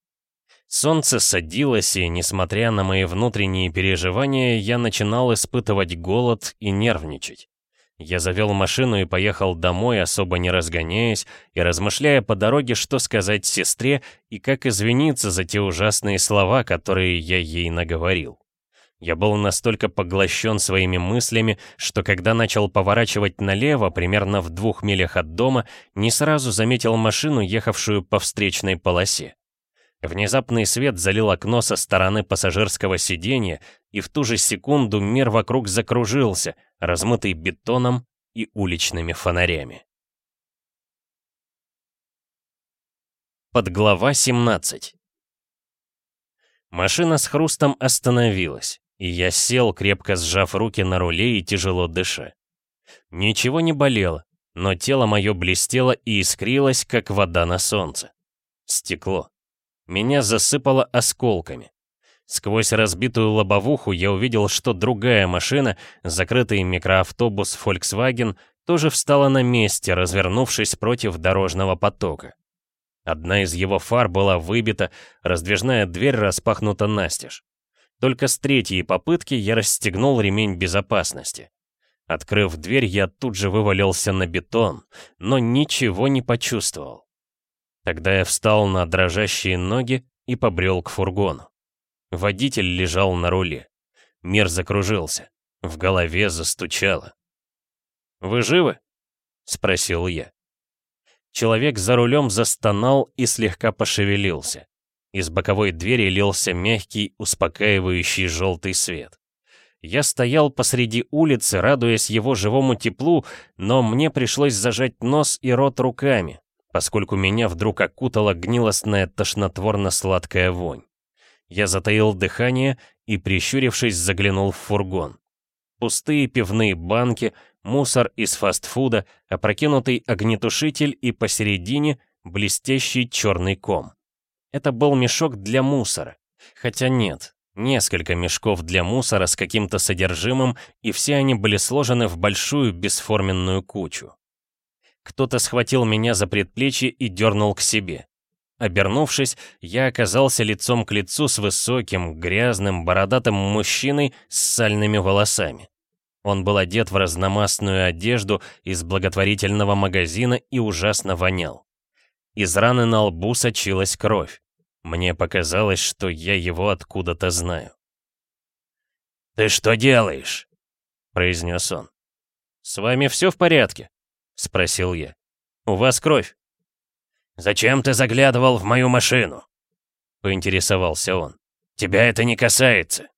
Солнце садилось, и, несмотря на мои внутренние переживания, я начинал испытывать голод и нервничать. Я завел машину и поехал домой, особо не разгоняясь, и размышляя по дороге, что сказать сестре и как извиниться за те ужасные слова, которые я ей наговорил. Я был настолько поглощен своими мыслями, что когда начал поворачивать налево, примерно в двух милях от дома, не сразу заметил машину, ехавшую по встречной полосе. Внезапный свет залил окно со стороны пассажирского сиденья, и в ту же секунду мир вокруг закружился, размытый бетоном и уличными фонарями. Подглава 17 Машина с хрустом остановилась, и я сел, крепко сжав руки на руле и тяжело дыша. Ничего не болело, но тело мое блестело и искрилось, как вода на солнце. Стекло. Меня засыпало осколками. Сквозь разбитую лобовуху я увидел, что другая машина, закрытый микроавтобус Volkswagen, тоже встала на месте, развернувшись против дорожного потока. Одна из его фар была выбита, раздвижная дверь распахнута настежь. Только с третьей попытки я расстегнул ремень безопасности. Открыв дверь, я тут же вывалился на бетон, но ничего не почувствовал. Тогда я встал на дрожащие ноги и побрел к фургону. Водитель лежал на руле. Мир закружился. В голове застучало. «Вы живы?» — спросил я. Человек за рулем застонал и слегка пошевелился. Из боковой двери лился мягкий, успокаивающий желтый свет. Я стоял посреди улицы, радуясь его живому теплу, но мне пришлось зажать нос и рот руками, поскольку меня вдруг окутала гнилостная тошнотворно-сладкая вонь. Я затаил дыхание и, прищурившись, заглянул в фургон. Пустые пивные банки, мусор из фастфуда, опрокинутый огнетушитель и посередине блестящий черный ком. Это был мешок для мусора. Хотя нет, несколько мешков для мусора с каким-то содержимым, и все они были сложены в большую бесформенную кучу. Кто-то схватил меня за предплечье и дернул к себе. Обернувшись, я оказался лицом к лицу с высоким, грязным, бородатым мужчиной с сальными волосами. Он был одет в разномастную одежду из благотворительного магазина и ужасно вонял. Из раны на лбу сочилась кровь. Мне показалось, что я его откуда-то знаю. «Ты что делаешь?» — произнес он. «С вами все в порядке?» — спросил я. «У вас кровь?» «Зачем ты заглядывал в мою машину?» — поинтересовался он. «Тебя это не касается».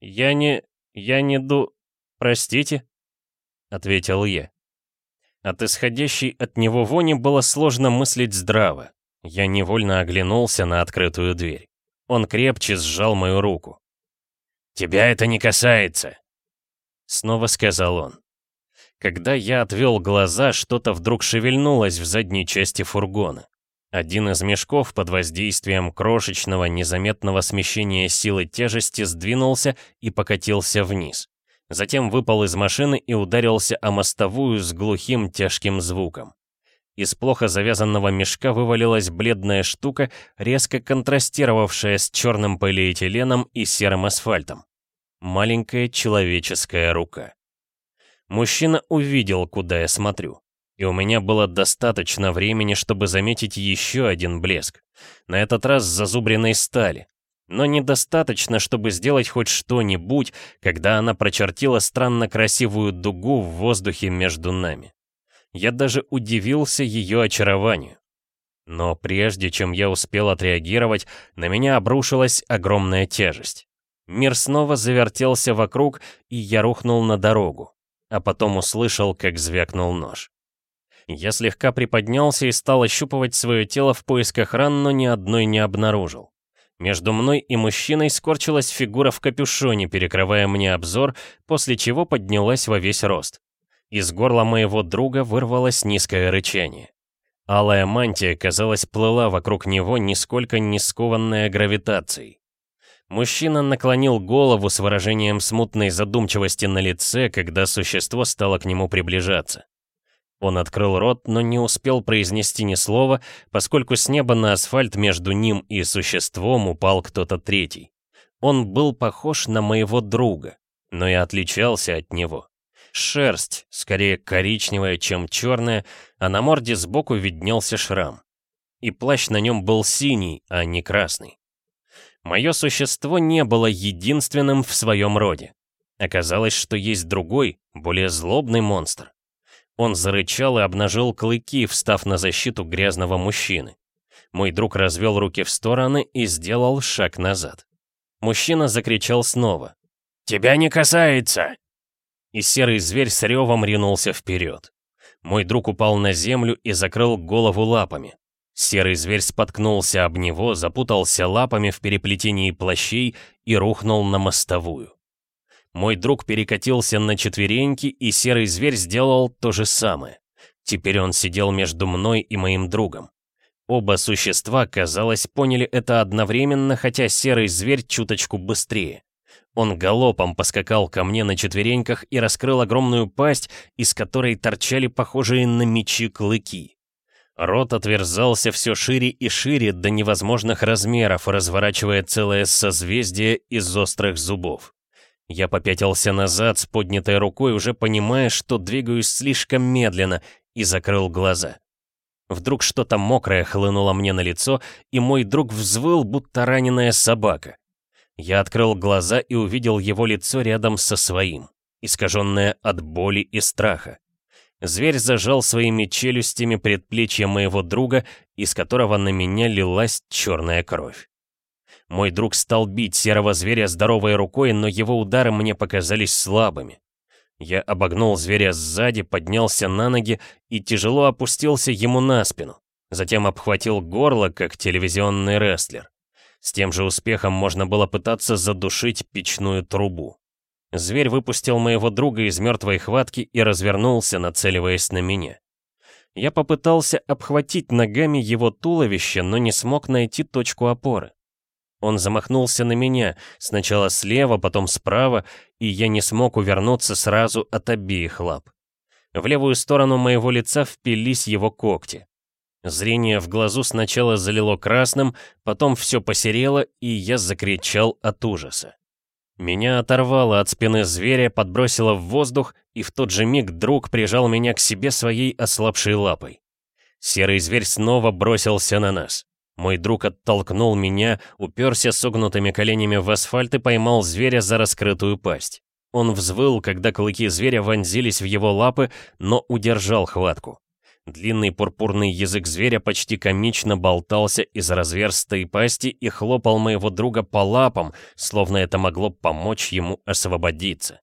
«Я не... я не ду... простите?» — ответил я. От исходящей от него вони было сложно мыслить здраво. Я невольно оглянулся на открытую дверь. Он крепче сжал мою руку. «Тебя это не касается!» Снова сказал он. Когда я отвел глаза, что-то вдруг шевельнулось в задней части фургона. Один из мешков под воздействием крошечного незаметного смещения силы тяжести сдвинулся и покатился вниз. Затем выпал из машины и ударился о мостовую с глухим тяжким звуком. Из плохо завязанного мешка вывалилась бледная штука, резко контрастировавшая с черным полиэтиленом и серым асфальтом. Маленькая человеческая рука. Мужчина увидел, куда я смотрю. И у меня было достаточно времени, чтобы заметить еще один блеск. На этот раз зазубренной стали но недостаточно, чтобы сделать хоть что-нибудь, когда она прочертила странно красивую дугу в воздухе между нами. Я даже удивился ее очарованию. Но прежде чем я успел отреагировать, на меня обрушилась огромная тяжесть. Мир снова завертелся вокруг, и я рухнул на дорогу, а потом услышал, как звякнул нож. Я слегка приподнялся и стал ощупывать свое тело в поисках ран, но ни одной не обнаружил. Между мной и мужчиной скорчилась фигура в капюшоне, перекрывая мне обзор, после чего поднялась во весь рост. Из горла моего друга вырвалось низкое рычание. Алая мантия, казалось, плыла вокруг него, нисколько не скованная гравитацией. Мужчина наклонил голову с выражением смутной задумчивости на лице, когда существо стало к нему приближаться. Он открыл рот, но не успел произнести ни слова, поскольку с неба на асфальт между ним и существом упал кто-то третий. Он был похож на моего друга, но и отличался от него. Шерсть, скорее коричневая, чем черная, а на морде сбоку виднелся шрам. И плащ на нем был синий, а не красный. Мое существо не было единственным в своем роде. Оказалось, что есть другой, более злобный монстр. Он зарычал и обнажил клыки, встав на защиту грязного мужчины. Мой друг развел руки в стороны и сделал шаг назад. Мужчина закричал снова. «Тебя не касается!» И серый зверь с ревом ринулся вперед. Мой друг упал на землю и закрыл голову лапами. Серый зверь споткнулся об него, запутался лапами в переплетении плащей и рухнул на мостовую. Мой друг перекатился на четвереньки, и серый зверь сделал то же самое. Теперь он сидел между мной и моим другом. Оба существа, казалось, поняли это одновременно, хотя серый зверь чуточку быстрее. Он галопом поскакал ко мне на четвереньках и раскрыл огромную пасть, из которой торчали похожие на мечи клыки. Рот отверзался все шире и шире до невозможных размеров, разворачивая целое созвездие из острых зубов. Я попятился назад с поднятой рукой, уже понимая, что двигаюсь слишком медленно, и закрыл глаза. Вдруг что-то мокрое хлынуло мне на лицо, и мой друг взвыл, будто раненая собака. Я открыл глаза и увидел его лицо рядом со своим, искаженное от боли и страха. Зверь зажал своими челюстями предплечье моего друга, из которого на меня лилась черная кровь. Мой друг стал бить серого зверя здоровой рукой, но его удары мне показались слабыми. Я обогнул зверя сзади, поднялся на ноги и тяжело опустился ему на спину. Затем обхватил горло, как телевизионный рестлер. С тем же успехом можно было пытаться задушить печную трубу. Зверь выпустил моего друга из мертвой хватки и развернулся, нацеливаясь на меня. Я попытался обхватить ногами его туловище, но не смог найти точку опоры. Он замахнулся на меня, сначала слева, потом справа, и я не смог увернуться сразу от обеих лап. В левую сторону моего лица впились его когти. Зрение в глазу сначала залило красным, потом все посерело, и я закричал от ужаса. Меня оторвало от спины зверя, подбросило в воздух, и в тот же миг друг прижал меня к себе своей ослабшей лапой. Серый зверь снова бросился на нас. Мой друг оттолкнул меня, уперся согнутыми коленями в асфальт и поймал зверя за раскрытую пасть. Он взвыл, когда клыки зверя вонзились в его лапы, но удержал хватку. Длинный пурпурный язык зверя почти комично болтался из разверстой пасти и хлопал моего друга по лапам, словно это могло помочь ему освободиться.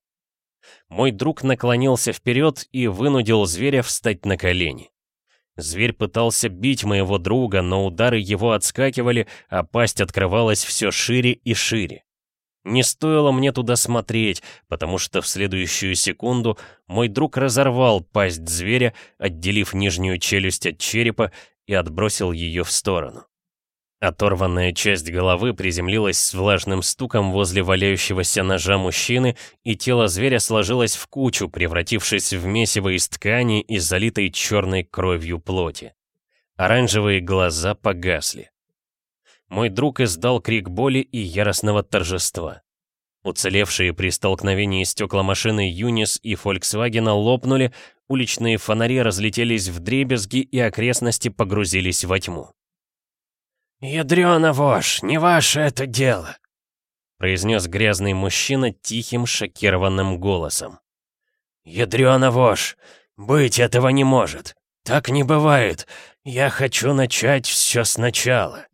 Мой друг наклонился вперед и вынудил зверя встать на колени. Зверь пытался бить моего друга, но удары его отскакивали, а пасть открывалась все шире и шире. Не стоило мне туда смотреть, потому что в следующую секунду мой друг разорвал пасть зверя, отделив нижнюю челюсть от черепа и отбросил ее в сторону. Оторванная часть головы приземлилась с влажным стуком возле валяющегося ножа мужчины, и тело зверя сложилось в кучу, превратившись в месиво из ткани и залитой черной кровью плоти. Оранжевые глаза погасли. Мой друг издал крик боли и яростного торжества. Уцелевшие при столкновении стекла машины Юнис и Фольксвагена лопнули, уличные фонари разлетелись в дребезги и окрестности погрузились во тьму. «Ядрёна вошь, не ваше это дело!» произнес грязный мужчина тихим, шокированным голосом. «Ядрёна вошь, быть этого не может. Так не бывает. Я хочу начать все сначала».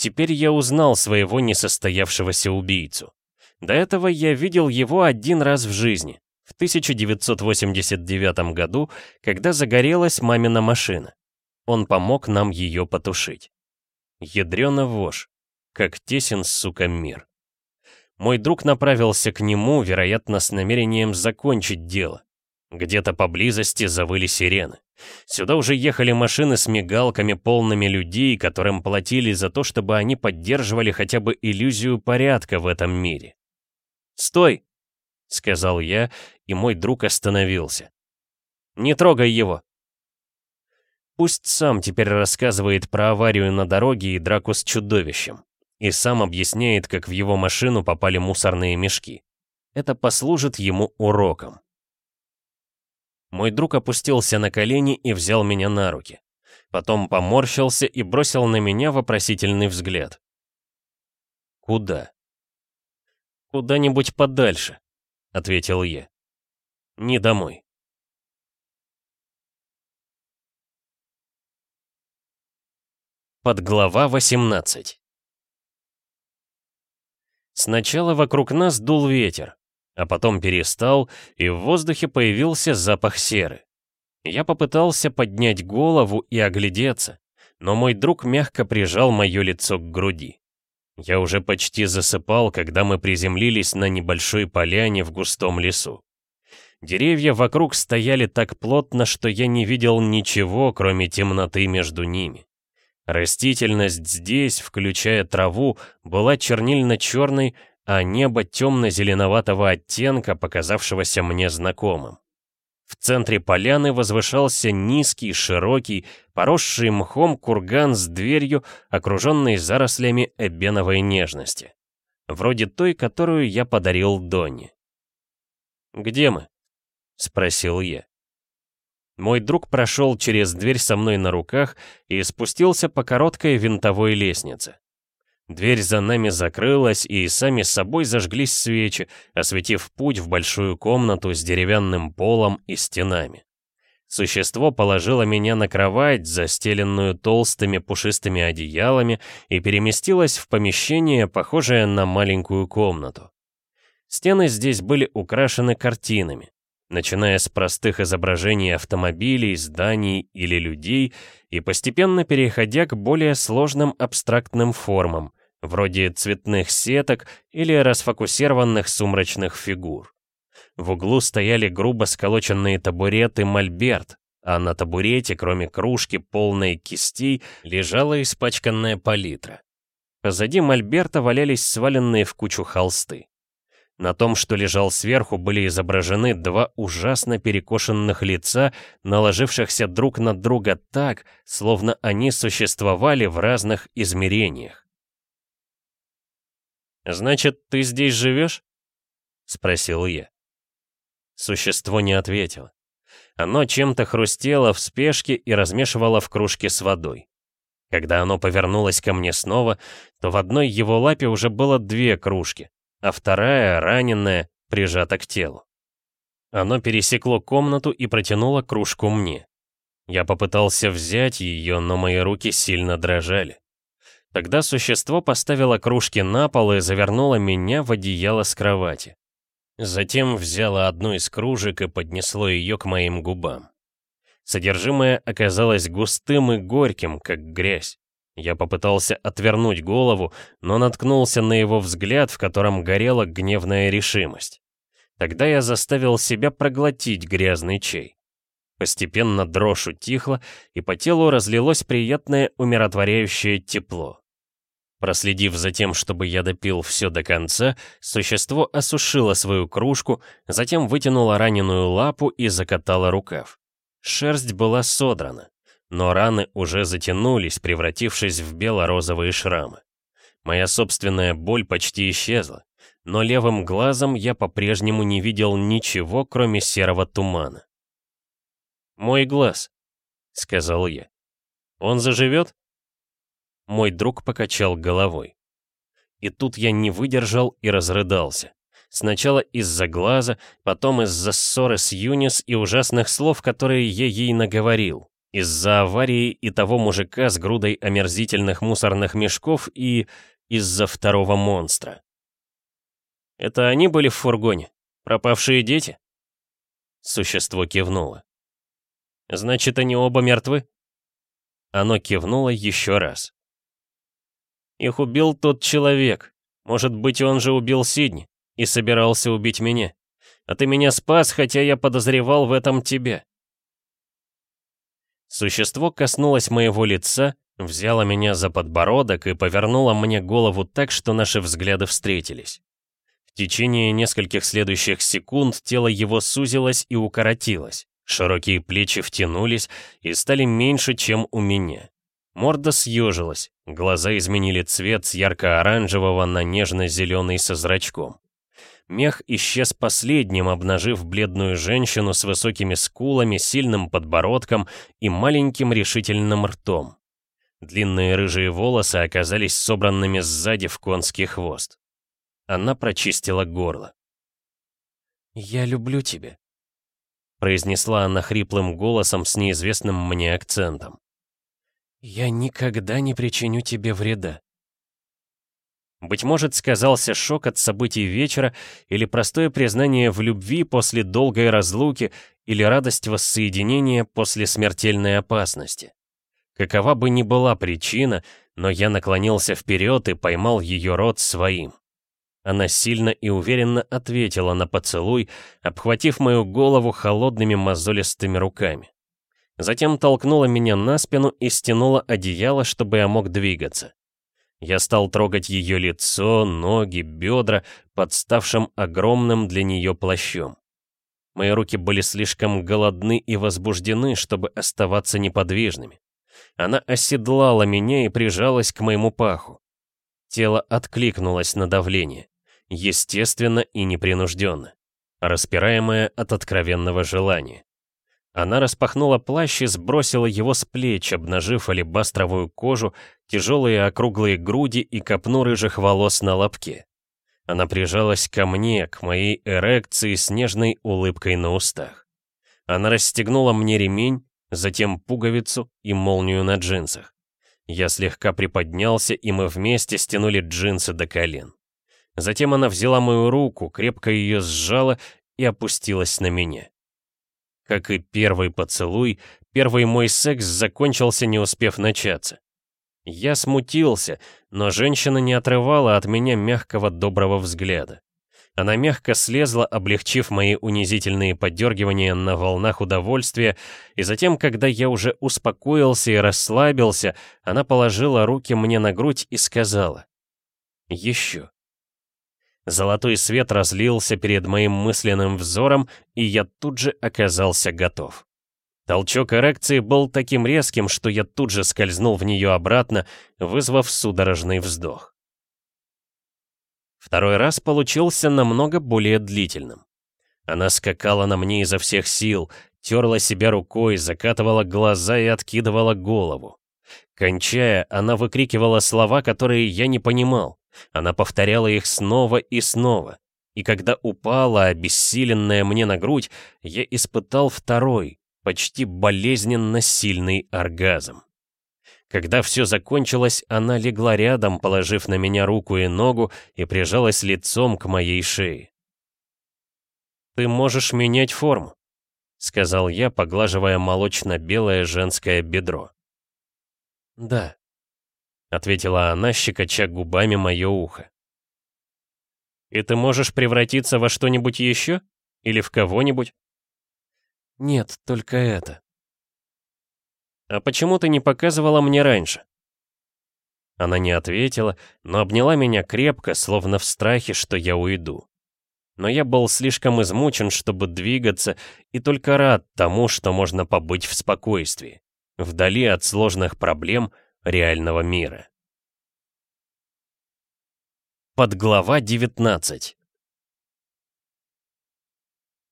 Теперь я узнал своего несостоявшегося убийцу. До этого я видел его один раз в жизни, в 1989 году, когда загорелась мамина машина. Он помог нам ее потушить. Ядрёна вошь, как тесен, сука, мир. Мой друг направился к нему, вероятно, с намерением закончить дело. Где-то поблизости завыли сирены. Сюда уже ехали машины с мигалками, полными людей, которым платили за то, чтобы они поддерживали хотя бы иллюзию порядка в этом мире. «Стой!» — сказал я, и мой друг остановился. «Не трогай его!» Пусть сам теперь рассказывает про аварию на дороге и драку с чудовищем. И сам объясняет, как в его машину попали мусорные мешки. Это послужит ему уроком. Мой друг опустился на колени и взял меня на руки. Потом поморщился и бросил на меня вопросительный взгляд. «Куда?» «Куда-нибудь подальше», — ответил я. «Не домой». Подглава 18 Сначала вокруг нас дул ветер, а потом перестал, и в воздухе появился запах серы. Я попытался поднять голову и оглядеться, но мой друг мягко прижал мое лицо к груди. Я уже почти засыпал, когда мы приземлились на небольшой поляне в густом лесу. Деревья вокруг стояли так плотно, что я не видел ничего, кроме темноты между ними. Растительность здесь, включая траву, была чернильно-черной, а небо темно-зеленоватого оттенка, показавшегося мне знакомым. В центре поляны возвышался низкий, широкий, поросший мхом курган с дверью, окруженный зарослями эбеновой нежности. Вроде той, которую я подарил Донне. «Где мы?» — спросил я. Мой друг прошел через дверь со мной на руках и спустился по короткой винтовой лестнице. Дверь за нами закрылась, и сами собой зажглись свечи, осветив путь в большую комнату с деревянным полом и стенами. Существо положило меня на кровать, застеленную толстыми пушистыми одеялами, и переместилось в помещение, похожее на маленькую комнату. Стены здесь были украшены картинами, начиная с простых изображений автомобилей, зданий или людей, и постепенно переходя к более сложным абстрактным формам, вроде цветных сеток или расфокусированных сумрачных фигур. В углу стояли грубо сколоченные табуреты мольберт, а на табурете, кроме кружки, полной кистей, лежала испачканная палитра. Позади мольберта валялись сваленные в кучу холсты. На том, что лежал сверху, были изображены два ужасно перекошенных лица, наложившихся друг на друга так, словно они существовали в разных измерениях. «Значит, ты здесь живешь?» — спросил я. Существо не ответило. Оно чем-то хрустело в спешке и размешивало в кружке с водой. Когда оно повернулось ко мне снова, то в одной его лапе уже было две кружки, а вторая, раненая, прижата к телу. Оно пересекло комнату и протянуло кружку мне. Я попытался взять ее, но мои руки сильно дрожали. Тогда существо поставило кружки на пол и завернуло меня в одеяло с кровати. Затем взяло одну из кружек и поднесло ее к моим губам. Содержимое оказалось густым и горьким, как грязь. Я попытался отвернуть голову, но наткнулся на его взгляд, в котором горела гневная решимость. Тогда я заставил себя проглотить грязный чай. Постепенно дрожь утихла, и по телу разлилось приятное умиротворяющее тепло. Проследив за тем, чтобы я допил все до конца, существо осушило свою кружку, затем вытянуло раненую лапу и закатало рукав. Шерсть была содрана, но раны уже затянулись, превратившись в бело-розовые шрамы. Моя собственная боль почти исчезла, но левым глазом я по-прежнему не видел ничего, кроме серого тумана. «Мой глаз», — сказал я. «Он заживет?» Мой друг покачал головой. И тут я не выдержал и разрыдался. Сначала из-за глаза, потом из-за ссоры с Юнис и ужасных слов, которые я ей наговорил. Из-за аварии и того мужика с грудой омерзительных мусорных мешков и из-за второго монстра. Это они были в фургоне? Пропавшие дети? Существо кивнуло. Значит, они оба мертвы? Оно кивнуло еще раз. Их убил тот человек. Может быть, он же убил Сидни и собирался убить меня. А ты меня спас, хотя я подозревал в этом тебя. Существо коснулось моего лица, взяло меня за подбородок и повернуло мне голову так, что наши взгляды встретились. В течение нескольких следующих секунд тело его сузилось и укоротилось. Широкие плечи втянулись и стали меньше, чем у меня. Морда съежилась, глаза изменили цвет с ярко-оранжевого на нежно-зеленый со зрачком. Мех исчез последним, обнажив бледную женщину с высокими скулами, сильным подбородком и маленьким решительным ртом. Длинные рыжие волосы оказались собранными сзади в конский хвост. Она прочистила горло. «Я люблю тебя», — произнесла она хриплым голосом с неизвестным мне акцентом. «Я никогда не причиню тебе вреда». Быть может, сказался шок от событий вечера или простое признание в любви после долгой разлуки или радость воссоединения после смертельной опасности. Какова бы ни была причина, но я наклонился вперед и поймал ее рот своим. Она сильно и уверенно ответила на поцелуй, обхватив мою голову холодными мозолистыми руками. Затем толкнула меня на спину и стянула одеяло, чтобы я мог двигаться. Я стал трогать ее лицо, ноги, бедра под ставшим огромным для нее плащом. Мои руки были слишком голодны и возбуждены, чтобы оставаться неподвижными. Она оседлала меня и прижалась к моему паху. Тело откликнулось на давление, естественно и непринужденно, распираемое от откровенного желания. Она распахнула плащ и сбросила его с плеч, обнажив алебастровую кожу, тяжелые округлые груди и копну рыжих волос на лобке. Она прижалась ко мне, к моей эрекции с нежной улыбкой на устах. Она расстегнула мне ремень, затем пуговицу и молнию на джинсах. Я слегка приподнялся, и мы вместе стянули джинсы до колен. Затем она взяла мою руку, крепко ее сжала и опустилась на меня. Как и первый поцелуй, первый мой секс закончился, не успев начаться. Я смутился, но женщина не отрывала от меня мягкого доброго взгляда. Она мягко слезла, облегчив мои унизительные подергивания на волнах удовольствия, и затем, когда я уже успокоился и расслабился, она положила руки мне на грудь и сказала «Еще». Золотой свет разлился перед моим мысленным взором, и я тут же оказался готов. Толчок эрекции был таким резким, что я тут же скользнул в нее обратно, вызвав судорожный вздох. Второй раз получился намного более длительным. Она скакала на мне изо всех сил, терла себя рукой, закатывала глаза и откидывала голову. Кончая, она выкрикивала слова, которые я не понимал. Она повторяла их снова и снова. И когда упала, обессиленная мне на грудь, я испытал второй, почти болезненно сильный оргазм. Когда все закончилось, она легла рядом, положив на меня руку и ногу, и прижалась лицом к моей шее. «Ты можешь менять форму», — сказал я, поглаживая молочно-белое женское бедро. «Да», — ответила она, щекоча губами мое ухо. «И ты можешь превратиться во что-нибудь еще? Или в кого-нибудь?» «Нет, только это». «А почему ты не показывала мне раньше?» Она не ответила, но обняла меня крепко, словно в страхе, что я уйду. Но я был слишком измучен, чтобы двигаться, и только рад тому, что можно побыть в спокойствии, вдали от сложных проблем — реального мира. Подглава 19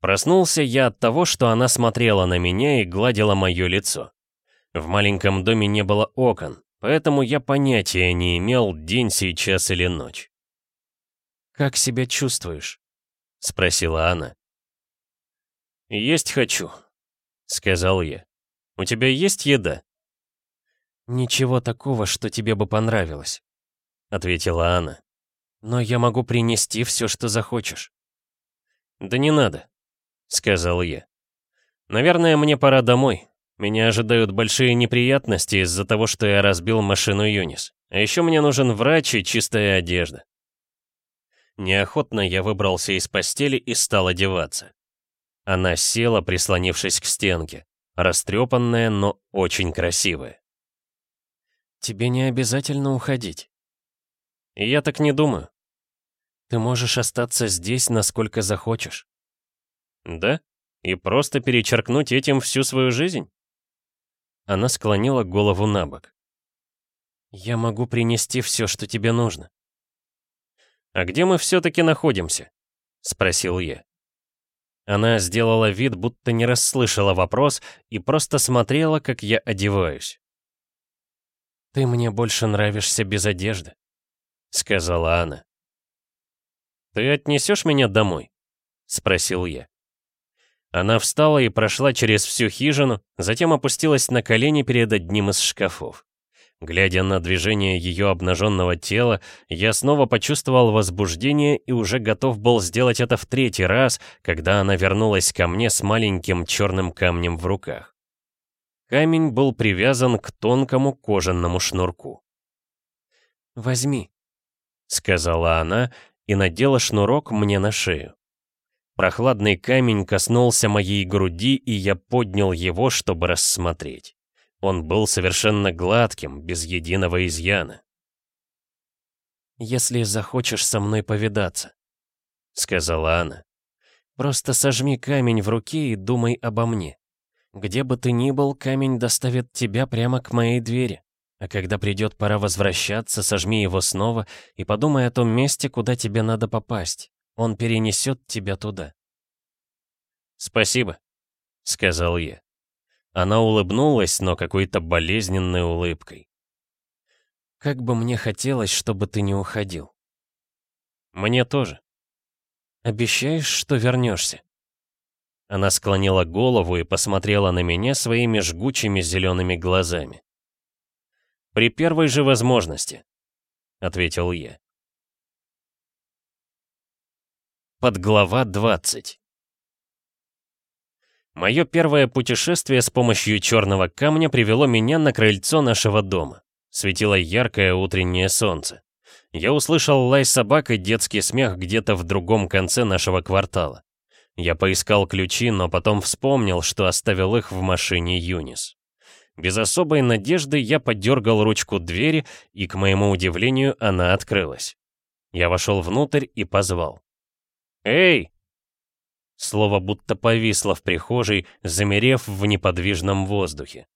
Проснулся я от того, что она смотрела на меня и гладила мое лицо. В маленьком доме не было окон, поэтому я понятия не имел, день сейчас или ночь. «Как себя чувствуешь?» — спросила она. «Есть хочу», — сказал я. «У тебя есть еда?» «Ничего такого, что тебе бы понравилось», — ответила она. «Но я могу принести все, что захочешь». «Да не надо», — сказал я. «Наверное, мне пора домой. Меня ожидают большие неприятности из-за того, что я разбил машину Юнис. А еще мне нужен врач и чистая одежда». Неохотно я выбрался из постели и стал одеваться. Она села, прислонившись к стенке, растрепанная, но очень красивая. Тебе не обязательно уходить. я так не думаю. Ты можешь остаться здесь, насколько захочешь. Да? И просто перечеркнуть этим всю свою жизнь? Она склонила голову на бок. Я могу принести все, что тебе нужно. А где мы все-таки находимся? Спросил я. Она сделала вид, будто не расслышала вопрос и просто смотрела, как я одеваюсь. «Ты мне больше нравишься без одежды», — сказала она. «Ты отнесешь меня домой?» — спросил я. Она встала и прошла через всю хижину, затем опустилась на колени перед одним из шкафов. Глядя на движение ее обнаженного тела, я снова почувствовал возбуждение и уже готов был сделать это в третий раз, когда она вернулась ко мне с маленьким черным камнем в руках. Камень был привязан к тонкому кожаному шнурку. «Возьми», — сказала она и надела шнурок мне на шею. Прохладный камень коснулся моей груди, и я поднял его, чтобы рассмотреть. Он был совершенно гладким, без единого изъяна. «Если захочешь со мной повидаться», — сказала она, — «просто сожми камень в руке и думай обо мне. Где бы ты ни был, камень доставит тебя прямо к моей двери. А когда придет пора возвращаться, сожми его снова и подумай о том месте, куда тебе надо попасть. Он перенесет тебя туда. «Спасибо», — сказал я. Она улыбнулась, но какой-то болезненной улыбкой. «Как бы мне хотелось, чтобы ты не уходил». «Мне тоже». «Обещаешь, что вернешься?» Она склонила голову и посмотрела на меня своими жгучими зелеными глазами. «При первой же возможности», — ответил я. Подглава 20 Мое первое путешествие с помощью черного камня привело меня на крыльцо нашего дома. Светило яркое утреннее солнце. Я услышал лай собак и детский смех где-то в другом конце нашего квартала. Я поискал ключи, но потом вспомнил, что оставил их в машине Юнис. Без особой надежды я подергал ручку двери, и, к моему удивлению, она открылась. Я вошел внутрь и позвал. «Эй!» Слово будто повисло в прихожей, замерев в неподвижном воздухе.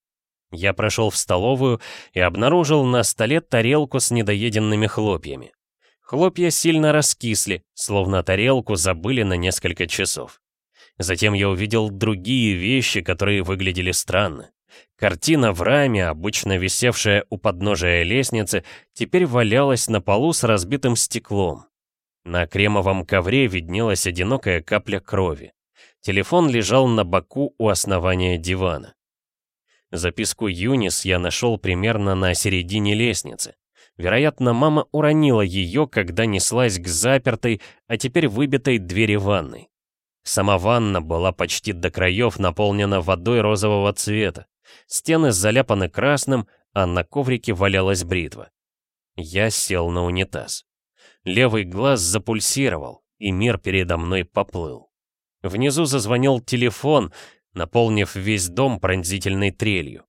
Я прошел в столовую и обнаружил на столе тарелку с недоеденными хлопьями. Хлопья сильно раскисли, словно тарелку забыли на несколько часов. Затем я увидел другие вещи, которые выглядели странно. Картина в раме, обычно висевшая у подножия лестницы, теперь валялась на полу с разбитым стеклом. На кремовом ковре виднелась одинокая капля крови. Телефон лежал на боку у основания дивана. Записку Юнис я нашел примерно на середине лестницы. Вероятно, мама уронила ее, когда неслась к запертой, а теперь выбитой двери ванной. Сама ванна была почти до краев наполнена водой розового цвета. Стены заляпаны красным, а на коврике валялась бритва. Я сел на унитаз. Левый глаз запульсировал, и мир передо мной поплыл. Внизу зазвонил телефон, наполнив весь дом пронзительной трелью.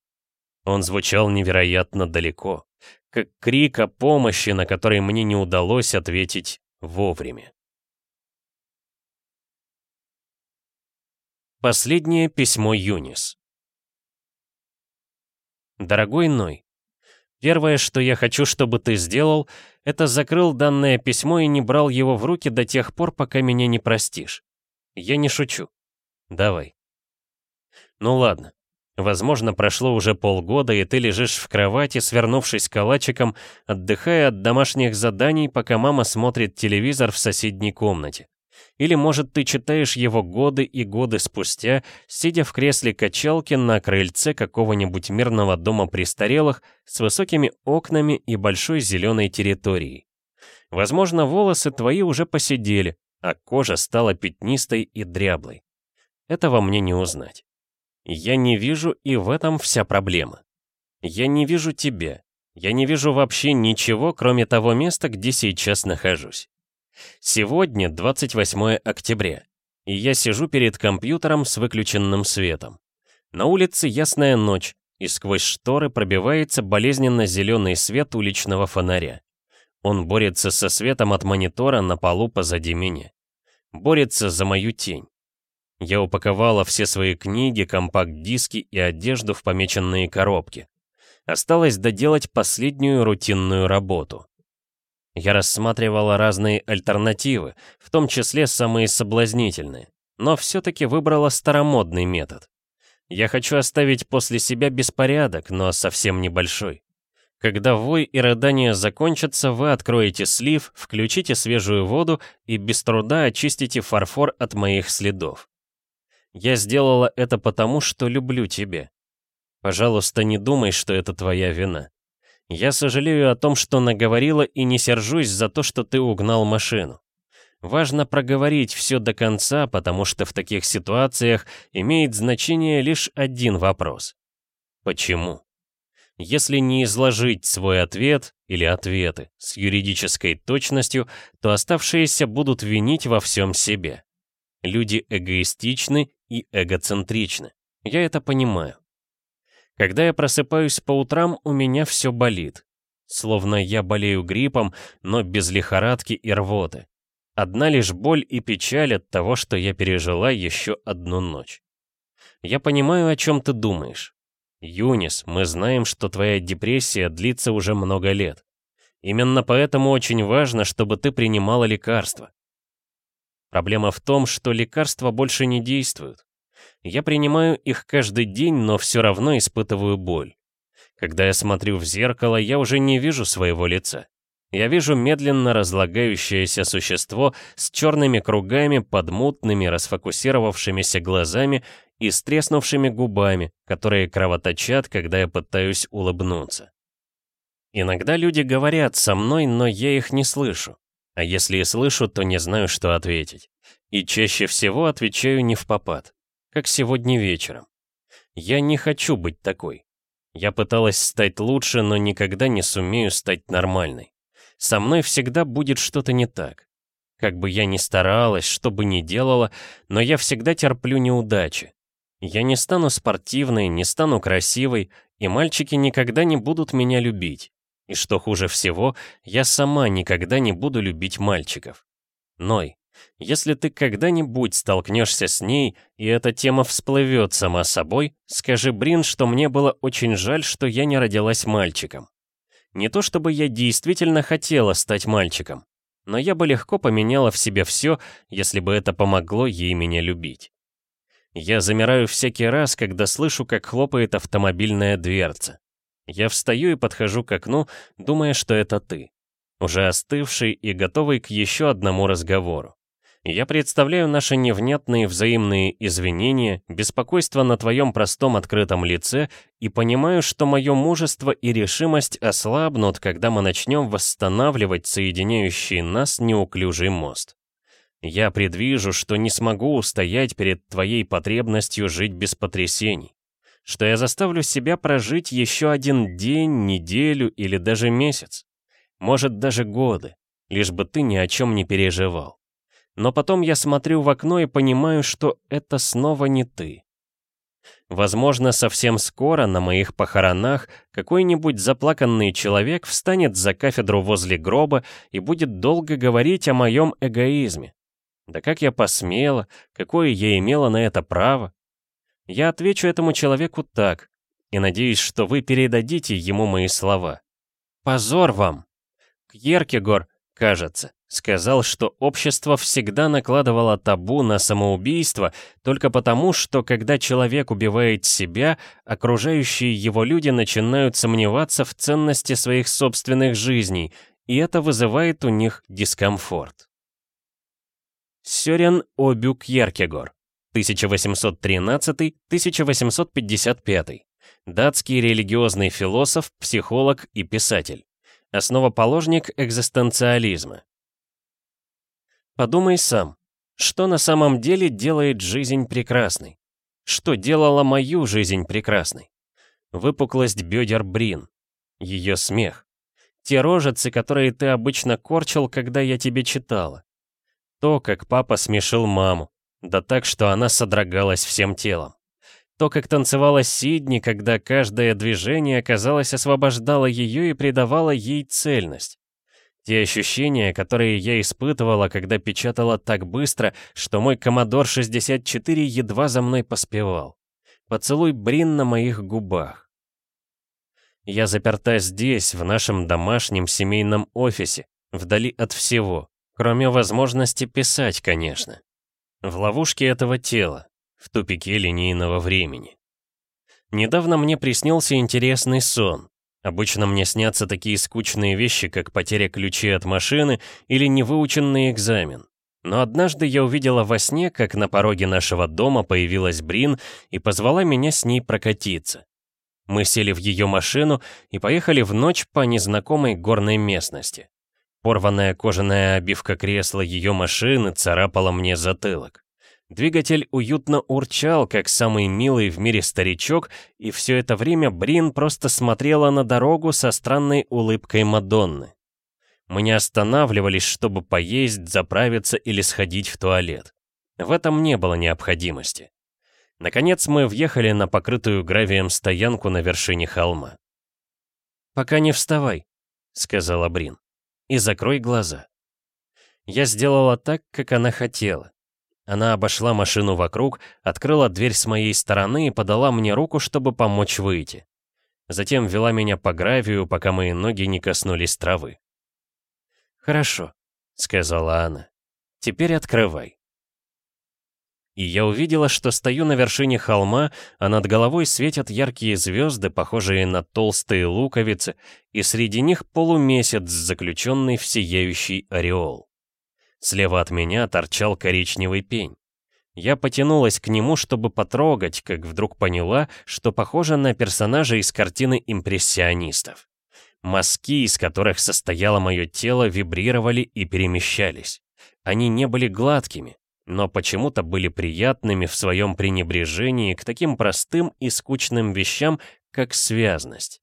Он звучал невероятно далеко как крик о помощи, на который мне не удалось ответить вовремя. Последнее письмо Юнис. Дорогой Ной, первое, что я хочу, чтобы ты сделал, это закрыл данное письмо и не брал его в руки до тех пор, пока меня не простишь. Я не шучу. Давай. Ну ладно. Возможно, прошло уже полгода, и ты лежишь в кровати, свернувшись калачиком, отдыхая от домашних заданий, пока мама смотрит телевизор в соседней комнате. Или, может, ты читаешь его годы и годы спустя, сидя в кресле качалки на крыльце какого-нибудь мирного дома престарелых с высокими окнами и большой зеленой территорией. Возможно, волосы твои уже посидели, а кожа стала пятнистой и дряблой. Этого мне не узнать. Я не вижу, и в этом вся проблема. Я не вижу тебя. Я не вижу вообще ничего, кроме того места, где сейчас нахожусь. Сегодня 28 октября, и я сижу перед компьютером с выключенным светом. На улице ясная ночь, и сквозь шторы пробивается болезненно зеленый свет уличного фонаря. Он борется со светом от монитора на полу позади меня. Борется за мою тень. Я упаковала все свои книги, компакт-диски и одежду в помеченные коробки. Осталось доделать последнюю рутинную работу. Я рассматривала разные альтернативы, в том числе самые соблазнительные, но все-таки выбрала старомодный метод. Я хочу оставить после себя беспорядок, но совсем небольшой. Когда вой и рыдание закончатся, вы откроете слив, включите свежую воду и без труда очистите фарфор от моих следов. Я сделала это потому, что люблю тебя. Пожалуйста, не думай, что это твоя вина. Я сожалею о том, что наговорила и не сержусь за то, что ты угнал машину. Важно проговорить все до конца, потому что в таких ситуациях имеет значение лишь один вопрос. Почему? Если не изложить свой ответ или ответы с юридической точностью, то оставшиеся будут винить во всем себе. Люди эгоистичны и эгоцентричны. Я это понимаю. Когда я просыпаюсь по утрам, у меня все болит. Словно я болею гриппом, но без лихорадки и рвоты. Одна лишь боль и печаль от того, что я пережила еще одну ночь. Я понимаю, о чем ты думаешь. Юнис, мы знаем, что твоя депрессия длится уже много лет. Именно поэтому очень важно, чтобы ты принимала лекарства. Проблема в том, что лекарства больше не действуют. Я принимаю их каждый день, но все равно испытываю боль. Когда я смотрю в зеркало, я уже не вижу своего лица. Я вижу медленно разлагающееся существо с черными кругами под мутными, расфокусировавшимися глазами и стреснувшими губами, которые кровоточат, когда я пытаюсь улыбнуться. Иногда люди говорят со мной, но я их не слышу. А если и слышу, то не знаю, что ответить. И чаще всего отвечаю не в попад, как сегодня вечером. Я не хочу быть такой. Я пыталась стать лучше, но никогда не сумею стать нормальной. Со мной всегда будет что-то не так. Как бы я ни старалась, что бы ни делала, но я всегда терплю неудачи. Я не стану спортивной, не стану красивой, и мальчики никогда не будут меня любить. И что хуже всего, я сама никогда не буду любить мальчиков. Ной, если ты когда-нибудь столкнешься с ней, и эта тема всплывет сама собой, скажи Брин, что мне было очень жаль, что я не родилась мальчиком. Не то чтобы я действительно хотела стать мальчиком, но я бы легко поменяла в себе все, если бы это помогло ей меня любить. Я замираю всякий раз, когда слышу, как хлопает автомобильная дверца. Я встаю и подхожу к окну, думая, что это ты. Уже остывший и готовый к еще одному разговору. Я представляю наши невнятные взаимные извинения, беспокойство на твоем простом открытом лице и понимаю, что мое мужество и решимость ослабнут, когда мы начнем восстанавливать соединяющий нас неуклюжий мост. Я предвижу, что не смогу устоять перед твоей потребностью жить без потрясений, что я заставлю себя прожить еще один день, неделю или даже месяц, может даже годы, лишь бы ты ни о чем не переживал. Но потом я смотрю в окно и понимаю, что это снова не ты. Возможно, совсем скоро на моих похоронах какой-нибудь заплаканный человек встанет за кафедру возле гроба и будет долго говорить о моем эгоизме. Да как я посмела, какое я имела на это право? Я отвечу этому человеку так, и надеюсь, что вы передадите ему мои слова. Позор вам! Кьеркегор, кажется, сказал, что общество всегда накладывало табу на самоубийство только потому, что когда человек убивает себя, окружающие его люди начинают сомневаться в ценности своих собственных жизней, и это вызывает у них дискомфорт. Сёрен Обюк Яркегор, 1813-1855, датский религиозный философ, психолог и писатель, основоположник экзистенциализма. Подумай сам, что на самом деле делает жизнь прекрасной? Что делало мою жизнь прекрасной? Выпуклость бедер Брин, ее смех, те рожицы, которые ты обычно корчил, когда я тебе читала. То, как папа смешил маму, да так, что она содрогалась всем телом. То, как танцевала Сидни, когда каждое движение, казалось, освобождало ее и придавало ей цельность. Те ощущения, которые я испытывала, когда печатала так быстро, что мой Commodore 64 едва за мной поспевал. Поцелуй Брин на моих губах. Я заперта здесь, в нашем домашнем семейном офисе, вдали от всего, кроме возможности писать, конечно. В ловушке этого тела, в тупике линейного времени. Недавно мне приснился интересный сон. Обычно мне снятся такие скучные вещи, как потеря ключей от машины или невыученный экзамен. Но однажды я увидела во сне, как на пороге нашего дома появилась Брин и позвала меня с ней прокатиться. Мы сели в ее машину и поехали в ночь по незнакомой горной местности. Порванная кожаная обивка кресла ее машины царапала мне затылок. Двигатель уютно урчал, как самый милый в мире старичок, и все это время Брин просто смотрела на дорогу со странной улыбкой Мадонны. Мы не останавливались, чтобы поесть, заправиться или сходить в туалет. В этом не было необходимости. Наконец мы въехали на покрытую гравием стоянку на вершине холма. «Пока не вставай», — сказала Брин, — «и закрой глаза». Я сделала так, как она хотела. Она обошла машину вокруг, открыла дверь с моей стороны и подала мне руку, чтобы помочь выйти. Затем вела меня по гравию, пока мои ноги не коснулись травы. «Хорошо», — сказала она. «Теперь открывай». И я увидела, что стою на вершине холма, а над головой светят яркие звезды, похожие на толстые луковицы, и среди них полумесяц, заключенный в сияющий ореол. Слева от меня торчал коричневый пень. Я потянулась к нему, чтобы потрогать, как вдруг поняла, что похоже на персонажа из картины импрессионистов. Мазки, из которых состояло мое тело, вибрировали и перемещались. Они не были гладкими, но почему-то были приятными в своем пренебрежении к таким простым и скучным вещам, как связность.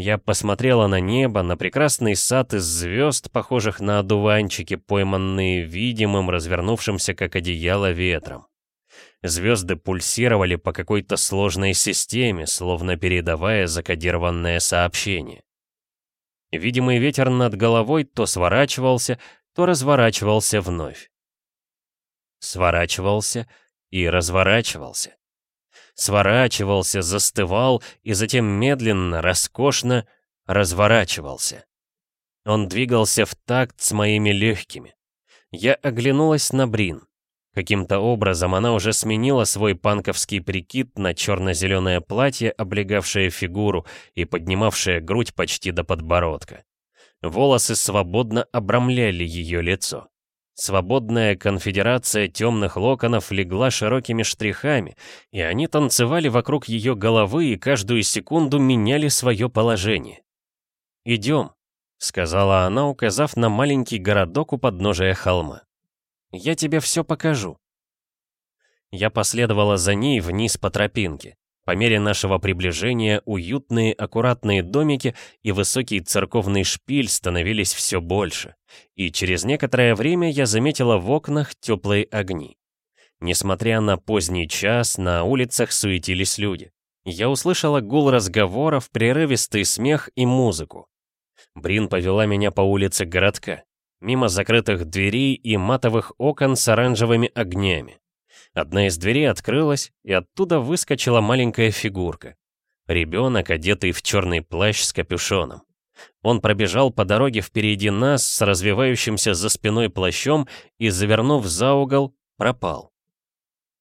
Я посмотрела на небо, на прекрасный сад из звезд, похожих на одуванчики, пойманные видимым, развернувшимся как одеяло ветром. Звезды пульсировали по какой-то сложной системе, словно передавая закодированное сообщение. Видимый ветер над головой то сворачивался, то разворачивался вновь. Сворачивался и разворачивался. Сворачивался, застывал и затем медленно, роскошно разворачивался. Он двигался в такт с моими легкими. Я оглянулась на Брин. Каким-то образом она уже сменила свой панковский прикид на черно-зеленое платье, облегавшее фигуру и поднимавшее грудь почти до подбородка. Волосы свободно обрамляли ее лицо. Свободная конфедерация темных локонов легла широкими штрихами, и они танцевали вокруг ее головы и каждую секунду меняли свое положение. «Идем», — сказала она, указав на маленький городок у подножия холма. Я тебе все покажу». Я последовала за ней вниз по тропинке. По мере нашего приближения уютные, аккуратные домики и высокий церковный шпиль становились все больше, и через некоторое время я заметила в окнах теплые огни. Несмотря на поздний час, на улицах суетились люди. Я услышала гул разговоров, прерывистый смех и музыку. Брин повела меня по улице городка мимо закрытых дверей и матовых окон с оранжевыми огнями. Одна из дверей открылась, и оттуда выскочила маленькая фигурка. Ребенок, одетый в черный плащ с капюшоном. Он пробежал по дороге впереди нас с развивающимся за спиной плащом и, завернув за угол, пропал.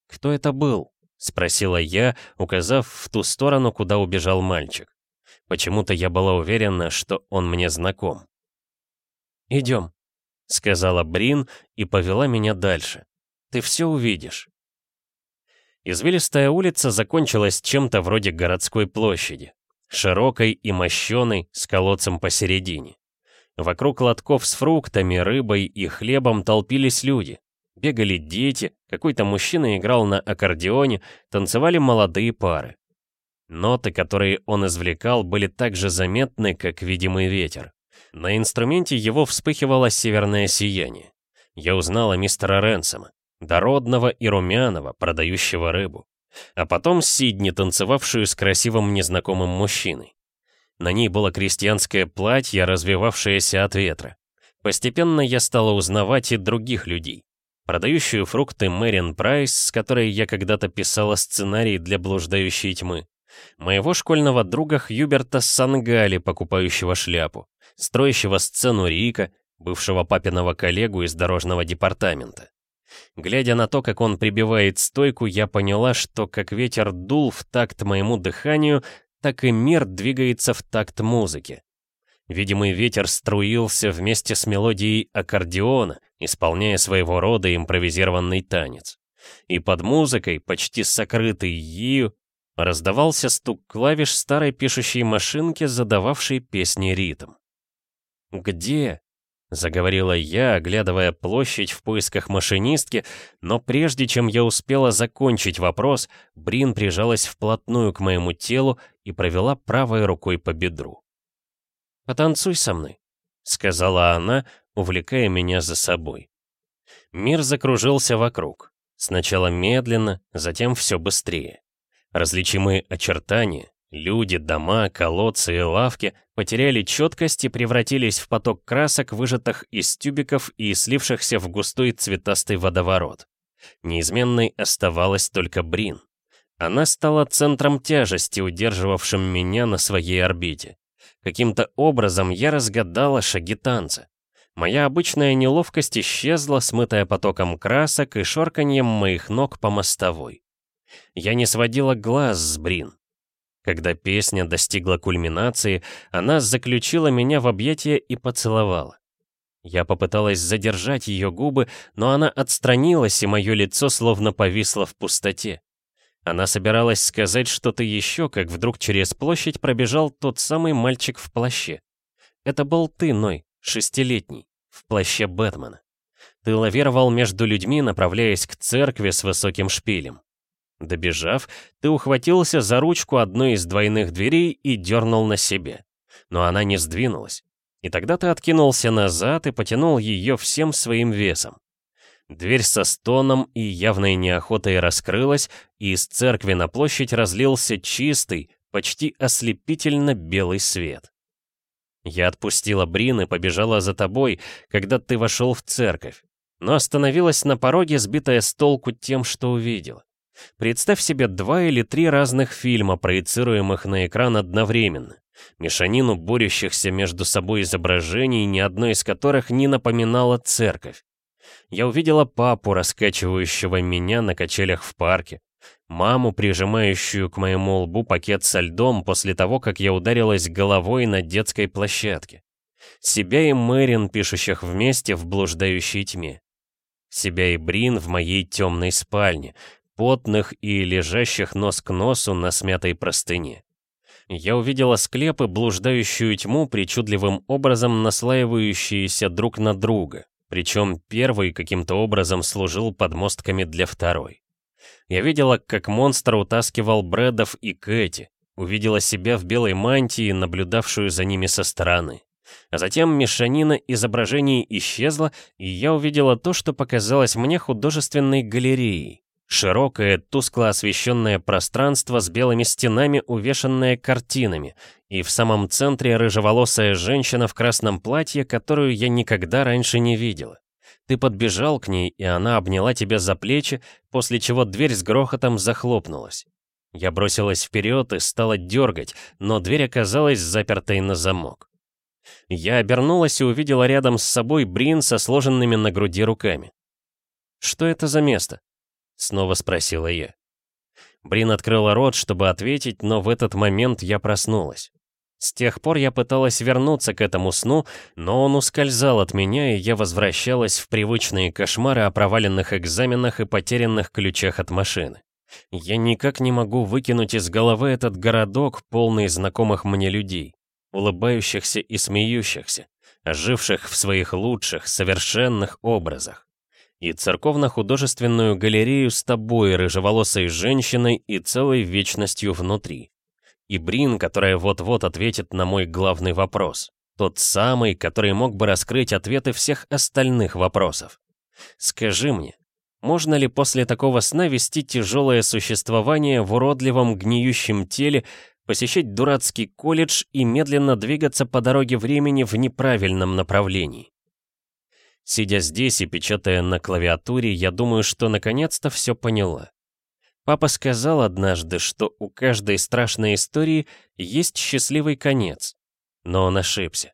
«Кто это был?» — спросила я, указав в ту сторону, куда убежал мальчик. Почему-то я была уверена, что он мне знаком. «Идем», — сказала Брин и повела меня дальше. «Ты все увидишь». Извилистая улица закончилась чем-то вроде городской площади, широкой и мощеной, с колодцем посередине. Вокруг лотков с фруктами, рыбой и хлебом толпились люди. Бегали дети, какой-то мужчина играл на аккордеоне, танцевали молодые пары. Ноты, которые он извлекал, были так же заметны, как видимый ветер. На инструменте его вспыхивало северное сияние. Я узнала мистера Ренсома, дородного и румяного, продающего рыбу. А потом Сидни, танцевавшую с красивым незнакомым мужчиной. На ней было крестьянское платье, развивавшееся от ветра. Постепенно я стала узнавать и других людей. Продающую фрукты Мэрин Прайс, с которой я когда-то писала сценарий для блуждающей тьмы. Моего школьного друга Хьюберта Сангали, покупающего шляпу строящего сцену Рика, бывшего папиного коллегу из дорожного департамента. Глядя на то, как он прибивает стойку, я поняла, что как ветер дул в такт моему дыханию, так и мир двигается в такт музыки. Видимый ветер струился вместе с мелодией аккордеона, исполняя своего рода импровизированный танец. И под музыкой, почти сокрытой ею, раздавался стук клавиш старой пишущей машинки, задававшей песни ритм. «Где?» — заговорила я, оглядывая площадь в поисках машинистки, но прежде чем я успела закончить вопрос, Брин прижалась вплотную к моему телу и провела правой рукой по бедру. «Потанцуй со мной», — сказала она, увлекая меня за собой. Мир закружился вокруг. Сначала медленно, затем все быстрее. Различимые очертания, Люди, дома, колодцы и лавки потеряли четкость и превратились в поток красок, выжатых из тюбиков и слившихся в густой цветастый водоворот. Неизменной оставалась только Брин. Она стала центром тяжести, удерживавшим меня на своей орбите. Каким-то образом я разгадала шаги танца. Моя обычная неловкость исчезла, смытая потоком красок и шорканьем моих ног по мостовой. Я не сводила глаз с Брин. Когда песня достигла кульминации, она заключила меня в объятия и поцеловала. Я попыталась задержать ее губы, но она отстранилась, и мое лицо словно повисло в пустоте. Она собиралась сказать что-то еще, как вдруг через площадь пробежал тот самый мальчик в плаще. Это был ты, Ной, шестилетний, в плаще Бэтмена. Ты лавировал между людьми, направляясь к церкви с высоким шпилем. Добежав, ты ухватился за ручку одной из двойных дверей и дернул на себе. Но она не сдвинулась. И тогда ты откинулся назад и потянул ее всем своим весом. Дверь со стоном и явной неохотой раскрылась, и из церкви на площадь разлился чистый, почти ослепительно белый свет. Я отпустила Брин и побежала за тобой, когда ты вошел в церковь, но остановилась на пороге, сбитая с толку тем, что увидела. Представь себе два или три разных фильма, проецируемых на экран одновременно. Мешанину борющихся между собой изображений, ни одно из которых не напоминало церковь. Я увидела папу, раскачивающего меня на качелях в парке, маму, прижимающую к моему лбу пакет со льдом после того, как я ударилась головой на детской площадке. Себя и Мэрин, пишущих вместе в блуждающей тьме. Себя и Брин в моей темной спальне, потных и лежащих нос к носу на смятой простыне. Я увидела склепы, блуждающую тьму, причудливым образом наслаивающиеся друг на друга, причем первый каким-то образом служил подмостками для второй. Я видела, как монстр утаскивал Брэдов и Кэти, увидела себя в белой мантии, наблюдавшую за ними со стороны. А затем мешанина изображений исчезла, и я увидела то, что показалось мне художественной галереей. Широкое, тускло освещенное пространство с белыми стенами, увешанное картинами, и в самом центре рыжеволосая женщина в красном платье, которую я никогда раньше не видела. Ты подбежал к ней, и она обняла тебя за плечи, после чего дверь с грохотом захлопнулась. Я бросилась вперед и стала дергать, но дверь оказалась запертой на замок. Я обернулась и увидела рядом с собой Брин со сложенными на груди руками. «Что это за место?» Снова спросила я. Брин открыла рот, чтобы ответить, но в этот момент я проснулась. С тех пор я пыталась вернуться к этому сну, но он ускользал от меня, и я возвращалась в привычные кошмары о проваленных экзаменах и потерянных ключах от машины. Я никак не могу выкинуть из головы этот городок, полный знакомых мне людей, улыбающихся и смеющихся, оживших в своих лучших, совершенных образах и церковно-художественную галерею с тобой, рыжеволосой женщиной и целой вечностью внутри. И Брин, которая вот-вот ответит на мой главный вопрос. Тот самый, который мог бы раскрыть ответы всех остальных вопросов. Скажи мне, можно ли после такого сна вести тяжелое существование в уродливом гниющем теле, посещать дурацкий колледж и медленно двигаться по дороге времени в неправильном направлении? Сидя здесь и печатая на клавиатуре, я думаю, что наконец-то все поняла. Папа сказал однажды, что у каждой страшной истории есть счастливый конец. Но он ошибся.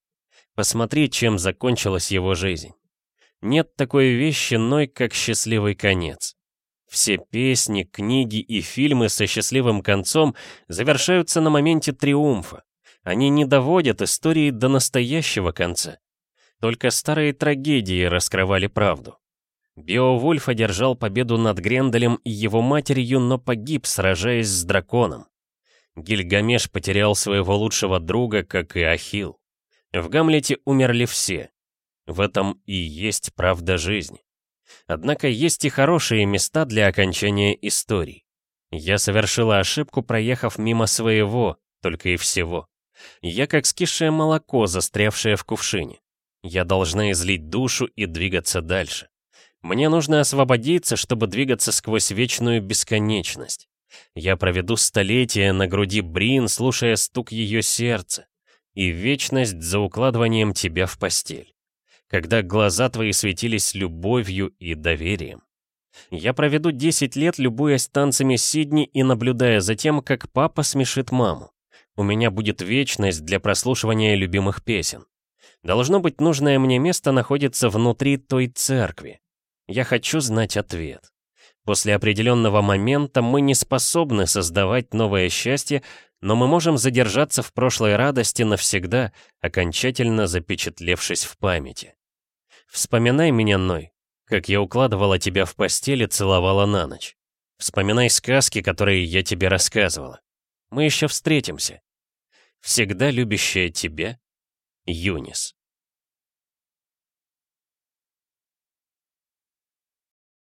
Посмотри, чем закончилась его жизнь. Нет такой вещи, ной, как счастливый конец. Все песни, книги и фильмы со счастливым концом завершаются на моменте триумфа. Они не доводят истории до настоящего конца. Только старые трагедии раскрывали правду. Беовульф одержал победу над Гренделем и его матерью, но погиб, сражаясь с драконом. Гильгамеш потерял своего лучшего друга, как и Ахил. В Гамлете умерли все. В этом и есть правда жизни. Однако есть и хорошие места для окончания историй. Я совершила ошибку, проехав мимо своего, только и всего. Я как скисшее молоко, застрявшее в кувшине. Я должна излить душу и двигаться дальше. Мне нужно освободиться, чтобы двигаться сквозь вечную бесконечность. Я проведу столетия на груди Брин, слушая стук ее сердца, и вечность за укладыванием тебя в постель, когда глаза твои светились любовью и доверием. Я проведу 10 лет, любуясь танцами Сидни и наблюдая за тем, как папа смешит маму. У меня будет вечность для прослушивания любимых песен. Должно быть, нужное мне место находится внутри той церкви. Я хочу знать ответ. После определенного момента мы не способны создавать новое счастье, но мы можем задержаться в прошлой радости навсегда, окончательно запечатлевшись в памяти. Вспоминай меня, Ной, как я укладывала тебя в постель и целовала на ночь. Вспоминай сказки, которые я тебе рассказывала. Мы еще встретимся. Всегда любящая тебя, Юнис.